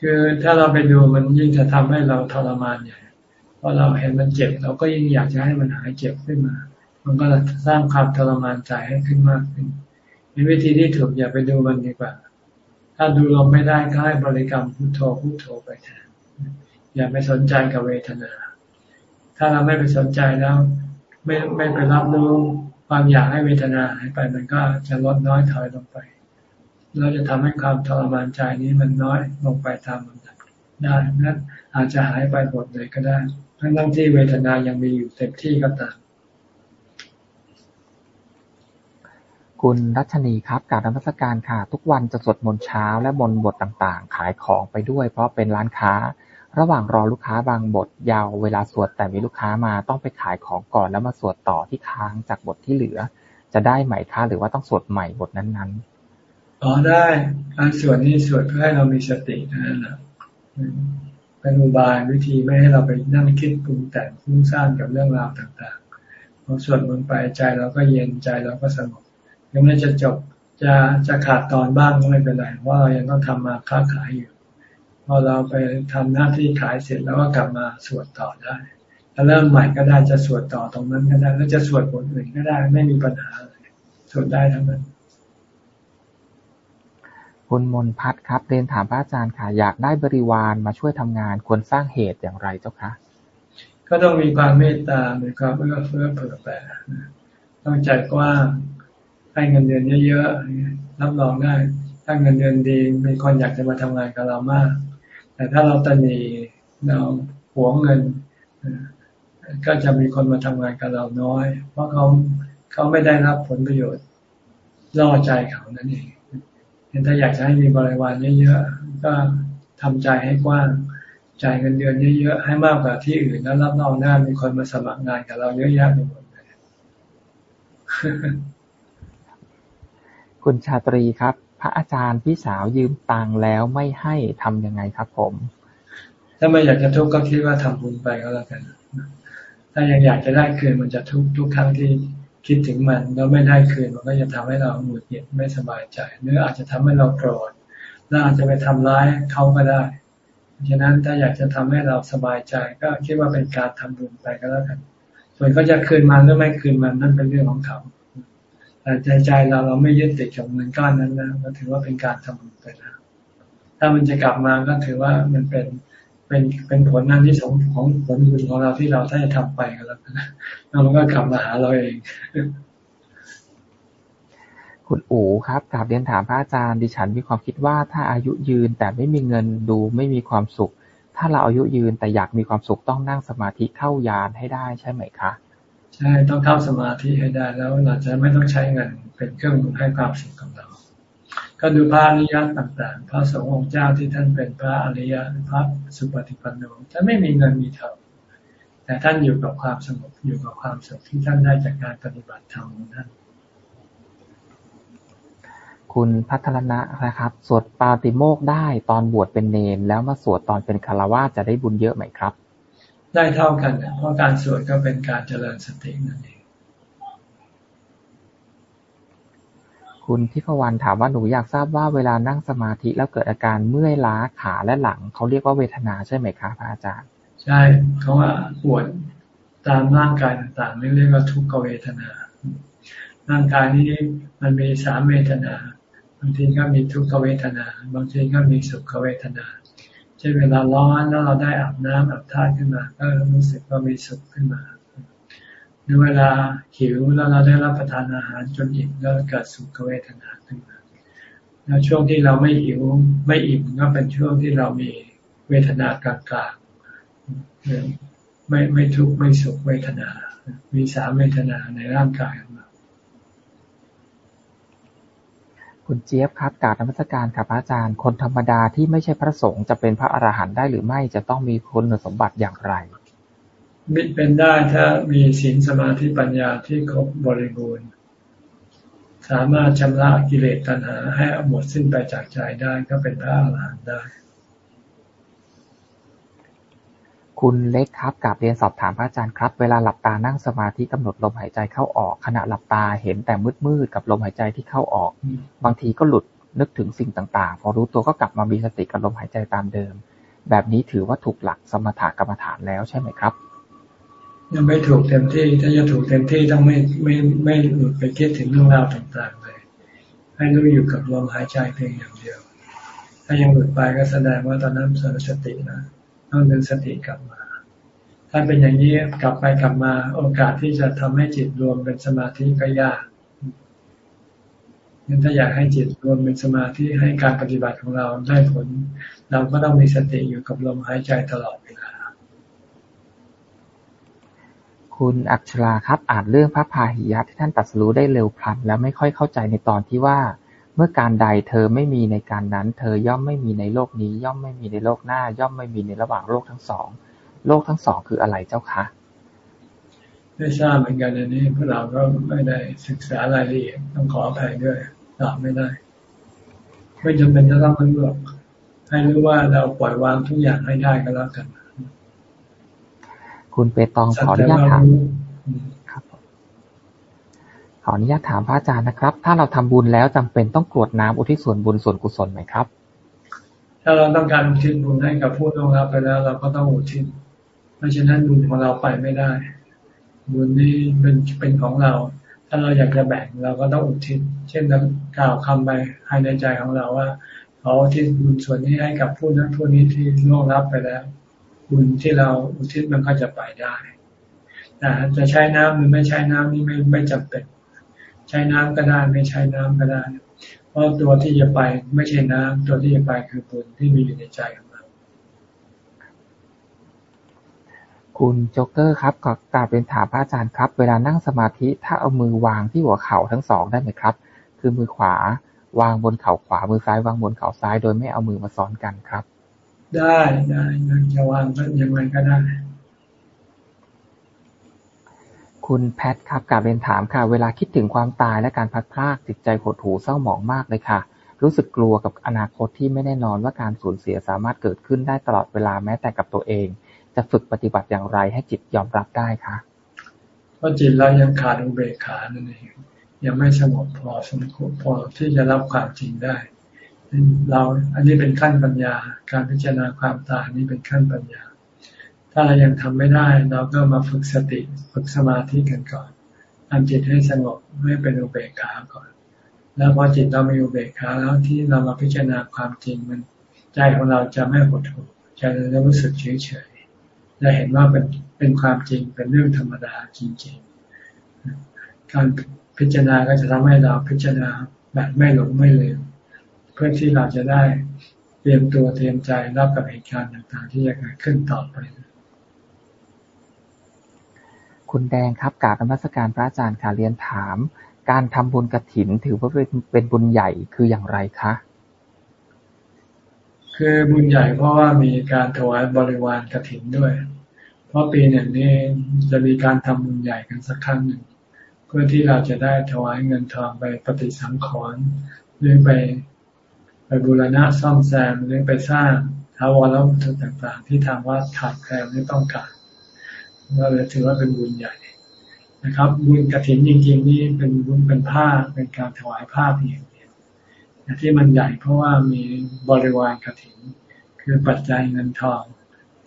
คือถ้าเราไปดูมันยิ่งจะทำให้เราทรมานใหญ่พอเราเห็นมันเจ็บ เราก็ยิ่งอยากจะให้มันหายเจ็บขึ้นมา มันก็จะสร้างความทรมานใจให้ขึ้นมากขึ้นมีวิธีที่ถูกอย่าไปดูมันดีกว่า ถ้าดูลมไม่ได้ก็ให้บริกรรมพุทโธพุทโธไปแทนอย่าไปสนใจกับเวทนา ถ้าเราไม่ไปสนใจแล้ว ไม่ไม่ไปรับรู้ความอยากให้เวทนาหายไป มันก็จะลดน้อยถอยลงไป เราจะทำให้ความทรมานใจนี้มันน้อยลงไปตามลำดับได้นั้นอาจจะหายไปหมดเลยก็ได้ ทั้งทั้งที่เวทนายังมีอยู่เต็มที่ก็ตามคุณรัชนีครับการนมัสการค่ะ ทุกวันจะสวดมนต์เช้าและมนต์บทต่างๆ ขายของไปด้วย เพราะเป็นร้านค้า ระหว่างรอลูกค้าบางบทยาวเวลาสวดแต่มีลูกค้ามา ต้องไปขายของก่อนแล้วมาสวดต่อที่ค้างจากบทที่เหลือ จะได้ไหมคะหรือว่าต้องสวดใหม่บทนั้นๆอ๋อได้ การสวดนี้สวดเพื่อให้เรามีสตินั่นแหละเป็นอุบายวิธีไม่ให้เราไปนั่งคิดปรุงแต่งฟุ้งซ่านกับเรื่องราวต่างๆพอสวดมนต์ไปใจเราก็เย็นใจเราก็สงบยังไม่จะจบจะจะขาดตอนบ้างก็ไม่เป็นไรเพราะเรายังต้องทำมาค้าขายอยู่ พอเราไปทำหน้าที่ขายเสร็จแล้วก็กลับมาสวดต่อได้ถ้าเริ่มใหม่ก็ได้จะสวดต่อตรงนั้นก็ได้แล้วจะสวดบทอื่นก็ได้ไม่มีปัญหาเลยสวดได้ทั้งนั้นคุณมนพัฒครับเรียนถามพระอาจารย์ค่ะ อยากได้บริวารมาช่วยทำงานควรสร้างเหตุอย่างไรเจ้าคะก็ต้องมีความเมตตามีความเอื้อเฟื้อเผื่อแผ่ต้องใจกว้างให้เงินเดือนเยอะๆรับรองได้ถ้าเงินเดือนดีมีคนอยากจะมาทำงานกับเรามาก แต่ถ้าเราตนีเราหวงเงิน ก็จะมีคนมาทำงานกับเราน้อย เพราะเขาเขาไม่ได้รับผลประโยชน์ล่อใจเขานั่นเองถ้าอยากจะให้มีบริวารเยอะๆก็ทำใจให้กว้างจ่ายเงินเดือนเยอะๆให้มากกว่าที่อื่นแล้วรับรองหน้ามีคนมาสมัครงานกับเราเยอะแยะไปหมดเลยคุณชาตรีครับ พระอาจารย์พี่สาวยืมตังแล้วไม่ให้ทํำยังไงครับผม ถ้าไม่อยากจะทุกข์ก็คิดว่าทำบุญไปก็แล้วกัน ถ้ายังอยากจะได้คืนมันจะทุกทุกครั้งที่คิดถึงมันแล้วไม่ได้คืนมันก็จะทำให้เราหงุดหงิดไม่สบายใจ หรืออาจจะทำให้เราโกรธแล้วอาจจะไปทำร้ายเขาก็ได้ฉะนั้นถ้าอยากจะทำให้เราสบายใจ ก็คิดว่าเป็นการทำบุญไปก็แล้วกัน ส่วนเขาจะคืนมันหรือไม่คืนมันนั่นเป็นเรื่องของเขา แต่ใจใจเราเราไม่ยึดติดกับเงินก้อนนั้นนะก็ถือว่าเป็นการทำบุญไปแล้วถ้ามันจะกลับมาก็ถือว่ามันเป็นเป็นเป็นผลนั้นที่สองของผลบุญของเราที่เราถ้าจะทำไปก็แล้วกันแล้วมันก็กลับมาหาเราเอง คุณอู๋ครับกราบเรียนถามพระอาจารย์ดิฉันมีความคิดว่าถ้าอายุยืนแต่ไม่มีเงินดูไม่มีความสุข ถ้าเราอายุยืนแต่อยากมีความสุขต้องนั่งสมาธิเข้ายานให้ได้ใช่ไหมคะ ใช่ต้องเข้าสมาธิให้ได้แล้วเราจะไม่ต้องใช้เงินเป็นเครื่องมือให้ความสุขกับเรา ก็ดูพระอริยะต่างๆ พระสงฆ์องค์เจ้าที่ท่านเป็นพระอริยะพระสุปฏิปันโนท่านไม่มีเงินมีทองแต่ท่านอยู่กับความสงบอยู่กับความสุขที่ท่านได้จากการปฏิบัติธรรมของท่านคุณพัทรณะนะครับ สวดปาติโมกได้ตอนบวชเป็นเนนแล้วมาสวดตอนเป็นคารวะจะได้บุญเยอะไหมครับ ได้เท่ากัน เพราะการสวดก็เป็นการเจริญสตินั่นเอง คุณทิพวรรณถามว่าหนูอยากทราบว่าเวลานั่งสมาธิแล้วเกิดอาการเมื่อยล้าขาและหลัง เขาเรียกว่าเวทนาใช่ไหมคะพระอาจารย์ ใช่เขาว่าปวดตามร่างกายต่างๆนี่เรียกว่าทุกขเวทนา ร่างกายนี้มันมีสามเวทนา บางทีก็มีทุกขเวทนา บางทีก็มีสุขเวทนา เช่นเวลาร้อนแล้วเราได้อาบน้ำอาบท่าขึ้นมา ก็รู้สึกว่ามีสุขขึ้นมาหรือเวลาหิวแล้วเราได้รับประทานอาหารจนอิ่มแล้วเกิดสุขเวทนาขึ้นมาแล้วช่วงที่เราไม่หิวไม่อิ่มก็เป็นช่วงที่เรามีเวทนากลางๆไม่ไม่ทุกข์ไม่สุขเวทนา มีสามเวทนาในร่างกาย คุณเจี๊ยบครับ กราบนมัสการครับพระอาจารย์ คนธรรมดาที่ไม่ใช่พระสงฆ์จะเป็นพระอรหันต์ได้หรือไม่ จะต้องมีคุณสมบัติอย่างไรมิเป็นได้ถ้ามีศีลสมาธิปัญญาที่ครบบริบูรณ์ สามารถชำระกิเลสตัณหาให้หมดสิ้นไปจากใจได้ก็เป็นพระอรหันต์ได้ คุณเล็กครับกับเรียนสอบถามพระอาจารย์ครับ เวลาหลับตานั่งสมาธิกำหนดลมหายใจเข้าออก ขณะหลับตาเห็นแต่มืดมืดกับลมหายใจที่เข้าออก บางทีก็หลุดนึกถึงสิ่งต่างๆ พอรู้ตัวก็กลับมามีสติกับลมหายใจตามเดิม แบบนี้ถือว่าถูกหลักสมถะกรรมฐานแล้วใช่ไหมครับ ยังไม่ถูกเต็มที่ ถ้าจะถูกเต็มที่ต้องไม่ไม่ไม่หลุดไปคิดถึงเรื่องราวต่างๆเลยให้รู้อยู่กับลมหายใจเพียงอย่างเดียว ถ้ายังหลุดไปก็แสดงว่าตอนนั้นสตินะ ต้องดึงสติกลับมา ถ้าเป็นอย่างนี้กลับไปกลับมาโอกาสที่จะทำให้จิตรวมเป็นสมาธิก็ยากงั้นถ้าอยากให้จิตรวมเป็นสมาธิให้การปฏิบัติของเราได้ผล เราก็ต้องมีสติอยู่กับลมหายใจตลอดเวลาคุณอัชราครับอ่านเรื่องพระพาหิยะที่ท่านตัดสู้ได้เร็วพลัน แล้วไม่ค่อยเข้าใจในตอนที่ว่า เมื่อการใดเธอไม่มีในการนั้น เธอย่อมไม่มีในโลกนี้ ย่อมไม่มีในโลกหน้า ย่อมไม่มีในระหว่างโลกทั้งสอง โลกทั้งสองคืออะไรเจ้าคะไม่ทราบเหมือนกันอันนี้พวกเราก็ไม่ได้ศึกษารายละเอียดต้องขออภัยด้วยตอบไม่ได้ ไม่จำเป็นจะต้องรู้หรอกให้รู้ว่าเราปล่อยวางทุกอย่างให้ได้ก็แล้วกัน คุณเปตองขออนุญาตถามข ออนุญาตถามพระอาจารย์นะครับ ถ้าเราทำบุญแล้วจำเป็นต้องกรวดน้ำอุทิศส่วนบุญส่วนกุศลไหมครับ ถ้าเราต้องการอุทิศบุญให้กับผู้ล่วงลับไปแล้ว เราก็ต้องอุทิศไม่เช่นนั้นบุญของเราไปไม่ได้ บุญนี้เป็นเป็นของเรา ถ้าเราอยากจะแบ่งเราก็ต้องอุทิศ เช่นเรากล่าวคำไปภายในใจของเราว่าขออุทิศบุญส่วนนี้ให้กับผู้นั้นผู้นี้ที่ล่วงลับไปแล้ว บุญที่เราอุทิศมันก็จะไปได้แต่จะใช้น้ำหรือไม่ใช้น้ำนี่ไม่ไม่จำเป็น ใช้น้ำก็ได้ไม่ใช้น้ำก็ได้ เพราะตัวที่จะไปไม่ใช่น้ำตัวที่จะไปคือบุญที่มีอยู่ในใจของเราคุณโจ๊กเกอร์ครับก็กราบเป็นถามพระอาจารย์ครับ เวลานั่งสมาธิถ้าเอามือวางที่หัวเข่าทั้งสองได้ไหมครับ คือมือขวาวางบนเข่าขวา มือซ้ายวางบนเข่าซ้าย โดยไม่เอามือมาซ้อนกันครับ ได้ได้จะวางก็ยังไงก็ได้ คุณแพทครับกาบเรียนถามค่ะ เวลาคิดถึงความตายและการพัดพลากจิตใจหดหูเศร้าหมองมากเลยค่ะ รู้สึกกลัวกับอนาคตที่ไม่แน่นอนว่าการสูญเสียสามารถเกิดขึ้นได้ตลอดเวลาแม้แต่กับตัวเอง จะฝึกปฏิบัติอย่างไรให้จิตยอมรับได้คะเพราะจิตเรายังขาดอุเบกขานั่นเองยังไม่สงบพอสมควรพอที่จะรับความจริงได้ เราอันนี้เป็นขั้นปัญญา การพิจารณาความตายนี่เป็นขั้นปัญญา ถ้าเรายังทำไม่ได้ เราก็มาฝึกสติฝึกสมาธิกันก่อนทำจิตให้สงบไม่เป็นอุเบกขาก่อน แล้วพอจิตเรามีอุเบกขาแล้วที่เรามาพิจารณาความจริงมันใจของเราจะไม่หดหู่ใจเราจะรู้สึกเฉยเฉยจะเห็นว่าเป็นเป็นความจริงเป็นเรื่องธรรมดาจริง ๆ การพิจารณาก็จะทำให้เราพิจารณาแบบไม่หลงไม่ลืมเพื่อที่เราจะได้เตรียมตัวเตรียมใจรับกับเหตุการณ์ต่างๆ ที่จะเกิดขึ้นต่อไป คุณแดงครับ กราบนมัสการพระอาจารย์ค่ะ เรียนถาม การทำบุญกระถินถือว่าเป็นเป็นบุญใหญ่คืออย่างไรคะ คือบุญใหญ่เพราะว่ามีการถวายบริวารกระถินด้วย เพราะปีหนึ่งนี้จะมีการทำบุญใหญ่กันสักครั้งหนึ่ง เพื่อที่เราจะได้ถวายเงินทองไปปฏิสังขรณ์หรือไปไปบูรณะซ่อมแซมหรือไปสร้างทาวรวัตถุต่างๆ ที่ทางวัดขาดแคลนไม่ต้องการ ก็เลยถือว่าเป็นบุญใหญ่นะครับ บุญกระถินจริงๆนี่เป็นบุญเป็นผ้าเป็นการถวายผ้าเพียงเดียวที่มันใหญ่เพราะว่ามีบริวารกระถิน คือปัจจัยเงินทอง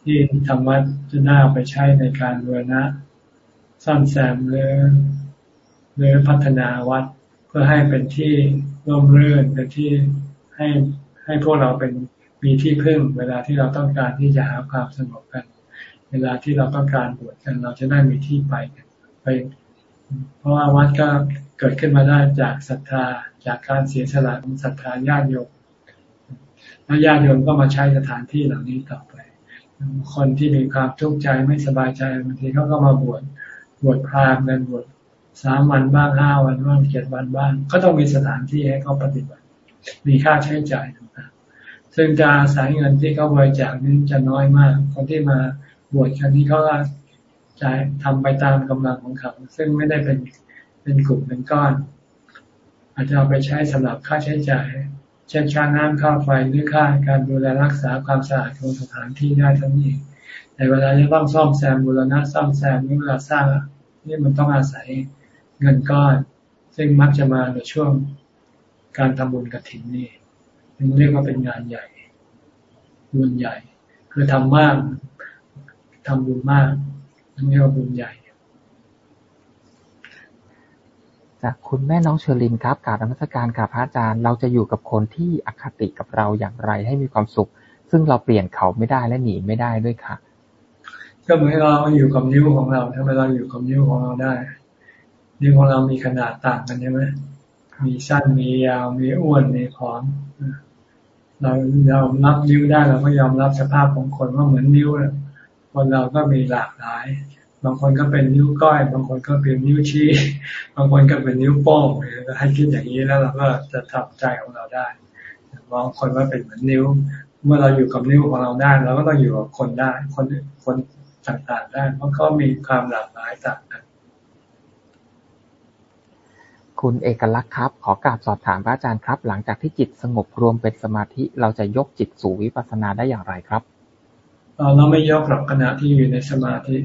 ที่ทำวัดจะน่าไปใช้ในการบูรณะซ่อมแซมหรือหรือพัฒนาวัดเพื่อให้เป็นที่ร่มรื่นเป็นที่ให้ให้พวกเราเป็นมีที่พึ่งเวลาที่เราต้องการที่จะหาความสงบกัน เวลาที่เราต้องการบวชกัน เราจะได้มีที่ไปไป เพราะว่าวัดก็เกิดขึ้นมาได้จากศรัทธา จากการเสียสละของศรัทธาญาติโยมแล้วญาติโยมก็มาใช้สถานที่เหล่านี้ต่อไป คนที่มีความทุกข์ใจไม่สบายใจบางทีเขาก็มาบวชบวชพรามกันบวชสามวันบ้างห้าวันบ้างเจ็ดวันบ้าง ก็ต้องมีสถานที่ให้เขาปฏิบัติ มีค่าใช้จ่ายต่างๆซึ่งจะสายเงินที่เขาบริจาคนี้จะน้อยมาก คนที่มา บวชครั้งนี้เขาก็จ่ายทำไปตามกำลังของเขาซึ่งไม่ได้เป็นเป็นกลุ่มเป็นก้อน อาจจะเอาไปใช้สำหรับค่าใช้จ่าย เช่นค่าน้ำค่าไฟหรือค่าการดูแลรักษาความสะอาดของสถานที่ได้ทั้งนี้แต่เวลาจะต้องซ่อมแซมบูรณะซ่อมแซมนี่เวลาสร้างนี่มันต้องอาศัยเงินก้อน ซึ่งมักจะมาในช่วงการทำบุญกระถิ่นนี่เรียกว่าเป็นงานใหญ่บุญใหญ่ คือทำมาก ทำบุญมากเรียกว่าบุญใหญ่ จากคุณแม่น้องเชอรินครับกราบนมัสการกับพระอาจารย์ เราจะอยู่กับคนที่อคติกับเราอย่างไรให้มีความสุข ซึ่งเราเปลี่ยนเขาไม่ได้และหนีไม่ได้ด้วยค่ะก็เหมือนเราอยู่กับนิ้วของเราทำไมเราอยู่กับนิ้วของเราได้ นิ้วของเรามีขนาดต่างกันใช่ไหมมีสั้นมียาวมีอ้วนมีผอมเราเรารับนิ้วได้เราก็ยอมรับสภาพของคนว่าเหมือนนิ้ว คนเราก็มีหลากหลาย บางคนก็เป็นนิ้วก้อย บางคนก็เป็นนิ้วชี้ บางคนก็เป็นนิ้วโป้งให้คิดอย่างนี้แล้วเราก็จะทำใจของเราได้มองคนว่าเป็นเหมือนนิ้ว เมื่อเราอยู่กับนิ้วของเราได้เราก็ต้องอยู่กับคนได้ คนคนต่างๆได้เพราะเขามีความหลากหลายต่างกันคุณเอกลักษณ์ครับ ขอกราบสอบถามพระอาจารย์ครับ หลังจากที่จิตสงบรวมเป็นสมาธิ เราจะยกจิตสู่วิปัสสนาได้อย่างไรครับ เราไม่ยกหลักขณะที่อยู่ในสมาธิ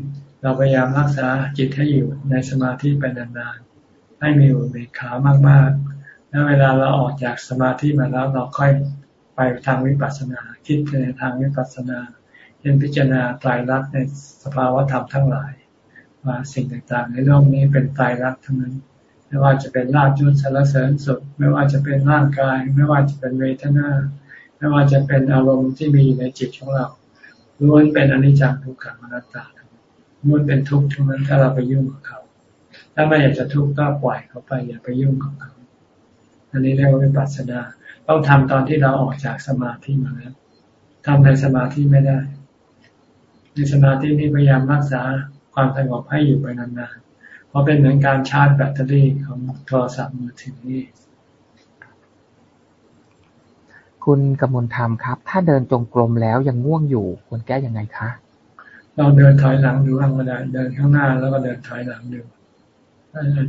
เราพยายามรักษาจิตให้อยู่ในสมาธิไปนานๆ ให้มีอุเบกขามากๆ แล้วเวลาเราออกจากสมาธิมาแล้วเราค่อยไปทางวิปัสสนา คิดในทางวิปัสสนาเช่นพิจารณาตายรักในสภาวธรรมทั้งหลาย ว่าสิ่งต่างๆ ในโลกนี้เป็นตายรักทั้งนั้น ไม่ว่าจะเป็นลาภยศสารเสริญสุขไม่ว่าจะเป็นร่างกาย ไม่ว่าจะเป็นเวทนา ไม่ว่าจะเป็นอารมณ์ที่มีในจิตของเรา ล้วนเป็นอนิจจังทุกขังอนัตตาล้วนเป็นทุกข์ทั้งนั้นถ้าเราไปยุ่งกับเขา ถ้าไม่อยากจะทุกข์ก็ปล่อยเขาไป อย่าไปยุ่งกับเขา อันนี้เรียกว่าวิปัสสนาต้องทำตอนที่เราออกจากสมาธิมาแล้วทำในสมาธิไม่ได้ ในสมาธินี่พยายามรักษาความสงบให้อยู่ไปนานๆเพราะเป็นเหมือนการชาร์จแบตเตอรี่ของโทรศัพท์มือถือนี่ คุณกมลธรรมครับ ถ้าเดินจงกรมแล้วยังง่วงอยู่ ควรแก้ยังไงคะเราเดินถอยหลังดูบ้างก็ได้เดินข้างหน้าแล้วก็เดินถอยหลังดู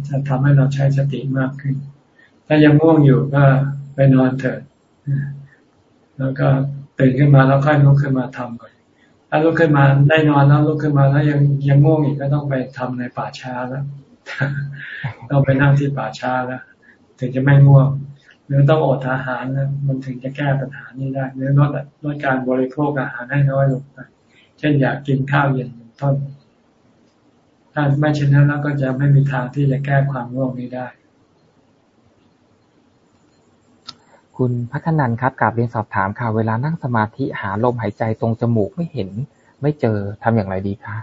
จะทำให้เราใช้สติมากขึ้น ถ้ายังง่วงอยู่ก็ไปนอนเถิดแล้วก็ตื่นขึ้นมาแล้วค่อยลุกขึ้นมาทำก่อนถ้าลุกขึ้นมาได้นอนแล้วลุกขึ้นมาแล้วยังยังง่วงอีกก็ต้องไปทำในป่าช้าแล้วต้องไปนั่งที่ป่าช้าแล้วถึงจะไม่ง่วง หรือต้องอดอาหารนะมันถึงจะแก้ปัญหานี้ได้หรือลดลดการบริโภคอาหารให้น้อยลงไปเช่นอยากกินข้าวเย็นเป็นต้นถ้าไม่เช่นนั้นแล้วก็จะไม่มีทางที่จะแก้ความง่วงนี้ได้ คุณพัฒนันครับกับเรียนสอบถามค่ะเวลานั่งสมาธิหาลมหายใจตรงจมูกไม่เห็น ไม่เจอทำอย่างไรดีคะ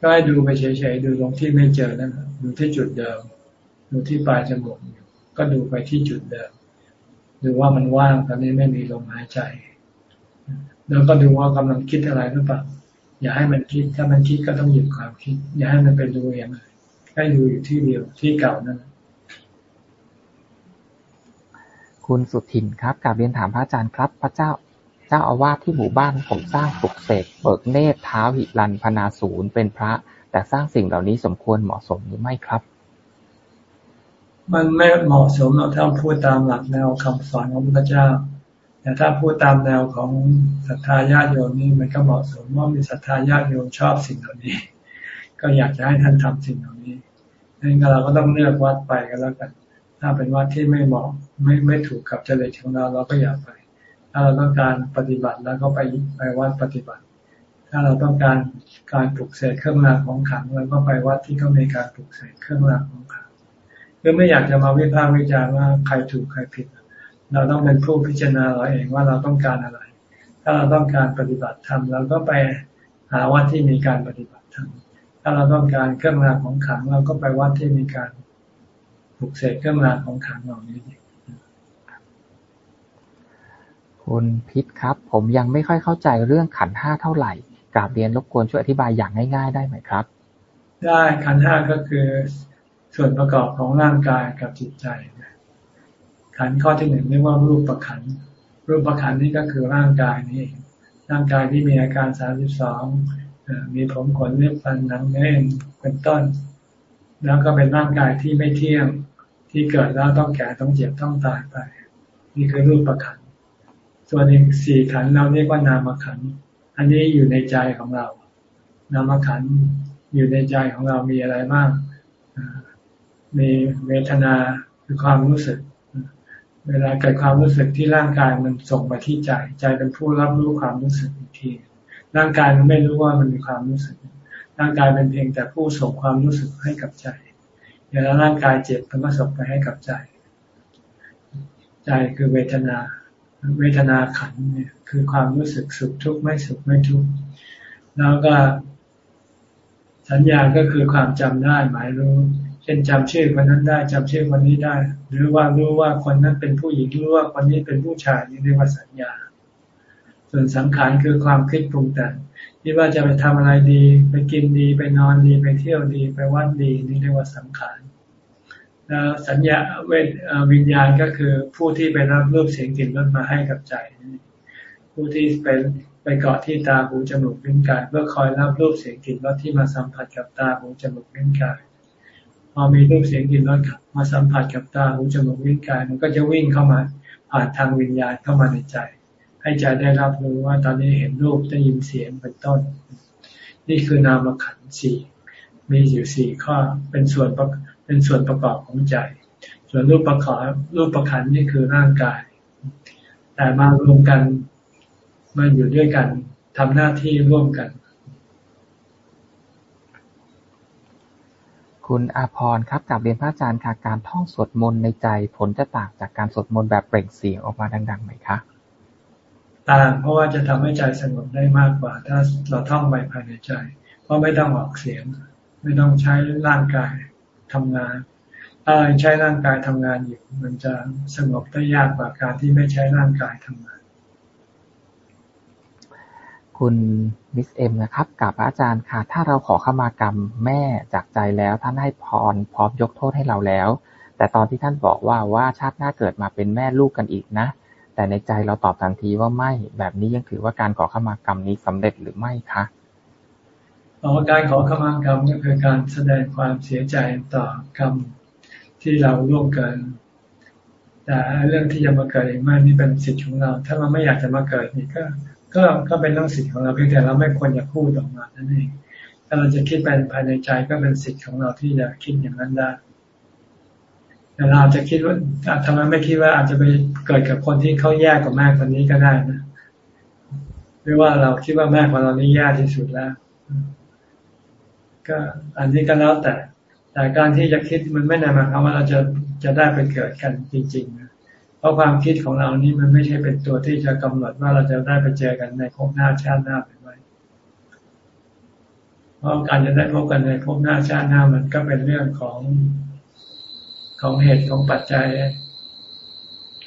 ก็ให้ดูไปเฉยๆดูตรงที่ไม่เจอนั่นดูที่จุดเดิม ดูที่ปลายจมูกก็ดูไปที่จุดเดิม ดูว่ามันว่างตอนนี้ไม่มีลมหายใจ แล้วก็ดูว่ากำลังคิดอะไรหรือเปล่าอย่าให้มันคิด ถ้ามันคิดก็ต้องหยุดความคิด อย่าให้มันเป็นดูอย่างไรให้ดูอยู่ที่เดียวที่เก่านั่นคุณสุทินครับกาบเรียนถามพระอาจารย์ครับ พระเจ้าเจ้าอาวาสที่หมู่บ้านผมสร้างปลุกเสกเบิกเนตรเท้าหิรันพนาศูนย์เป็นพระ แต่สร้างสิ่งเหล่านี้สมควรเหมาะสมหรือไม่ครับ มันไม่เหมาะสมเราถ้าพูดตามหลักแนวคำสอนของพระพุทธเจ้า แต่ถ้าพูดตามแนวของศรัทธาญาติโยมนี่มันก็เหมาะสมว่ามีศรัทธาญาติโยมชอบสิ่งเหล่านี้ ก็อยากจะให้ท่านทำสิ่งเหล่านี้ดังนั้นเราก็ต้องเลือกวัดไปกันแล้วกัน ถ้าเป็นวัดที่ไม่เหมาะไม่ไม่ถูกกับจริตของเราเราก็อย่าไป ถ้าเราต้องการปฏิบัติแล้วก็ไปไปวัดปฏิบัติ ถ้าเราต้องการการปลุกเสกเครื่องรางของขังเราก็ไปวัดที่เขามีการปลุกเสกเครื่องรางของขัง คือไม่อยากจะมาวิพากษ์วิจารณ์ว่าใครถูกใครผิด เราต้องเป็นผู้พิจารณาเราเองว่าเราต้องการอะไร ถ้าเราต้องการปฏิบัติธรรมเราก็ไปหาวัดที่มีการปฏิบัติธรรมถ้าเราต้องการเครื่องรางของขังเราก็ไปวัดที่มีการปลุกเสกเครื่องรางของขังเหล่านี้คุณพิษครับ ผมยังไม่ค่อยเข้าใจเรื่องขันห้าเท่าไหร่กราบเรียนรบกวนช่วยอธิบายอย่างง่าย ๆ ได้ไหมครับ ได้ขันห้าก็คือ ส่วนประกอบของร่างกายกับจิตใจขันข้อที่หนึ่งเรียกว่ารูปประขัน รูปประขันนี่ก็คือร่างกายนี่ร่างกายที่มีอาการสามสิบสองมีผมขนเล็บฟันหนังเนื้อเอ็นเป็นต้น แล้วก็เป็นร่างกายที่ไม่เที่ยงที่เกิดแล้วต้องแก่ต้องเจ็บต้องตายไป นี่คือรูปประขัน ส่วนอีกสี่ขันเราเรียกว่านามขัน อันนี้อยู่ในใจของเรา นามขันอยู่ในใจของเรามีอะไรบ้าง มีเวทนาคือความรู้สึก เวลาเกิดความรู้สึกที่ร่างกายมันส่งไปที่ใจ ใจเป็นผู้รับรู้ความรู้สึกอีกที ร่างกายมันไม่รู้ว่ามันมีความรู้สึก ร่างกายเป็นเพียงแต่ผู้ส่งความรู้สึกให้กับใจเวลาร่างกายเจ็บมันก็ส่งไปให้กับใจ ใจคือเวทนา เวทนาขันเนี่ยคือความรู้สึกสุขทุกข์ไม่สุขไม่ทุกข์แล้วก็สัญญาก็คือความจำได้หมายรู้ เช่นจำชื่อคนนั้นได้จำชื่อคนนี้ได้ หรือว่ารู้ว่าคนนั้นเป็นผู้หญิงรู้ว่าคนนี้เป็นผู้ชายนี่เรียกว่าสัญญา ส่วนสังขารคือความคิดปรุงแต่งที่ว่าจะไปทำอะไรดี ไปกินดีไปนอนดีไปเที่ยวดีไปวัดดีนี่เรียกว่าสังขารแล้วสัญญาเวทวิญญาณก็คือผู้ที่ไปรับรูปเสียงกลิ่นรสมาให้กับใจ ผู้ที่เป็นไปเกาะที่ตาหูจมูกลิ้นกายเพื่อคอยรับรูปเสียงกลิ่นรสที่มาสัมผัสกับตาหูจมูกลิ้นกาย พอมีรูปเสียงกลิ่นรสมาสัมผัสกับตาหูจมูกลิ้นกาย มันก็จะวิ่งเข้ามาผ่านทางวิญญาณเข้ามาในใจ ให้ใจได้รับรู้ว่าตอนนี้เห็นรูปได้ยินเสียงเป็นต้น นี่คือนามขันธ์สี่มีอยู่สี่ข้อเป็นส่วนเป็นส่วนประกอบของใจ ส่วนรูปประกอบรูปประคันนี่คือร่างกาย แต่มารวมกันมาอยู่ด้วยกันทำหน้าที่ร่วมกัน คุณอาพรครับกลับเรียนพระอาจารย์ค่ะ การท่องสวดมนต์ในใจผลจะต่างจากการสวดมนต์แบบเปล่งเสียงออกมาดังๆไหมคะ ต่าง เพราะว่าจะทำให้ใจสงบได้มากกว่า ถ้าเราท่องไปภายในใจ เพราะไม่ต้องออกเสียง ไม่ต้องใช้ร่างกายทำงาน ถ้าใช้ร่างกายทำงานอยู่มันจะสงบได้ยากกว่าการที่ไม่ใช้ร่างกายทำงาน คุณมิสเอ็มนะครับกับพระอาจารย์ค่ะ ถ้าเราขอขมากรรมแม่จากใจแล้ว ท่านให้พรพร้อมยกโทษให้เราแล้ว แต่ตอนที่ท่านบอกว่าว่าชาติหน้าเกิดมาเป็นแม่ลูกกันอีกนะ แต่ในใจเราตอบทันทีว่าไม่ แบบนี้ยังถือว่าการขอขมากรรมนี้สำเร็จหรือไม่คะอ๋อการขอขมากรรมก็คือการแสดงความเสียใจต่อกรรมที่เราร่วมกัน แต่เรื่องที่จะมาเกิดอีกไม่นี่เป็นสิทธิ์ของเรา ถ้าเราไม่อยากจะมาเกิดนี่ก็ ก็ก็เป็นเรื่องสิทธิ์ของเราเพียงแต่เราไม่ควรจะพูดออกมานั่นเองถ้าเราจะคิดไปภายในใจก็เป็นสิทธิ์ของเราที่จะคิดอย่างนั้นได้แต่เราจะคิดว่าทำไมไม่คิดว่าอาจจะไปเกิดกับคนที่เขาแย่กว่าแม่คนนี้ก็ได้นะหรือว่าเราคิดว่าแม่ของเรานี่แย่ที่สุดแล้ว ก็อันนี้ก็แล้วแต่ แต่การที่จะคิดมันไม่ได้หมายความว่าเราจะจะได้ไปเกิดกันจริงๆนะ เพราะความคิดของเรานี่มันไม่ใช่เป็นตัวที่จะกำหนดว่าเราจะได้ไปเจอกันในภพหน้าชาติหน้าเป็นไงเพราะการจะได้พบกันในภพหน้าชาติหน้ามันก็เป็นเรื่องของของเหตุของปัจจัย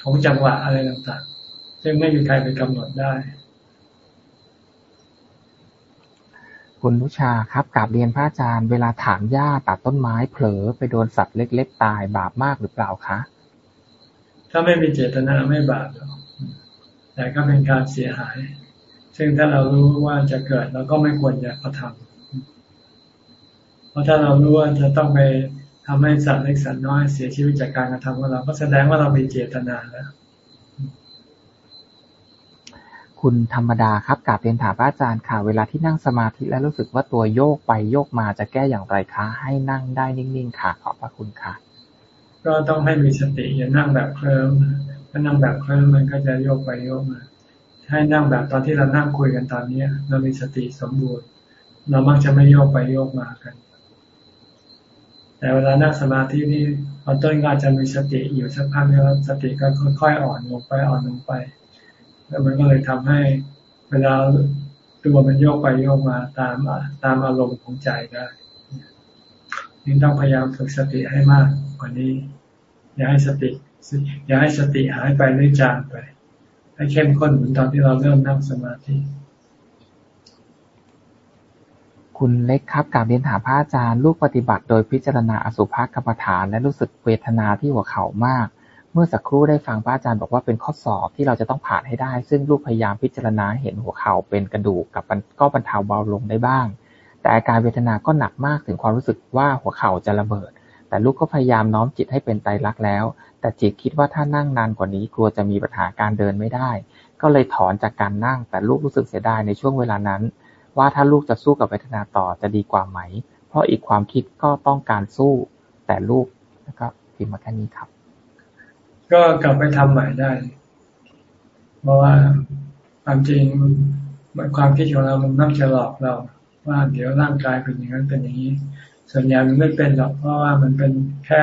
ของจังหวะอะไรต่างๆ ซึ่งไม่มีใครไปกำหนดได้ คุณนุชาครับกราบเรียนพระอาจารย์ เวลาถางหญ้าตัดต้นไม้เผลอไปโดนสัตว์เล็ก ๆ ตายบาปมากหรือเปล่าคะ ถ้าไม่มีเจตนาไม่บาปหรอกแต่ก็เป็นการเสียหาย ซึ่งถ้าเรารู้ว่าจะเกิดเราก็ไม่ควรจะกระทำเพราะถ้าเรารู้ว่าจะต้องไปทำให้สัตว์เล็กสัตว์น้อยเสียชีวิตจากการกระทำของเรา ก็แสดงว่าเรามีเจตนาแล้ว คุณธรรมดาครับกาบเรียนถามอาจารย์ค่ะ เวลาที่นั่งสมาธิแล้วรู้สึกว่าตัวโยกไปโยกมาจะแก้อย่างไรคะ ให้นั่งได้นิ่งๆค่ะ ขอบพระคุณค่ะ ก็ต้องให้มีสติอย่านั่งแบบเคลิ้มถ้านั่งแบบเคลิ้มมันก็จะโยกไปโยกมาให้นั่งแบบตอนที่เรานั่งคุยกันตอนนี้เรามีสติสมบูรณ์ เรามักจะไม่โยกไปโยกมากัน แต่เวลานั่งสมาธินี่ตอนต้นก็จะมีสติอยู่สักพักแล้วสติก็ค่อยๆอ่อนลงไปอ่อนลงไป แล้วมันก็เลยทำให้เวลาตัวมันโยกไปโยกมาตามตามอารมณ์ของใจได้นี่ต้องพยายามฝึกสติให้มากกว่านี้ อย่าให้สติอย่าให้สติหายไปหรือจางไป ให้เข้มข้นเหมือนตอนที่เราเริ่มนั่งสมาธิคุณเล็กครับการเรียนถามพระอาจารย์ลูกปฏิบัติโดยพิจารณาอสุภกรรมฐาน และรู้สึกเวทนาที่หัวเข่ามาก เมื่อสักครู่ได้ฟังพระอาจารย์บอกว่าเป็นข้อสอบที่เราจะต้องผ่านให้ได้ ซึ่งลูกพยายามพิจารณาเห็นหัวเข่าเป็นกระดูกกับก็บรรเทาเบาลงได้บ้าง แต่อาการเวทนาก็หนักมากถึงความรู้สึกว่าหัวเข่าจะระเบิด แต่ลูกก็พยายามน้อมจิตให้เป็นไตรลักษณ์แล้ว แต่จิตคิดว่าถ้านั่งนานกว่านี้กลัวจะมีปัญหาการเดินไม่ได้ ก็เลยถอนจากการนั่ง แต่ลูกรู้สึกเสียดายในช่วงเวลานั้น ว่าถ้าลูกจะสู้กับเวทนาต่อจะดีกว่าไหม เพราะอีกความคิดก็ต้องการสู้ แต่ลูกแล้วก็พิมพ์มาแค่นี้ครับ ก็กลับไปทำใหม่ได้ เพราะว่าความจริงความคิดของเรามันมักจะหลอกเรา ว่าเดี๋ยวร่างกายเป็นอย่างนั้นเป็นอย่างนี้ ส่วนใหญ่มันไม่เป็นหรอกเพราะว่ามันเป็นแค่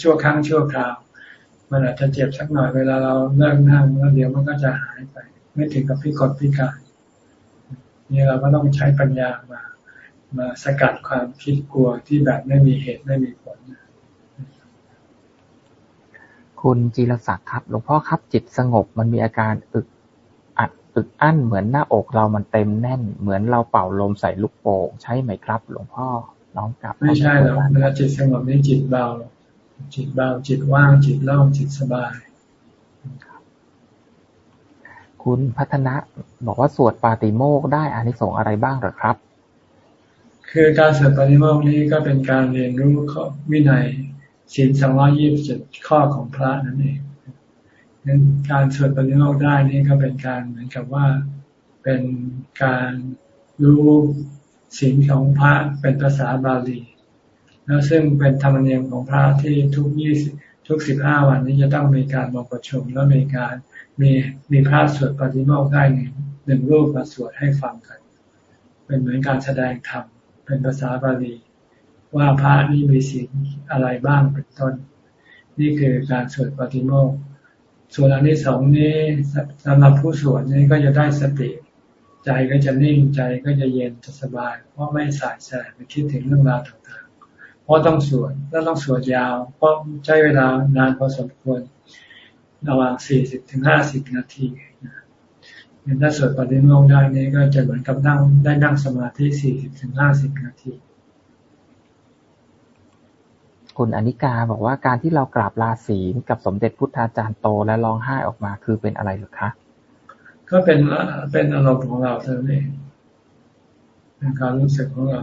ชั่วครั้งชั่วคราว มันอาจจะเจ็บสักหน่อยเวลาเราเลิกนั่งแล้วเดี๋ยวมันก็จะหายไป ไม่ถึงกับพิกลพิการนี่เราก็ต้องใช้ปัญญามา มาสกัดความคิดกลัวที่แบบไม่มีเหตุไม่มีผล คุณจีรศักดิ์ครับหลวงพ่อครับจิตสงบมันมีอาการอึดอัดอึดอั้นเหมือนหน้าอกเรามันเต็มแน่น เหมือนเราเป่าลมใส่ลูกโป่งใช่ไหมครับ หลวงพ่อ น้องกลับไม่ใช่หรอกเวลาจิตสงบนี่จิตเบา จิตเบา จิตว่าง จิตโล่งจิตสบาย คุณพัฒนะบอกว่าสวดปาติโมกได้อานิสงส์อะไรบ้างหรือครับ คือการสวดปาติโมกนี้ก็เป็นการเรียนรู้วินัยศีลสองร้อยี่สิบเจ็ดข้อของพระนั่นเองนั้นการสวดปฏิโมกข์ได้นี่ก็เป็นการเหมือนกับว่าเป็นการรู้ ศีลของพระเป็นภาษาบาลี แล้วซึ่งเป็นธรรมเนียมของพระที่ทุกยี่สิบทุกสิบห้าวันนี้จะต้องมีการมาประชุมแล้วมีการมีมีพระสวดปฏิโมกข์ได้หนึ่งหนึ่งรูปมาสวดให้ฟังกัน เป็นเหมือนการแสดงธรรมเป็นภาษาบาลีว่าพระนี่มีศีลอะไรบ้างเป็นต้น นี่คือการสวดปฏิโมกข์ส่วนอันที่สองนี้สำหรับผู้สวดนี้ก็จะได้สติ ใจก็จะนิ่งใจก็จะเย็นจะสบาย เพราะไม่สายแสไปคิดถึงเรื่องราวต่างๆ เพราะต้องสวดแล้วต้องสวดยาว เพราะใช้เวลานานพอสมควรระหว่างสี่สิบถึงห้าสิบนาทีถ้าสวดปฏิโมกข์ได้นี้ก็จะเหมือนกับนั่งได้นั่งสมาธิสี่สิบถึงห้าสิบนาทีคุณอนิกาบอกว่าการที่เรากราบลาศีลกับสมเด็จพุทธาจารย์โตและร้องไห้ออกมาคือเป็นอะไรหรือคะ ก็เป็นเป็นอารมณ์ของเราเท่านั้นเองเป็นความรู้สึกของเรา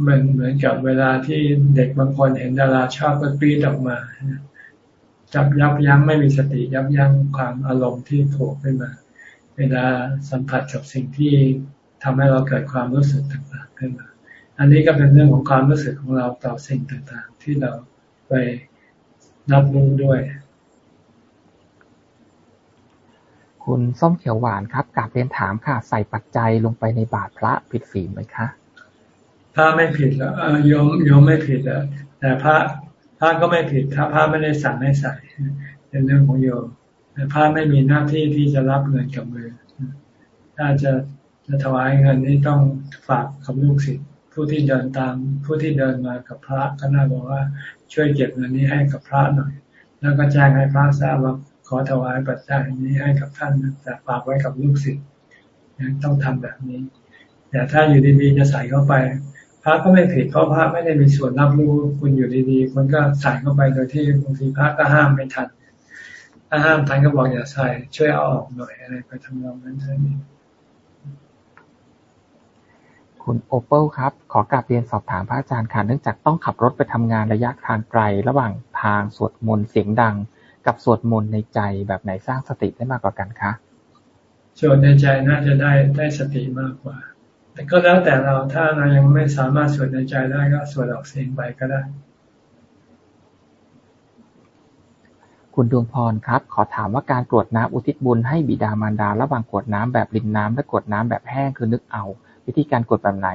เหมือนเหมือนกับเวลาที่เด็กบางคนเห็นดาราชอบก็ปีดออกมาจับยับยั้งไม่มีสติยับยั้งความอารมณ์ที่โผล่ขึ้นมา เวลาสัมผัสกับสิ่งที่ทำให้เราเกิดความรู้สึกต่างๆขึ้นมา อันนี้ก็เป็นเรื่องของความรู้สึกของเราต่อสิ่งต่างๆ ที่เราไปรับรู้ด้วย คุณส้มเขียวหวานครับกลับเรียนถามค่ะ ใส่ปัจจัยลงไปในบาตรพระผิดศีลไหมคะ ถ้าไม่ผิดแล้วโยมโยมไม่ผิดแล้วแต่พระพระก็ไม่ผิดถ้าพระไม่ได้สั่งให้ใส่เป็นเรื่องของโยมแต่พระไม่มีหน้าที่ที่จะรับเงินกับมือ ถ้าจะจะถวายเงินนี้ต้องฝากกับลูกศิษย์ผู้ที่เดินตามผู้ที่เดินมากับพระก็น่าบอกว่าช่วยเก็บเงินนี้ให้กับพระหน่อย แล้วก็แจ้งให้พระทราบว่า อถวายปัจจัยนี้ให้กับท่านแต่ฝากไว้กับลูกศิษย์ต้องทำแบบนี้ แต่ถ้าอยู่ดีๆจะใส่เข้าไปพระก็ไม่ผิดเพราะพระไม่ได้มีส่วนรับรู้คุณอยู่ดีๆคุณก็ใส่เข้าไปโดยที่บางทีพระก็ห้ามไม่ทันถ้าห้ามทันก็บอกอย่าใส่ช่วยเอาออกหน่อยอะไรไปทำนองนั้นเท่านี้คุณโอเปิลครับ ขอกราบเรียนสอบถามพระอาจารย์ค่ะเนื่องจากต้องขับรถไปทำงานระยะทางไกล ระหว่างทางสวดมนต์เสียงดัง กับสวดมนต์ในใจแบบไหนสร้างสติได้มากกว่ากันคะสวดในใจน่าจะได้ได้สติมากกว่า แต่ก็แล้วแต่เราถ้าเรายังไม่สามารถสวดในใจได้ก็สวดออกเสียงไปก็ได้ คุณดวงพรครับ ขอถามว่าการกรวดน้ำอุทิศบุญให้บิดามารดา ระหว่างกรวดน้ำแบบรินน้ำและกรวดน้ำแบบแห้งคือนึกเอา วิธีการกดแบบไหน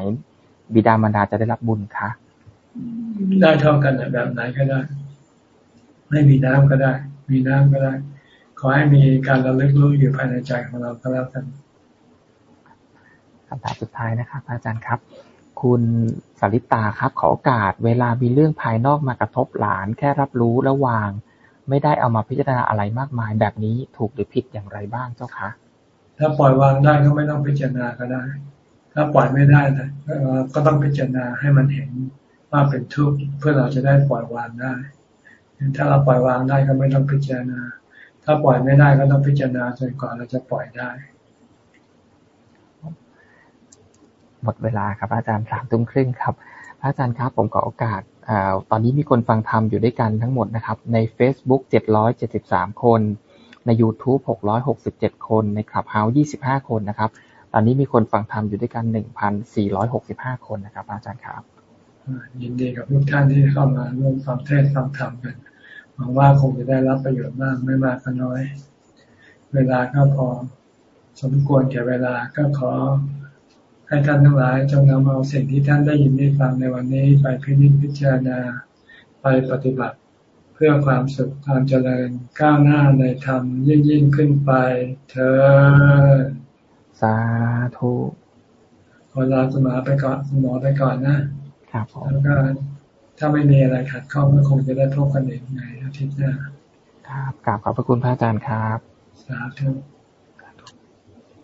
บิดามารดาจะได้รับบุญคะได้เท่ากันแบบไหนก็ได้ ไม่มีน้ำก็ได้ มีน้ำก็ได้ ขอให้มีการระลึกรู้อยู่ภายในใจของเราก็แล้วกันคำถามสุดท้ายนะครับอาจารย์ครับ คุณสาริตาครับ ขอโอกาสเวลามีเรื่องภายนอกมากระทบหลาน แค่รับรู้แล้ววาง ไม่ได้เอามาพิจารณาอะไรมากมาย แบบนี้ถูกหรือผิดอย่างไรบ้างเจ้าคะถ้าปล่อยวางได้ก็ไม่ต้องพิจารณาก็ได้ ถ้าปล่อยไม่ได้นะก็ต้องพิจารณาให้มันเห็นว่าเป็นทุกข์เพื่อเราจะได้ปล่อยวางได้ ถ้าเราปล่อยวางได้ก็ไม่ต้องพิจารณา ถ้าปล่อยไม่ได้ก็ต้องพิจารณาจนกว่าเราจะปล่อยได้ หมดเวลาครับ อาจารย์สามทุ่มครึ่งครับพระอาจารย์ครับผมขอโอกาสอตอนนี้มีคนฟังธรรมอยู่ด้วยกันทั้งหมดนะครับ ใน Facebook 773 คน ใน YouTube 667 คน ใน Clubhouse 25 คนนะครับ ตอนนี้มีคนฟังธรรมอยู่ด้วยกันหนึ่งพันสี่ร้อยหกสิบห้าคนนะครับ อาจารย์ครับ ยินดีกับทุกท่านที่เข้ามาร่วมฟังเทศฟังธรรมกัน หวังว่าคงจะได้รับประโยชน์มากไม่มากก็น้อย เวลาก็พอสมควรแก่เวลาก็ขอให้ท่านทั้งหลายจงนำเอาสิ่งที่ท่านได้ยินได้ฟังในวันนี้ไปพิจิตพิจารณาไปปฏิบัติ เพื่อความสุขความเจริญก้าวหน้าในธรรมยิ่งยิ่งขึ้นไปเธอสาธุขอลาคุณหมอไปก่อนคุณหมอไปก่อนนะครับผมแล้วก็ถ้าไม่มีอะไรขัดข้องก็คงจะได้พบกันอีกใน อาทิตย์หน้า ครับกราบขอบพระคุณพระอาจารย์ครับ สาธุ